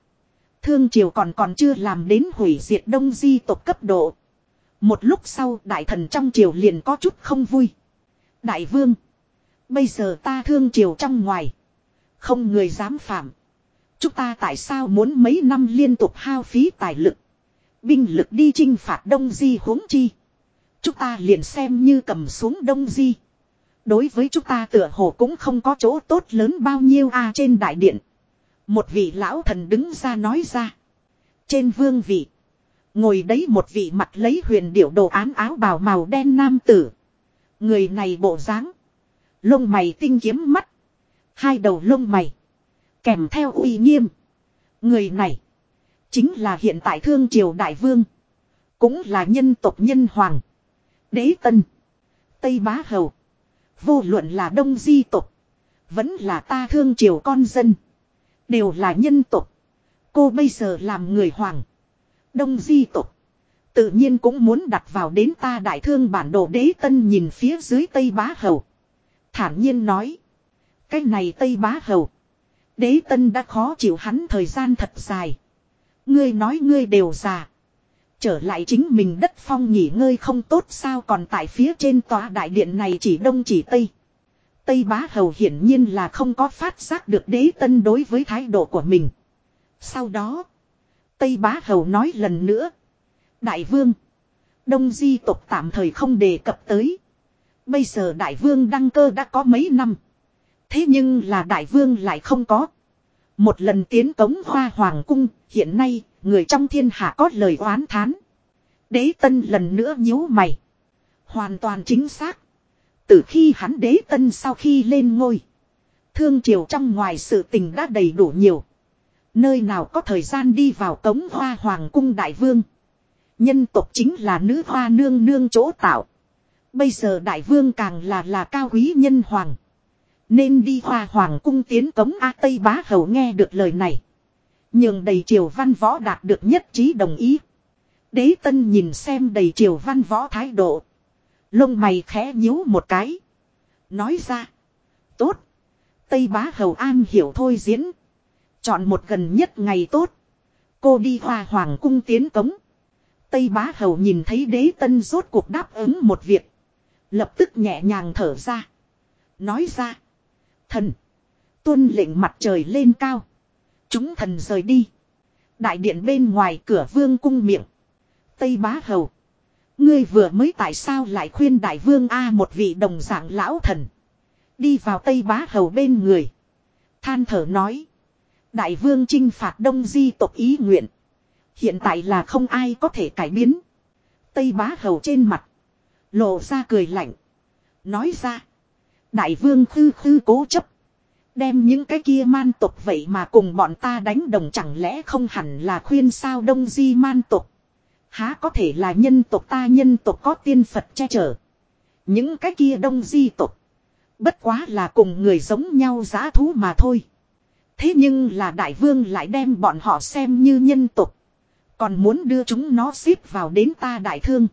Thương triều còn còn chưa làm đến hủy diệt đông di tộc cấp độ. Một lúc sau, đại thần trong triều liền có chút không vui. Đại vương. Bây giờ ta thương triều trong ngoài. Không người dám phạm. Chúng ta tại sao muốn mấy năm liên tục hao phí tài lực. Binh lực đi chinh phạt đông di huống chi. Chúng ta liền xem như cầm xuống đông di. Đối với chúng ta tựa hồ cũng không có chỗ tốt lớn bao nhiêu a à, trên đại điện. Một vị lão thần đứng ra nói ra. Trên vương vị. Ngồi đấy một vị mặt lấy huyền điệu đồ án áo bào màu đen nam tử. Người này bộ dáng, Lông mày tinh kiếm mắt. Hai đầu lông mày. Kèm theo uy nghiêm. Người này. Chính là hiện tại thương triều đại vương. Cũng là nhân tộc nhân hoàng. Đế tân. Tây bá hầu. Vô luận là đông di tộc. Vẫn là ta thương triều con dân. Đều là nhân tộc. Cô bây giờ làm người hoàng. Đông di tộc. Tự nhiên cũng muốn đặt vào đến ta đại thương bản đồ đế tân nhìn phía dưới Tây Bá Hầu. Thản nhiên nói. Cái này Tây Bá Hầu. Đế tân đã khó chịu hắn thời gian thật dài. Ngươi nói ngươi đều già. Trở lại chính mình đất phong nghỉ ngơi không tốt sao còn tại phía trên tòa đại điện này chỉ đông chỉ tây. Tây bá hầu hiển nhiên là không có phát giác được đế tân đối với thái độ của mình. Sau đó, Tây bá hầu nói lần nữa. Đại vương, đông di tộc tạm thời không đề cập tới. Bây giờ đại vương đăng cơ đã có mấy năm. Thế nhưng là đại vương lại không có. Một lần tiến cống hoa hoàng cung, hiện nay, người trong thiên hạ có lời oán thán. Đế tân lần nữa nhíu mày. Hoàn toàn chính xác. Từ khi hắn đế tân sau khi lên ngôi. Thương triều trong ngoài sự tình đã đầy đủ nhiều. Nơi nào có thời gian đi vào cống hoa hoàng cung đại vương. Nhân tộc chính là nữ hoa nương nương chỗ tạo. Bây giờ đại vương càng là là cao quý nhân hoàng. Nên đi hoa hoàng cung tiến cống A Tây Bá Hầu nghe được lời này. Nhưng đầy triều văn võ đạt được nhất trí đồng ý. Đế tân nhìn xem đầy triều văn võ thái độ. Lông mày khẽ nhíu một cái. Nói ra. Tốt. Tây Bá Hầu An hiểu thôi diễn. Chọn một gần nhất ngày tốt. Cô đi hoa hoàng cung tiến cống. Tây Bá Hầu nhìn thấy đế tân rốt cuộc đáp ứng một việc. Lập tức nhẹ nhàng thở ra. Nói ra. Thần. Tuân lệnh mặt trời lên cao. Chúng thần rời đi. Đại điện bên ngoài cửa vương cung miệng. Tây Bá Hầu. Ngươi vừa mới tại sao lại khuyên đại vương A một vị đồng dạng lão thần. Đi vào Tây Bá Hầu bên người. Than thở nói. Đại vương chinh phạt đông di tộc ý nguyện. Hiện tại là không ai có thể cải biến. Tây Bá Hầu trên mặt. Lộ ra cười lạnh. Nói ra. Đại vương khư khư cố chấp. Đem những cái kia man tộc vậy mà cùng bọn ta đánh đồng chẳng lẽ không hẳn là khuyên sao đông di man tộc. Há có thể là nhân tộc ta nhân tộc có tiên Phật che chở. Những cái kia đông di tộc. Bất quá là cùng người giống nhau giá thú mà thôi. Thế nhưng là đại vương lại đem bọn họ xem như nhân tộc. Còn muốn đưa chúng nó xếp vào đến ta đại thương.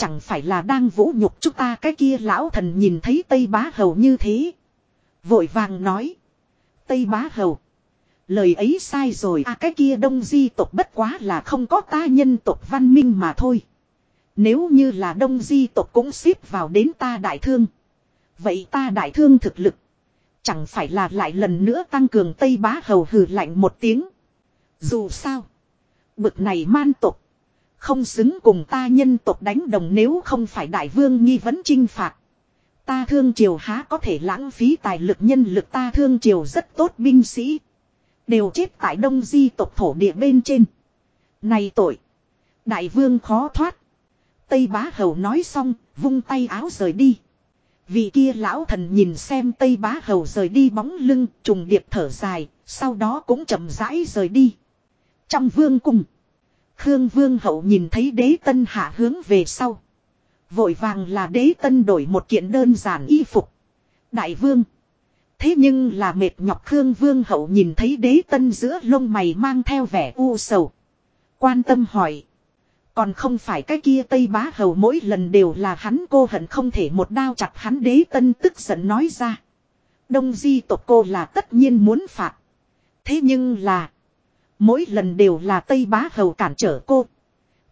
Chẳng phải là đang vũ nhục chúng ta cái kia lão thần nhìn thấy Tây Bá Hầu như thế. Vội vàng nói. Tây Bá Hầu. Lời ấy sai rồi à cái kia đông di tộc bất quá là không có ta nhân tộc văn minh mà thôi. Nếu như là đông di tộc cũng xếp vào đến ta đại thương. Vậy ta đại thương thực lực. Chẳng phải là lại lần nữa tăng cường Tây Bá Hầu hừ lạnh một tiếng. Dù sao. Bực này man tộc. Không xứng cùng ta nhân tộc đánh đồng nếu không phải đại vương nghi vấn chinh phạt. Ta thương triều há có thể lãng phí tài lực nhân lực ta thương triều rất tốt binh sĩ. Đều chết tại đông di tộc thổ địa bên trên. Này tội. Đại vương khó thoát. Tây bá hầu nói xong, vung tay áo rời đi. Vị kia lão thần nhìn xem Tây bá hầu rời đi bóng lưng, trùng điệp thở dài, sau đó cũng chậm rãi rời đi. Trong vương cung. Khương vương hậu nhìn thấy đế tân hạ hướng về sau. Vội vàng là đế tân đổi một kiện đơn giản y phục. Đại vương. Thế nhưng là mệt nhọc Khương Vương hậu nhìn thấy đế tân giữa lông mày mang theo vẻ u sầu. Quan tâm hỏi. Còn không phải cái kia Tây Bá Hầu mỗi lần đều là hắn cô hận không thể một đao chặt hắn đế tân tức giận nói ra. Đông di tộc cô là tất nhiên muốn phạt. Thế nhưng là. Mỗi lần đều là Tây Bá Hầu cản trở cô.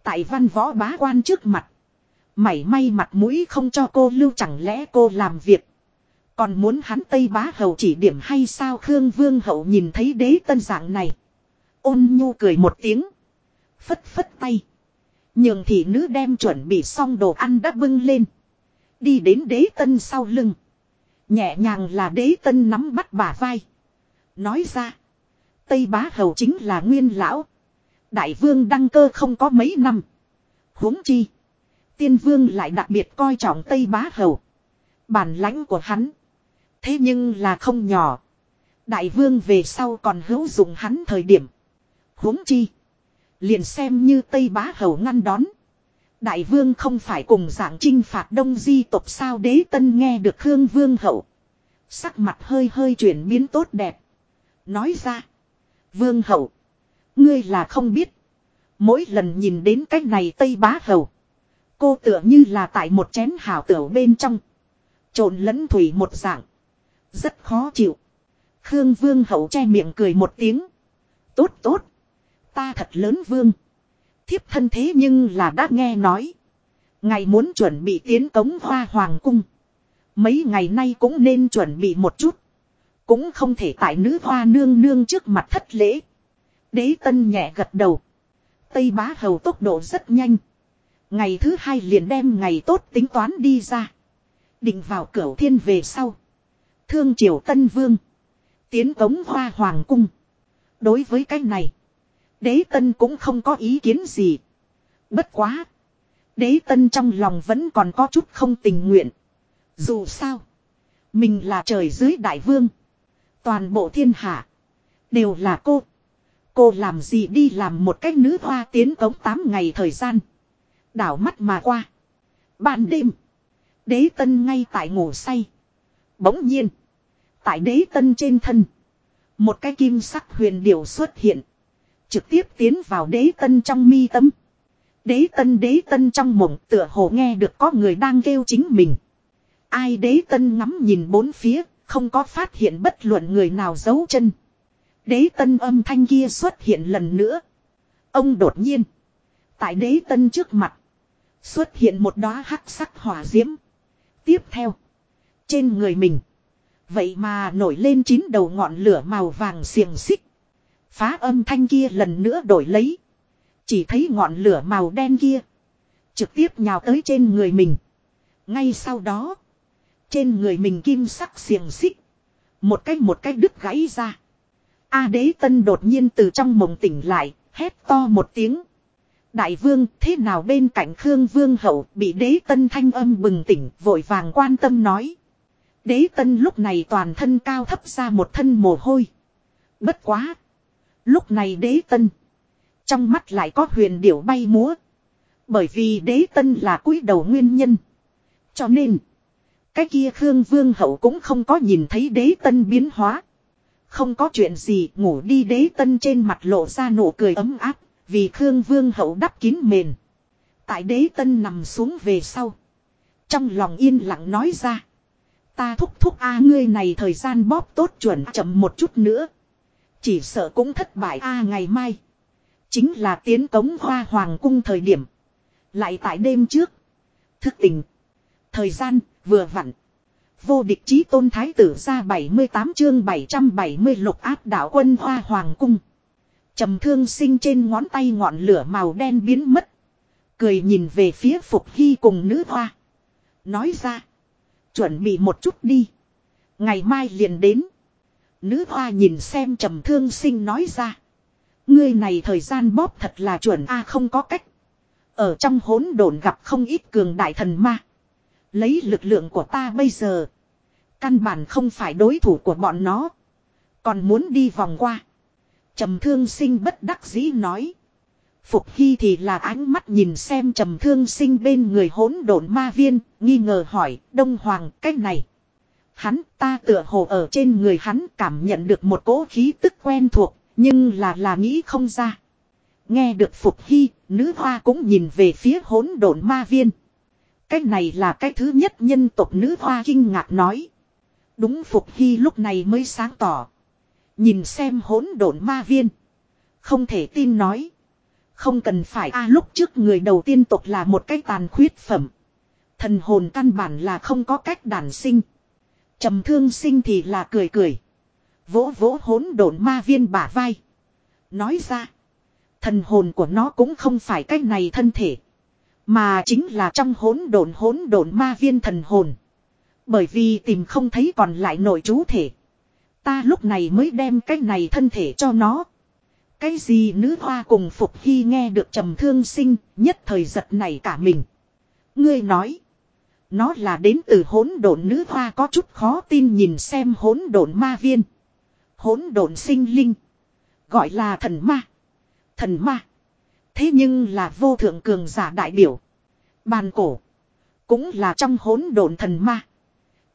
Tại văn võ bá quan trước mặt. Mảy may mặt mũi không cho cô lưu chẳng lẽ cô làm việc. Còn muốn hắn Tây Bá Hầu chỉ điểm hay sao Khương Vương Hậu nhìn thấy đế tân dạng này. Ôn nhu cười một tiếng. Phất phất tay. Nhường thị nữ đem chuẩn bị xong đồ ăn đã bưng lên. Đi đến đế tân sau lưng. Nhẹ nhàng là đế tân nắm bắt bà vai. Nói ra. Tây Bá Hầu chính là nguyên lão. Đại vương đăng cơ không có mấy năm. huống chi. Tiên vương lại đặc biệt coi trọng Tây Bá Hầu. Bản lãnh của hắn. Thế nhưng là không nhỏ. Đại vương về sau còn hữu dụng hắn thời điểm. huống chi. Liền xem như Tây Bá Hầu ngăn đón. Đại vương không phải cùng dạng trinh phạt đông di tộc sao đế tân nghe được Khương Vương hậu. Sắc mặt hơi hơi chuyển biến tốt đẹp. Nói ra. Vương hậu. Ngươi là không biết. Mỗi lần nhìn đến cách này Tây Bá Hầu. Cô tựa như là tại một chén hào tửu bên trong. Trộn lẫn thủy một dạng. Rất khó chịu. Khương Vương hậu che miệng cười một tiếng. Tốt tốt. Ta thật lớn vương. Thiếp thân thế nhưng là đã nghe nói. Ngày muốn chuẩn bị tiến cống hoa hoàng cung. Mấy ngày nay cũng nên chuẩn bị một chút. Cũng không thể tại nữ hoa nương nương trước mặt thất lễ. Đế tân nhẹ gật đầu. Tây bá hầu tốc độ rất nhanh. Ngày thứ hai liền đem ngày tốt tính toán đi ra. Định vào cửa thiên về sau. Thương triều Tân Vương. Tiến cống hoa hoàng cung. Đối với cái này. Đế Tân cũng không có ý kiến gì. Bất quá. Đế Tân trong lòng vẫn còn có chút không tình nguyện. Dù sao. Mình là trời dưới đại vương. Toàn bộ thiên hạ. Đều là cô. Cô làm gì đi làm một cách nữ hoa tiến cống 8 ngày thời gian. Đảo mắt mà qua. Ban đêm. Đế tân ngay tại ngủ say. Bỗng nhiên. Tại đế tân trên thân. Một cái kim sắc huyền điểu xuất hiện. Trực tiếp tiến vào đế tân trong mi tâm. Đế tân đế tân trong mộng tựa hồ nghe được có người đang kêu chính mình. Ai đế tân ngắm nhìn bốn phía, không có phát hiện bất luận người nào giấu chân. Đế tân âm thanh kia xuất hiện lần nữa. Ông đột nhiên. Tại đế tân trước mặt. Xuất hiện một đóa hắc sắc hỏa diễm. Tiếp theo. Trên người mình. Vậy mà nổi lên chín đầu ngọn lửa màu vàng xiềng xích. Phá âm thanh kia lần nữa đổi lấy. Chỉ thấy ngọn lửa màu đen kia. Trực tiếp nhào tới trên người mình. Ngay sau đó. Trên người mình kim sắc xiềng xích. Một cách một cách đứt gãy ra. A đế tân đột nhiên từ trong mộng tỉnh lại. Hét to một tiếng. Đại vương, thế nào bên cạnh Khương Vương Hậu bị đế tân thanh âm bừng tỉnh, vội vàng quan tâm nói. Đế tân lúc này toàn thân cao thấp ra một thân mồ hôi. Bất quá. Lúc này đế tân. Trong mắt lại có huyền điểu bay múa. Bởi vì đế tân là cúi đầu nguyên nhân. Cho nên. Cái kia Khương Vương Hậu cũng không có nhìn thấy đế tân biến hóa. Không có chuyện gì, ngủ đi đế tân trên mặt lộ ra nụ cười ấm áp. Vì Khương Vương Hậu đắp kín mền. Tại đế tân nằm xuống về sau. Trong lòng yên lặng nói ra. Ta thúc thúc a, ngươi này thời gian bóp tốt chuẩn chậm một chút nữa. Chỉ sợ cũng thất bại a ngày mai. Chính là tiến cống hoa hoàng cung thời điểm. Lại tại đêm trước. Thức tỉnh Thời gian vừa vặn. Vô địch chí tôn thái tử ra 78 chương 770 lục áp đảo quân hoa hoàng cung. trầm thương sinh trên ngón tay ngọn lửa màu đen biến mất. Cười nhìn về phía Phục Hy cùng nữ hoa. Nói ra. Chuẩn bị một chút đi. Ngày mai liền đến. Nữ hoa nhìn xem trầm thương sinh nói ra. Ngươi này thời gian bóp thật là chuẩn a, không có cách. Ở trong hỗn độn gặp không ít cường đại thần ma. Lấy lực lượng của ta bây giờ. Căn bản không phải đối thủ của bọn nó. Còn muốn đi vòng qua. Trầm thương sinh bất đắc dĩ nói. Phục Hy thì là ánh mắt nhìn xem trầm thương sinh bên người hỗn độn ma viên, nghi ngờ hỏi, Đông Hoàng, cách này. Hắn ta tựa hồ ở trên người hắn cảm nhận được một cỗ khí tức quen thuộc, nhưng là là nghĩ không ra. Nghe được Phục Hy, nữ hoa cũng nhìn về phía hỗn độn ma viên. Cái này là cái thứ nhất nhân tộc nữ hoa kinh ngạc nói. Đúng Phục Hy lúc này mới sáng tỏ. Nhìn xem hỗn độn ma viên. Không thể tin nói. Không cần phải a à, lúc trước người đầu tiên tộc là một cái tàn khuyết phẩm. Thần hồn căn bản là không có cách đản sinh. trầm thương sinh thì là cười cười. Vỗ vỗ hỗn độn ma viên bả vai. Nói ra. Thần hồn của nó cũng không phải cách này thân thể. Mà chính là trong hỗn độn hỗn độn ma viên thần hồn. Bởi vì tìm không thấy còn lại nội chú thể. Ta lúc này mới đem cái này thân thể cho nó. Cái gì nữ hoa cùng Phục khi nghe được trầm thương sinh, nhất thời giật này cả mình. Ngươi nói. Nó là đến từ hỗn độn nữ hoa có chút khó tin nhìn xem hỗn độn ma viên. Hỗn độn sinh linh. Gọi là thần ma. Thần ma. Thế nhưng là vô thượng cường giả đại biểu. Bàn cổ. Cũng là trong hỗn độn thần ma.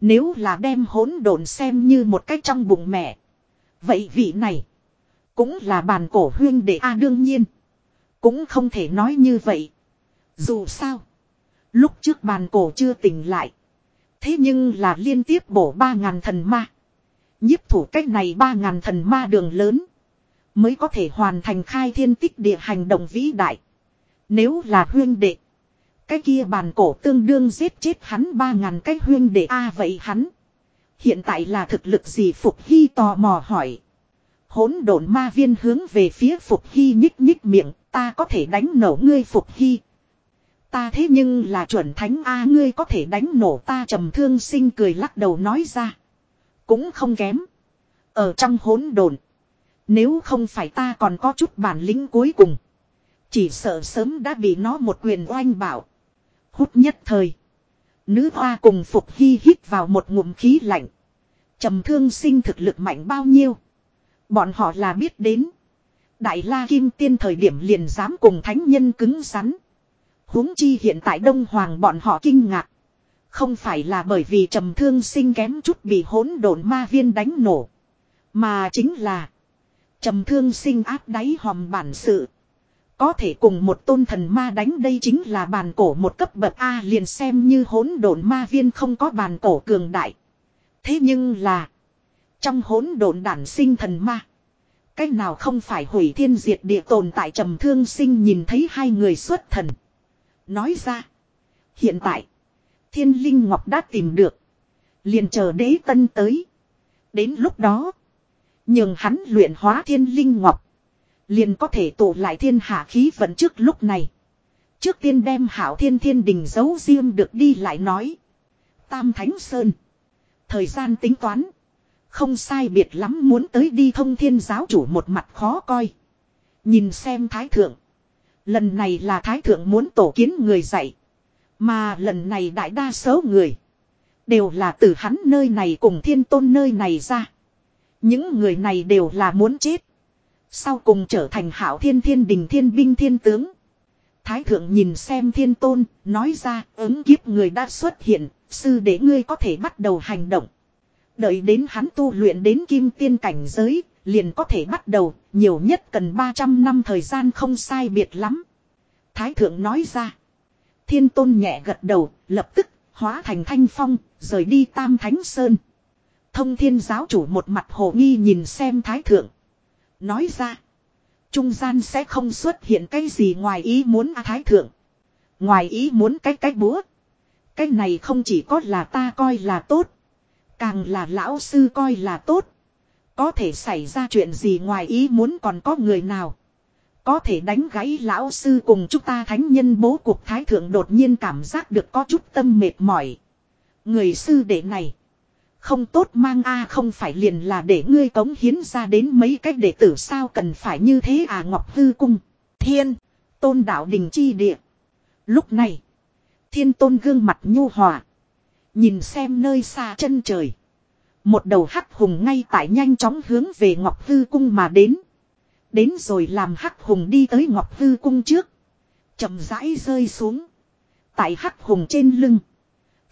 Nếu là đem hỗn độn xem như một cách trong bụng mẹ. Vậy vị này. Cũng là bàn cổ huyên đệ a đương nhiên. Cũng không thể nói như vậy. Dù sao. Lúc trước bàn cổ chưa tỉnh lại. Thế nhưng là liên tiếp bổ ba ngàn thần ma. nhiếp thủ cách này ba ngàn thần ma đường lớn. Mới có thể hoàn thành khai thiên tích địa hành động vĩ đại. Nếu là huyên đệ. Cái kia bàn cổ tương đương giết chết hắn ba ngàn cái huyên đệ a à, vậy hắn. Hiện tại là thực lực gì Phục Hy tò mò hỏi hỗn độn ma viên hướng về phía Phục Hy nhích nhích miệng, ta có thể đánh nổ ngươi Phục Hy. Ta thế nhưng là chuẩn thánh A ngươi có thể đánh nổ ta trầm thương sinh cười lắc đầu nói ra. Cũng không kém. Ở trong hỗn độn nếu không phải ta còn có chút bản lĩnh cuối cùng. Chỉ sợ sớm đã bị nó một quyền oanh bảo. Hút nhất thời. Nữ hoa cùng Phục Hy hít vào một ngụm khí lạnh. Trầm thương sinh thực lực mạnh bao nhiêu. Bọn họ là biết đến. Đại la kim tiên thời điểm liền dám cùng thánh nhân cứng rắn. huống chi hiện tại Đông Hoàng bọn họ kinh ngạc. Không phải là bởi vì trầm thương sinh kém chút bị hỗn độn ma viên đánh nổ. Mà chính là. Trầm thương sinh áp đáy hòm bản sự. Có thể cùng một tôn thần ma đánh đây chính là bàn cổ một cấp bậc A liền xem như hỗn độn ma viên không có bàn cổ cường đại. Thế nhưng là. Trong hỗn độn đản sinh thần ma. Cách nào không phải hủy thiên diệt địa tồn tại trầm thương sinh nhìn thấy hai người xuất thần. Nói ra. Hiện tại. Thiên linh ngọc đã tìm được. Liền chờ đế tân tới. Đến lúc đó. Nhưng hắn luyện hóa thiên linh ngọc. Liền có thể tụ lại thiên hạ khí vận trước lúc này. Trước tiên đem hảo thiên thiên đình giấu riêng được đi lại nói. Tam Thánh Sơn. Thời gian tính toán. Không sai biệt lắm muốn tới đi thông thiên giáo chủ một mặt khó coi. Nhìn xem thái thượng. Lần này là thái thượng muốn tổ kiến người dạy. Mà lần này đại đa số người. Đều là từ hắn nơi này cùng thiên tôn nơi này ra. Những người này đều là muốn chết. Sau cùng trở thành hảo thiên thiên đình thiên binh thiên tướng. Thái thượng nhìn xem thiên tôn, nói ra ứng kiếp người đã xuất hiện, sư để ngươi có thể bắt đầu hành động. Đợi đến hắn tu luyện đến kim tiên cảnh giới, liền có thể bắt đầu, nhiều nhất cần 300 năm thời gian không sai biệt lắm. Thái thượng nói ra. Thiên tôn nhẹ gật đầu, lập tức, hóa thành thanh phong, rời đi tam thánh sơn. Thông thiên giáo chủ một mặt hồ nghi nhìn xem thái thượng. Nói ra. Trung gian sẽ không xuất hiện cái gì ngoài ý muốn à thái thượng. Ngoài ý muốn cái cái búa. Cái này không chỉ có là ta coi là tốt. Càng là lão sư coi là tốt. Có thể xảy ra chuyện gì ngoài ý muốn còn có người nào. Có thể đánh gãy lão sư cùng chúng ta thánh nhân bố cục thái thượng đột nhiên cảm giác được có chút tâm mệt mỏi. Người sư đệ này. Không tốt mang a không phải liền là để ngươi cống hiến ra đến mấy cách đệ tử sao cần phải như thế à Ngọc Hư Cung. Thiên, tôn đạo đình chi địa. Lúc này, thiên tôn gương mặt nhu hòa. Nhìn xem nơi xa chân trời. Một đầu hắc hùng ngay tại nhanh chóng hướng về Ngọc Hư Cung mà đến. Đến rồi làm hắc hùng đi tới Ngọc Hư Cung trước. chậm rãi rơi xuống. Tại hắc hùng trên lưng.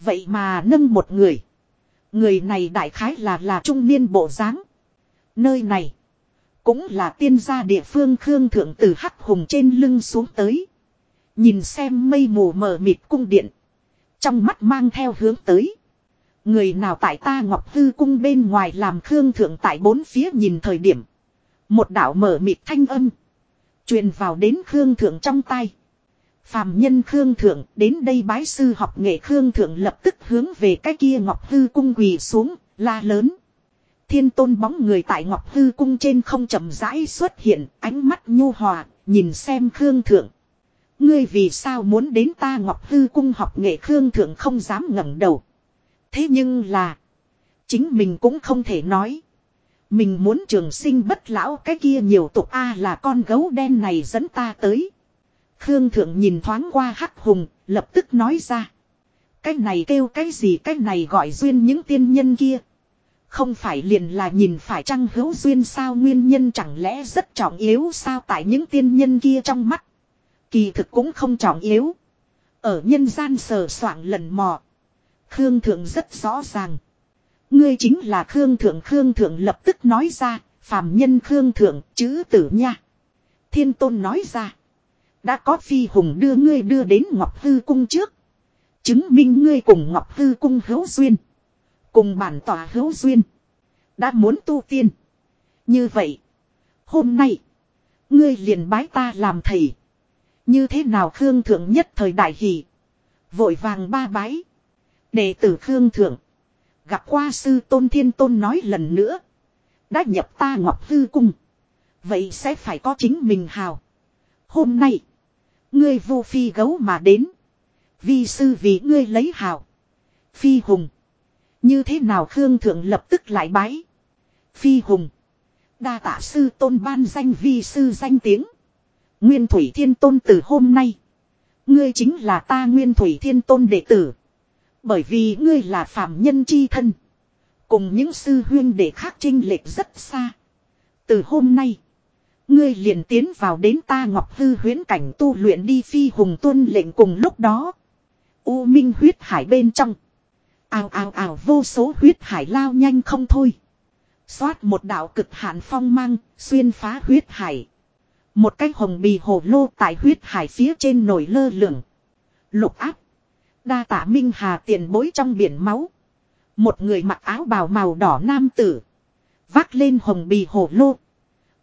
Vậy mà nâng một người. Người này đại khái là là trung niên bộ dáng. Nơi này. Cũng là tiên gia địa phương Khương Thượng từ hắc hùng trên lưng xuống tới. Nhìn xem mây mù mờ mịt cung điện. Trong mắt mang theo hướng tới. Người nào tại ta Ngọc Hư cung bên ngoài làm Khương Thượng tại bốn phía nhìn thời điểm. Một đạo mở mịt thanh âm. truyền vào đến Khương Thượng trong tay. Phàm nhân Khương Thượng đến đây bái sư học nghệ Khương Thượng lập tức hướng về cái kia Ngọc Hư cung quỳ xuống, la lớn. Thiên tôn bóng người tại Ngọc Hư cung trên không chậm rãi xuất hiện, ánh mắt nhu hòa, nhìn xem Khương Thượng. Ngươi vì sao muốn đến ta Ngọc Hư cung học nghệ Khương Thượng không dám ngẩng đầu. Thế nhưng là, chính mình cũng không thể nói. Mình muốn trường sinh bất lão cái kia nhiều tục A là con gấu đen này dẫn ta tới. Khương Thượng nhìn thoáng qua Hắc Hùng, lập tức nói ra. Cái này kêu cái gì cái này gọi duyên những tiên nhân kia. Không phải liền là nhìn phải chăng hữu duyên sao nguyên nhân chẳng lẽ rất trọng yếu sao tại những tiên nhân kia trong mắt. Kỳ thực cũng không trọng yếu. Ở nhân gian sờ soạng lần mò. Khương Thượng rất rõ ràng. Ngươi chính là Khương Thượng Khương Thượng lập tức nói ra, phàm nhân Khương Thượng chữ tử nha. Thiên Tôn nói ra. Đã có phi hùng đưa ngươi đưa đến Ngọc Hư Cung trước. Chứng minh ngươi cùng Ngọc Hư Cung hữu duyên. Cùng bản tòa hữu duyên. Đã muốn tu tiên. Như vậy. Hôm nay. Ngươi liền bái ta làm thầy. Như thế nào Khương Thượng nhất thời đại hỷ. Vội vàng ba bái. Đệ tử Khương Thượng. Gặp qua sư Tôn Thiên Tôn nói lần nữa. Đã nhập ta Ngọc Hư Cung. Vậy sẽ phải có chính mình hào. Hôm nay. Ngươi vô phi gấu mà đến. Vi sư vì ngươi lấy hào. Phi hùng. Như thế nào Khương Thượng lập tức lại bái. Phi hùng. Đa tạ sư tôn ban danh vi sư danh tiếng. Nguyên Thủy Thiên Tôn từ hôm nay. Ngươi chính là ta Nguyên Thủy Thiên Tôn đệ tử. Bởi vì ngươi là phạm nhân chi thân. Cùng những sư huyên đệ khác trinh lệch rất xa. Từ hôm nay. Ngươi liền tiến vào đến ta ngọc hư huyễn cảnh tu luyện đi phi hùng tuân lệnh cùng lúc đó. U minh huyết hải bên trong. Ào ào ào vô số huyết hải lao nhanh không thôi. Xoát một đạo cực hạn phong mang, xuyên phá huyết hải. Một cái hồng bì hồ lô tại huyết hải phía trên nổi lơ lửng. Lục áp. Đa tả minh hà tiền bối trong biển máu. Một người mặc áo bào màu đỏ nam tử. Vác lên hồng bì hồ lô.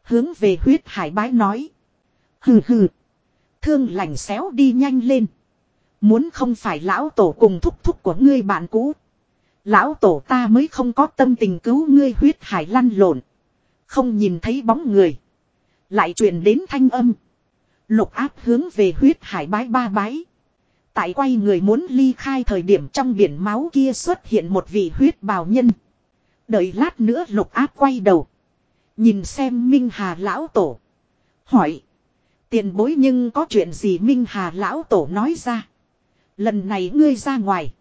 Hướng về huyết hải bái nói. Hừ hừ. Thương lành xéo đi nhanh lên. Muốn không phải lão tổ cùng thúc thúc của ngươi bạn cũ. Lão tổ ta mới không có tâm tình cứu ngươi huyết hải lăn lộn. Không nhìn thấy bóng người. Lại truyền đến thanh âm. Lục áp hướng về huyết hải bái ba bái. Tại quay người muốn ly khai thời điểm trong biển máu kia xuất hiện một vị huyết bào nhân. Đợi lát nữa lục áp quay đầu. Nhìn xem Minh Hà lão tổ. Hỏi. Tiền bối nhưng có chuyện gì Minh Hà lão tổ nói ra. Lần này ngươi ra ngoài.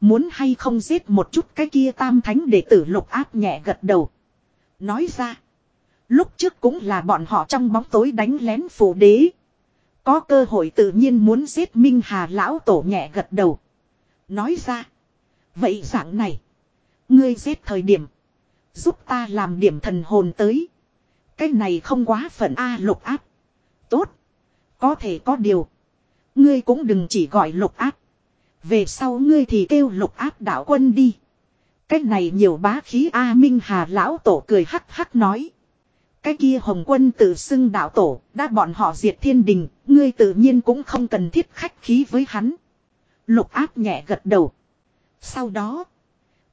Muốn hay không giết một chút cái kia tam thánh để tử lục áp nhẹ gật đầu. Nói ra. Lúc trước cũng là bọn họ trong bóng tối đánh lén phủ đế. Có cơ hội tự nhiên muốn giết Minh Hà lão tổ nhẹ gật đầu. Nói ra. Vậy dạng này. Ngươi giết thời điểm. Giúp ta làm điểm thần hồn tới. Cái này không quá phận A lục áp. Tốt. Có thể có điều. Ngươi cũng đừng chỉ gọi lục áp. Về sau ngươi thì kêu lục áp đạo quân đi. Cái này nhiều bá khí A Minh Hà lão tổ cười hắc hắc nói. Cái kia hồng quân tự xưng đạo tổ, đã bọn họ diệt thiên đình, ngươi tự nhiên cũng không cần thiết khách khí với hắn. Lục áp nhẹ gật đầu. Sau đó,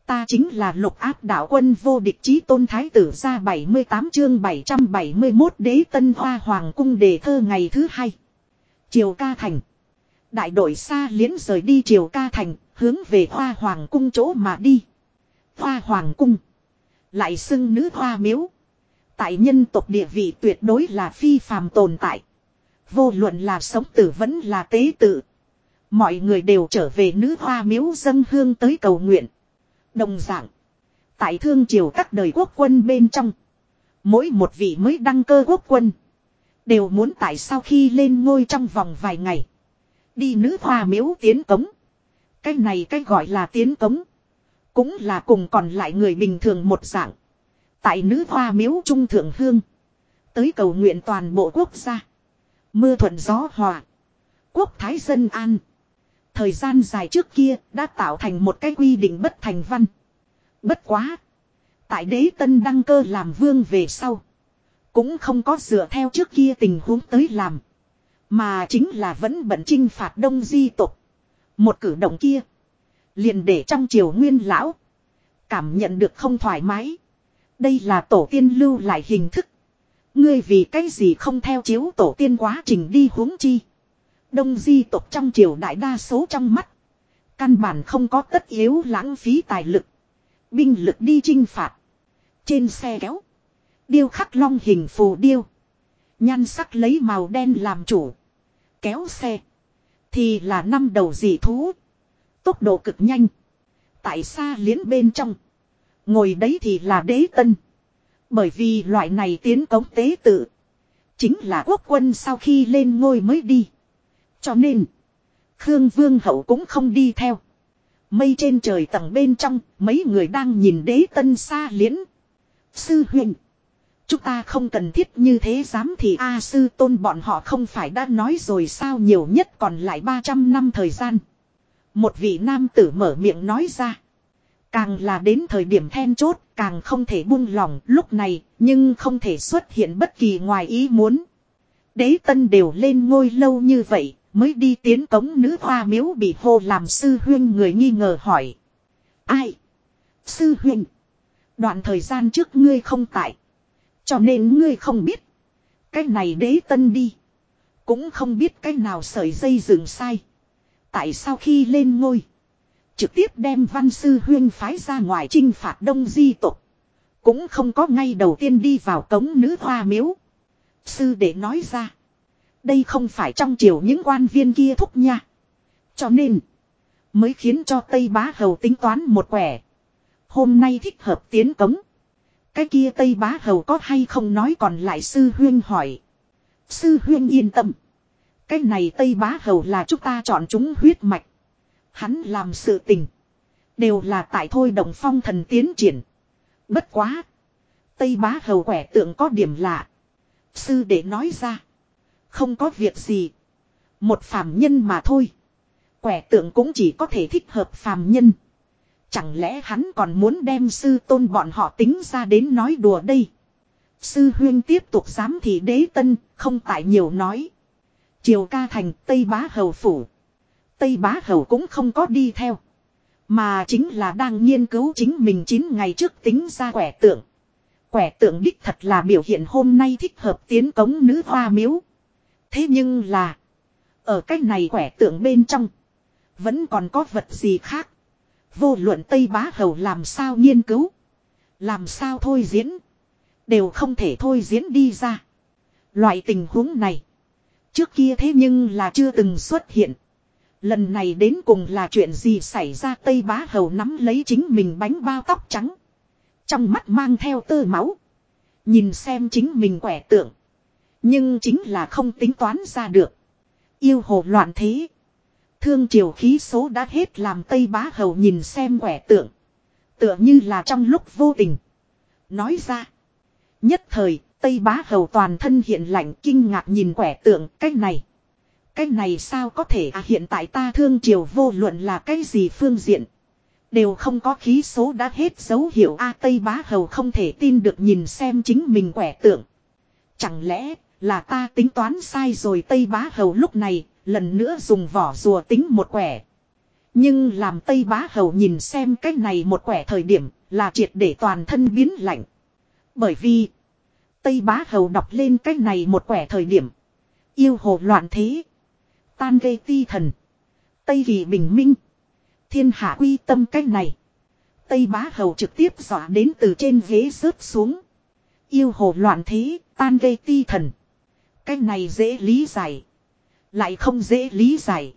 ta chính là lục áp đạo quân vô địch chí tôn thái tử ra 78 chương 771 đế tân hoa hoàng cung đề thơ ngày thứ hai. Triều ca thành. Đại đội xa liễn rời đi triều ca thành, hướng về hoa hoàng cung chỗ mà đi. Hoa hoàng cung. Lại xưng nữ hoa miếu. Tại nhân tộc địa vị tuyệt đối là phi phàm tồn tại. Vô luận là sống tử vẫn là tế tự. Mọi người đều trở về nữ hoa miếu dân hương tới cầu nguyện. Đồng dạng. Tại thương triều các đời quốc quân bên trong. Mỗi một vị mới đăng cơ quốc quân. Đều muốn tại sau khi lên ngôi trong vòng vài ngày. Đi nữ hoa miếu tiến cống. Cái này cái gọi là tiến cống. Cũng là cùng còn lại người bình thường một dạng. Tại nữ hoa miếu trung thượng hương. Tới cầu nguyện toàn bộ quốc gia. Mưa thuận gió hòa. Quốc thái dân an. Thời gian dài trước kia đã tạo thành một cái quy định bất thành văn. Bất quá. Tại đế tân đăng cơ làm vương về sau. Cũng không có dựa theo trước kia tình huống tới làm. Mà chính là vẫn bận chinh phạt đông di tục. Một cử động kia. Liền để trong triều nguyên lão. Cảm nhận được không thoải mái. Đây là tổ tiên lưu lại hình thức. Ngươi vì cái gì không theo chiếu tổ tiên quá trình đi huống chi. Đông di tộc trong triều đại đa số trong mắt. Căn bản không có tất yếu lãng phí tài lực. Binh lực đi chinh phạt. Trên xe kéo. Điêu khắc long hình phù điêu. Nhan sắc lấy màu đen làm chủ. Kéo xe. Thì là năm đầu dị thú. Tốc độ cực nhanh. Tại xa liến bên trong. Ngồi đấy thì là đế tân. Bởi vì loại này tiến cống tế tự. Chính là quốc quân sau khi lên ngôi mới đi. Cho nên. Khương Vương Hậu cũng không đi theo. Mây trên trời tầng bên trong. Mấy người đang nhìn đế tân xa liễn. Sư huynh. Chúng ta không cần thiết như thế dám thì A sư tôn bọn họ không phải đã nói rồi sao nhiều nhất còn lại 300 năm thời gian. Một vị nam tử mở miệng nói ra. Càng là đến thời điểm then chốt, càng không thể buông lỏng lúc này, nhưng không thể xuất hiện bất kỳ ngoài ý muốn. Đế tân đều lên ngôi lâu như vậy, mới đi tiến cống nữ hoa miếu bị hô làm sư huyên người nghi ngờ hỏi. Ai? Sư huyên Đoạn thời gian trước ngươi không tại. Cho nên ngươi không biết. Cái này đế tân đi. Cũng không biết cái nào sợi dây dừng sai. Tại sao khi lên ngôi. Trực tiếp đem văn sư huyên phái ra ngoài trinh phạt đông di tục. Cũng không có ngay đầu tiên đi vào cống nữ hoa miếu. Sư để nói ra. Đây không phải trong triều những quan viên kia thúc nha. Cho nên. Mới khiến cho Tây Bá Hầu tính toán một quẻ. Hôm nay thích hợp tiến cống. Cái kia Tây Bá Hầu có hay không nói còn lại Sư Huyên hỏi. Sư Huyên yên tâm. Cái này Tây Bá Hầu là chúng ta chọn chúng huyết mạch. Hắn làm sự tình. Đều là tại thôi đồng phong thần tiến triển. Bất quá. Tây Bá Hầu quẻ tượng có điểm lạ. Sư để nói ra. Không có việc gì. Một phàm nhân mà thôi. Quẻ tượng cũng chỉ có thể thích hợp phàm nhân. Chẳng lẽ hắn còn muốn đem sư tôn bọn họ tính ra đến nói đùa đây. Sư huyên tiếp tục giám thị đế tân, không tại nhiều nói. Triều ca thành Tây Bá Hầu Phủ. Tây Bá Hầu cũng không có đi theo. Mà chính là đang nghiên cứu chính mình 9 ngày trước tính ra quẻ tượng. Quẻ tượng đích thật là biểu hiện hôm nay thích hợp tiến cống nữ hoa miếu. Thế nhưng là. Ở cách này quẻ tượng bên trong. Vẫn còn có vật gì khác. Vô luận Tây Bá Hầu làm sao nghiên cứu. Làm sao thôi diễn. Đều không thể thôi diễn đi ra. Loại tình huống này. Trước kia thế nhưng là chưa từng xuất hiện. Lần này đến cùng là chuyện gì xảy ra Tây Bá Hầu nắm lấy chính mình bánh bao tóc trắng. Trong mắt mang theo tơ máu. Nhìn xem chính mình quẻ tượng. Nhưng chính là không tính toán ra được. Yêu hồ loạn thế. Thương triều khí số đã hết làm Tây Bá Hầu nhìn xem quẻ tượng. Tựa như là trong lúc vô tình. Nói ra. Nhất thời, Tây Bá Hầu toàn thân hiện lạnh kinh ngạc nhìn quẻ tượng cái này. Cái này sao có thể à hiện tại ta thương triều vô luận là cái gì phương diện. Đều không có khí số đã hết dấu hiệu A Tây Bá Hầu không thể tin được nhìn xem chính mình quẻ tượng. Chẳng lẽ là ta tính toán sai rồi Tây Bá Hầu lúc này lần nữa dùng vỏ rùa tính một quẻ. Nhưng làm Tây Bá Hầu nhìn xem cái này một quẻ thời điểm là triệt để toàn thân biến lạnh. Bởi vì Tây Bá Hầu đọc lên cái này một quẻ thời điểm. Yêu hồ loạn thế. Tan gây ti thần. Tây kỳ bình minh. Thiên hạ quy tâm cái này. Tây Bá Hầu trực tiếp dọa đến từ trên ghế rớt xuống. Yêu hồ loạn thế, tan gây ti thần. Cái này dễ lý giải. Lại không dễ lý giải.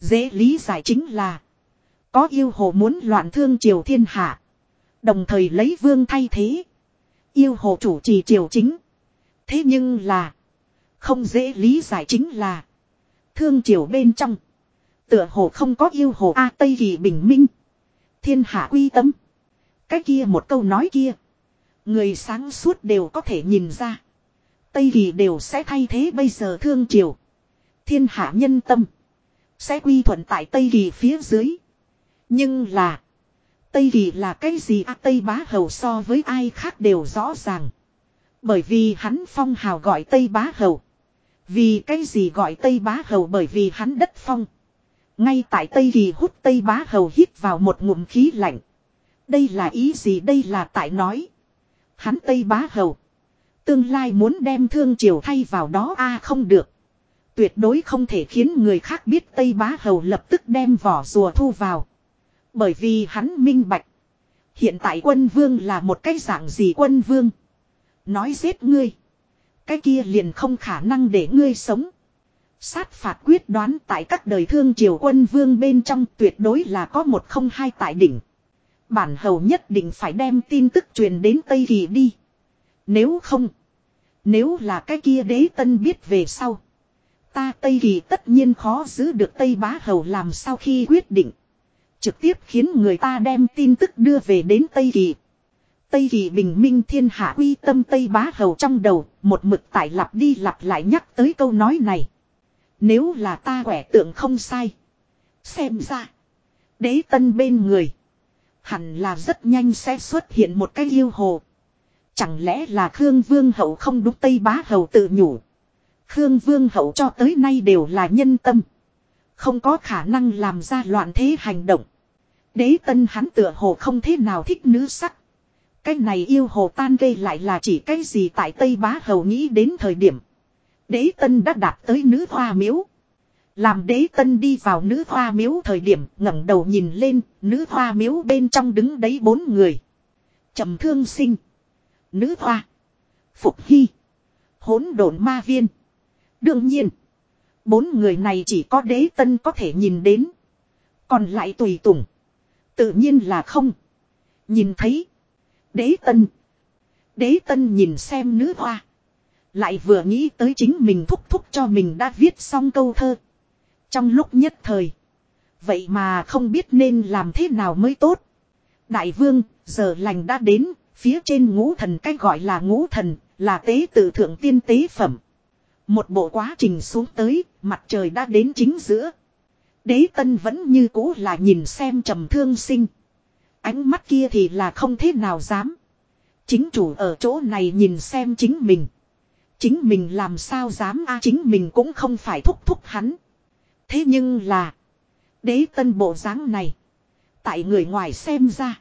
Dễ lý giải chính là. Có yêu hồ muốn loạn thương triều thiên hạ. Đồng thời lấy vương thay thế. Yêu hồ chủ trì triều chính. Thế nhưng là. Không dễ lý giải chính là. Thương triều bên trong. Tựa hồ không có yêu hồ A Tây Kỳ bình minh. Thiên hạ quy tâm. Cái kia một câu nói kia. Người sáng suốt đều có thể nhìn ra. Tây Kỳ đều sẽ thay thế bây giờ thương triều. Thiên hạ nhân tâm. Sẽ quy thuận tại Tây Kỳ phía dưới. Nhưng là. Tây Kỳ là cái gì à, Tây Bá Hầu so với ai khác đều rõ ràng. Bởi vì hắn phong hào gọi Tây Bá Hầu. Vì cái gì gọi Tây Bá Hầu bởi vì hắn đất phong. Ngay tại Tây Kỳ hút Tây Bá Hầu hít vào một ngụm khí lạnh. Đây là ý gì đây là tại nói. Hắn Tây Bá Hầu. Tương lai muốn đem thương triều thay vào đó a à không được. Tuyệt đối không thể khiến người khác biết Tây Bá Hầu lập tức đem vỏ rùa thu vào. Bởi vì hắn minh bạch. Hiện tại quân vương là một cái dạng gì quân vương. Nói giết ngươi. Cái kia liền không khả năng để ngươi sống. Sát phạt quyết đoán tại các đời thương triều quân vương bên trong tuyệt đối là có một không hai tại đỉnh. Bản hầu nhất định phải đem tin tức truyền đến Tây Kỳ đi. Nếu không. Nếu là cái kia đế tân biết về sau. Ta Tây Kỳ tất nhiên khó giữ được Tây Bá Hầu làm sau khi quyết định. Trực tiếp khiến người ta đem tin tức đưa về đến Tây Kỳ. Tây Kỳ bình minh thiên hạ uy tâm Tây Bá Hầu trong đầu, một mực tải lặp đi lặp lại nhắc tới câu nói này. Nếu là ta quẻ tượng không sai. Xem ra. Đế tân bên người. Hẳn là rất nhanh sẽ xuất hiện một cái yêu hồ. Chẳng lẽ là Khương Vương Hậu không đúng Tây Bá hậu tự nhủ. Khương Vương Hậu cho tới nay đều là nhân tâm. Không có khả năng làm ra loạn thế hành động. Đế tân hắn tựa hồ không thế nào thích nữ sắc. Cái này yêu hồ tan gây lại là chỉ cái gì tại Tây Bá Hầu nghĩ đến thời điểm. Đế tân đã đạt tới nữ hoa miếu. Làm đế tân đi vào nữ hoa miếu thời điểm ngẩng đầu nhìn lên, nữ hoa miếu bên trong đứng đấy bốn người. trầm thương sinh. Nữ hoa. Phục hy. hỗn độn ma viên. Đương nhiên. Bốn người này chỉ có đế tân có thể nhìn đến. Còn lại tùy tùng. Tự nhiên là không. Nhìn thấy. Đế tân. Đế tân nhìn xem nữ hoa. Lại vừa nghĩ tới chính mình thúc thúc cho mình đã viết xong câu thơ. Trong lúc nhất thời. Vậy mà không biết nên làm thế nào mới tốt. Đại vương, giờ lành đã đến, phía trên ngũ thần cách gọi là ngũ thần, là tế tự thượng tiên tế phẩm. Một bộ quá trình xuống tới, mặt trời đã đến chính giữa. Đế tân vẫn như cũ là nhìn xem trầm thương sinh. Ánh mắt kia thì là không thế nào dám. Chính chủ ở chỗ này nhìn xem chính mình. Chính mình làm sao dám a chính mình cũng không phải thúc thúc hắn. Thế nhưng là. Đế tân bộ dáng này. Tại người ngoài xem ra.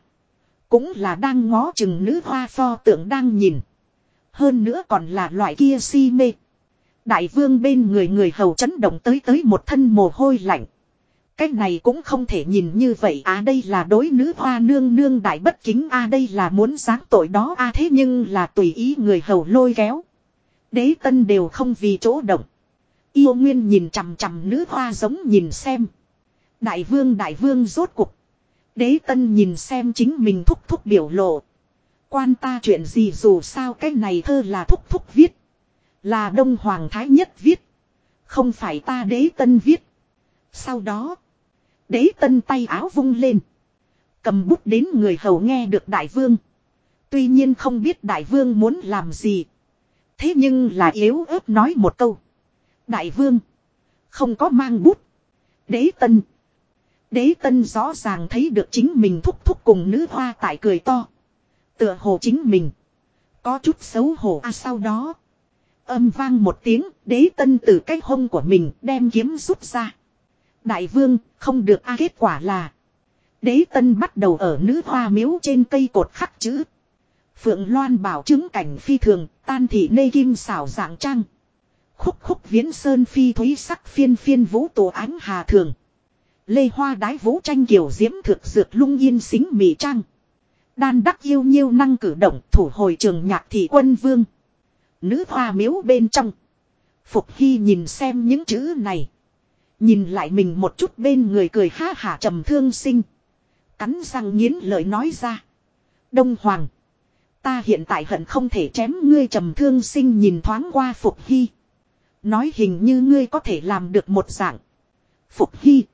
Cũng là đang ngó chừng nữ hoa pho tượng đang nhìn. Hơn nữa còn là loại kia si mê. Đại vương bên người người hầu chấn động tới tới một thân mồ hôi lạnh. Cái này cũng không thể nhìn như vậy à đây là đối nữ hoa nương nương đại bất kính à đây là muốn giáng tội đó à thế nhưng là tùy ý người hầu lôi kéo. Đế tân đều không vì chỗ động. Yêu nguyên nhìn chằm chằm nữ hoa giống nhìn xem. Đại vương đại vương rốt cục. Đế tân nhìn xem chính mình thúc thúc biểu lộ. Quan ta chuyện gì dù sao cái này thơ là thúc thúc viết. Là Đông Hoàng Thái Nhất viết. Không phải ta đế tân viết. Sau đó. Đế tân tay áo vung lên. Cầm bút đến người hầu nghe được đại vương. Tuy nhiên không biết đại vương muốn làm gì. Thế nhưng là yếu ớt nói một câu. Đại vương. Không có mang bút. Đế tân. Đế tân rõ ràng thấy được chính mình thúc thúc cùng nữ hoa tại cười to. Tựa hồ chính mình. Có chút xấu hổ à sau đó. Âm vang một tiếng, đế tân từ cái hông của mình đem kiếm rút ra. Đại vương, không được a kết quả là. Đế tân bắt đầu ở nữ hoa miếu trên cây cột khắc chữ. Phượng Loan bảo chứng cảnh phi thường, tan thị nê kim xảo dạng trăng. Khúc khúc viễn sơn phi thúy sắc phiên phiên vũ tổ ánh hà thường. Lê hoa đái vũ tranh kiểu diễm thực dược lung yên xính mị trang. Đan đắc yêu nhiêu năng cử động thủ hồi trường nhạc thị quân vương. Nữ hoa miếu bên trong. Phục Hy nhìn xem những chữ này. Nhìn lại mình một chút bên người cười ha hả trầm thương sinh. Cắn răng nghiến lời nói ra. Đông Hoàng. Ta hiện tại hận không thể chém ngươi trầm thương sinh nhìn thoáng qua Phục Hy. Nói hình như ngươi có thể làm được một dạng. Phục Hy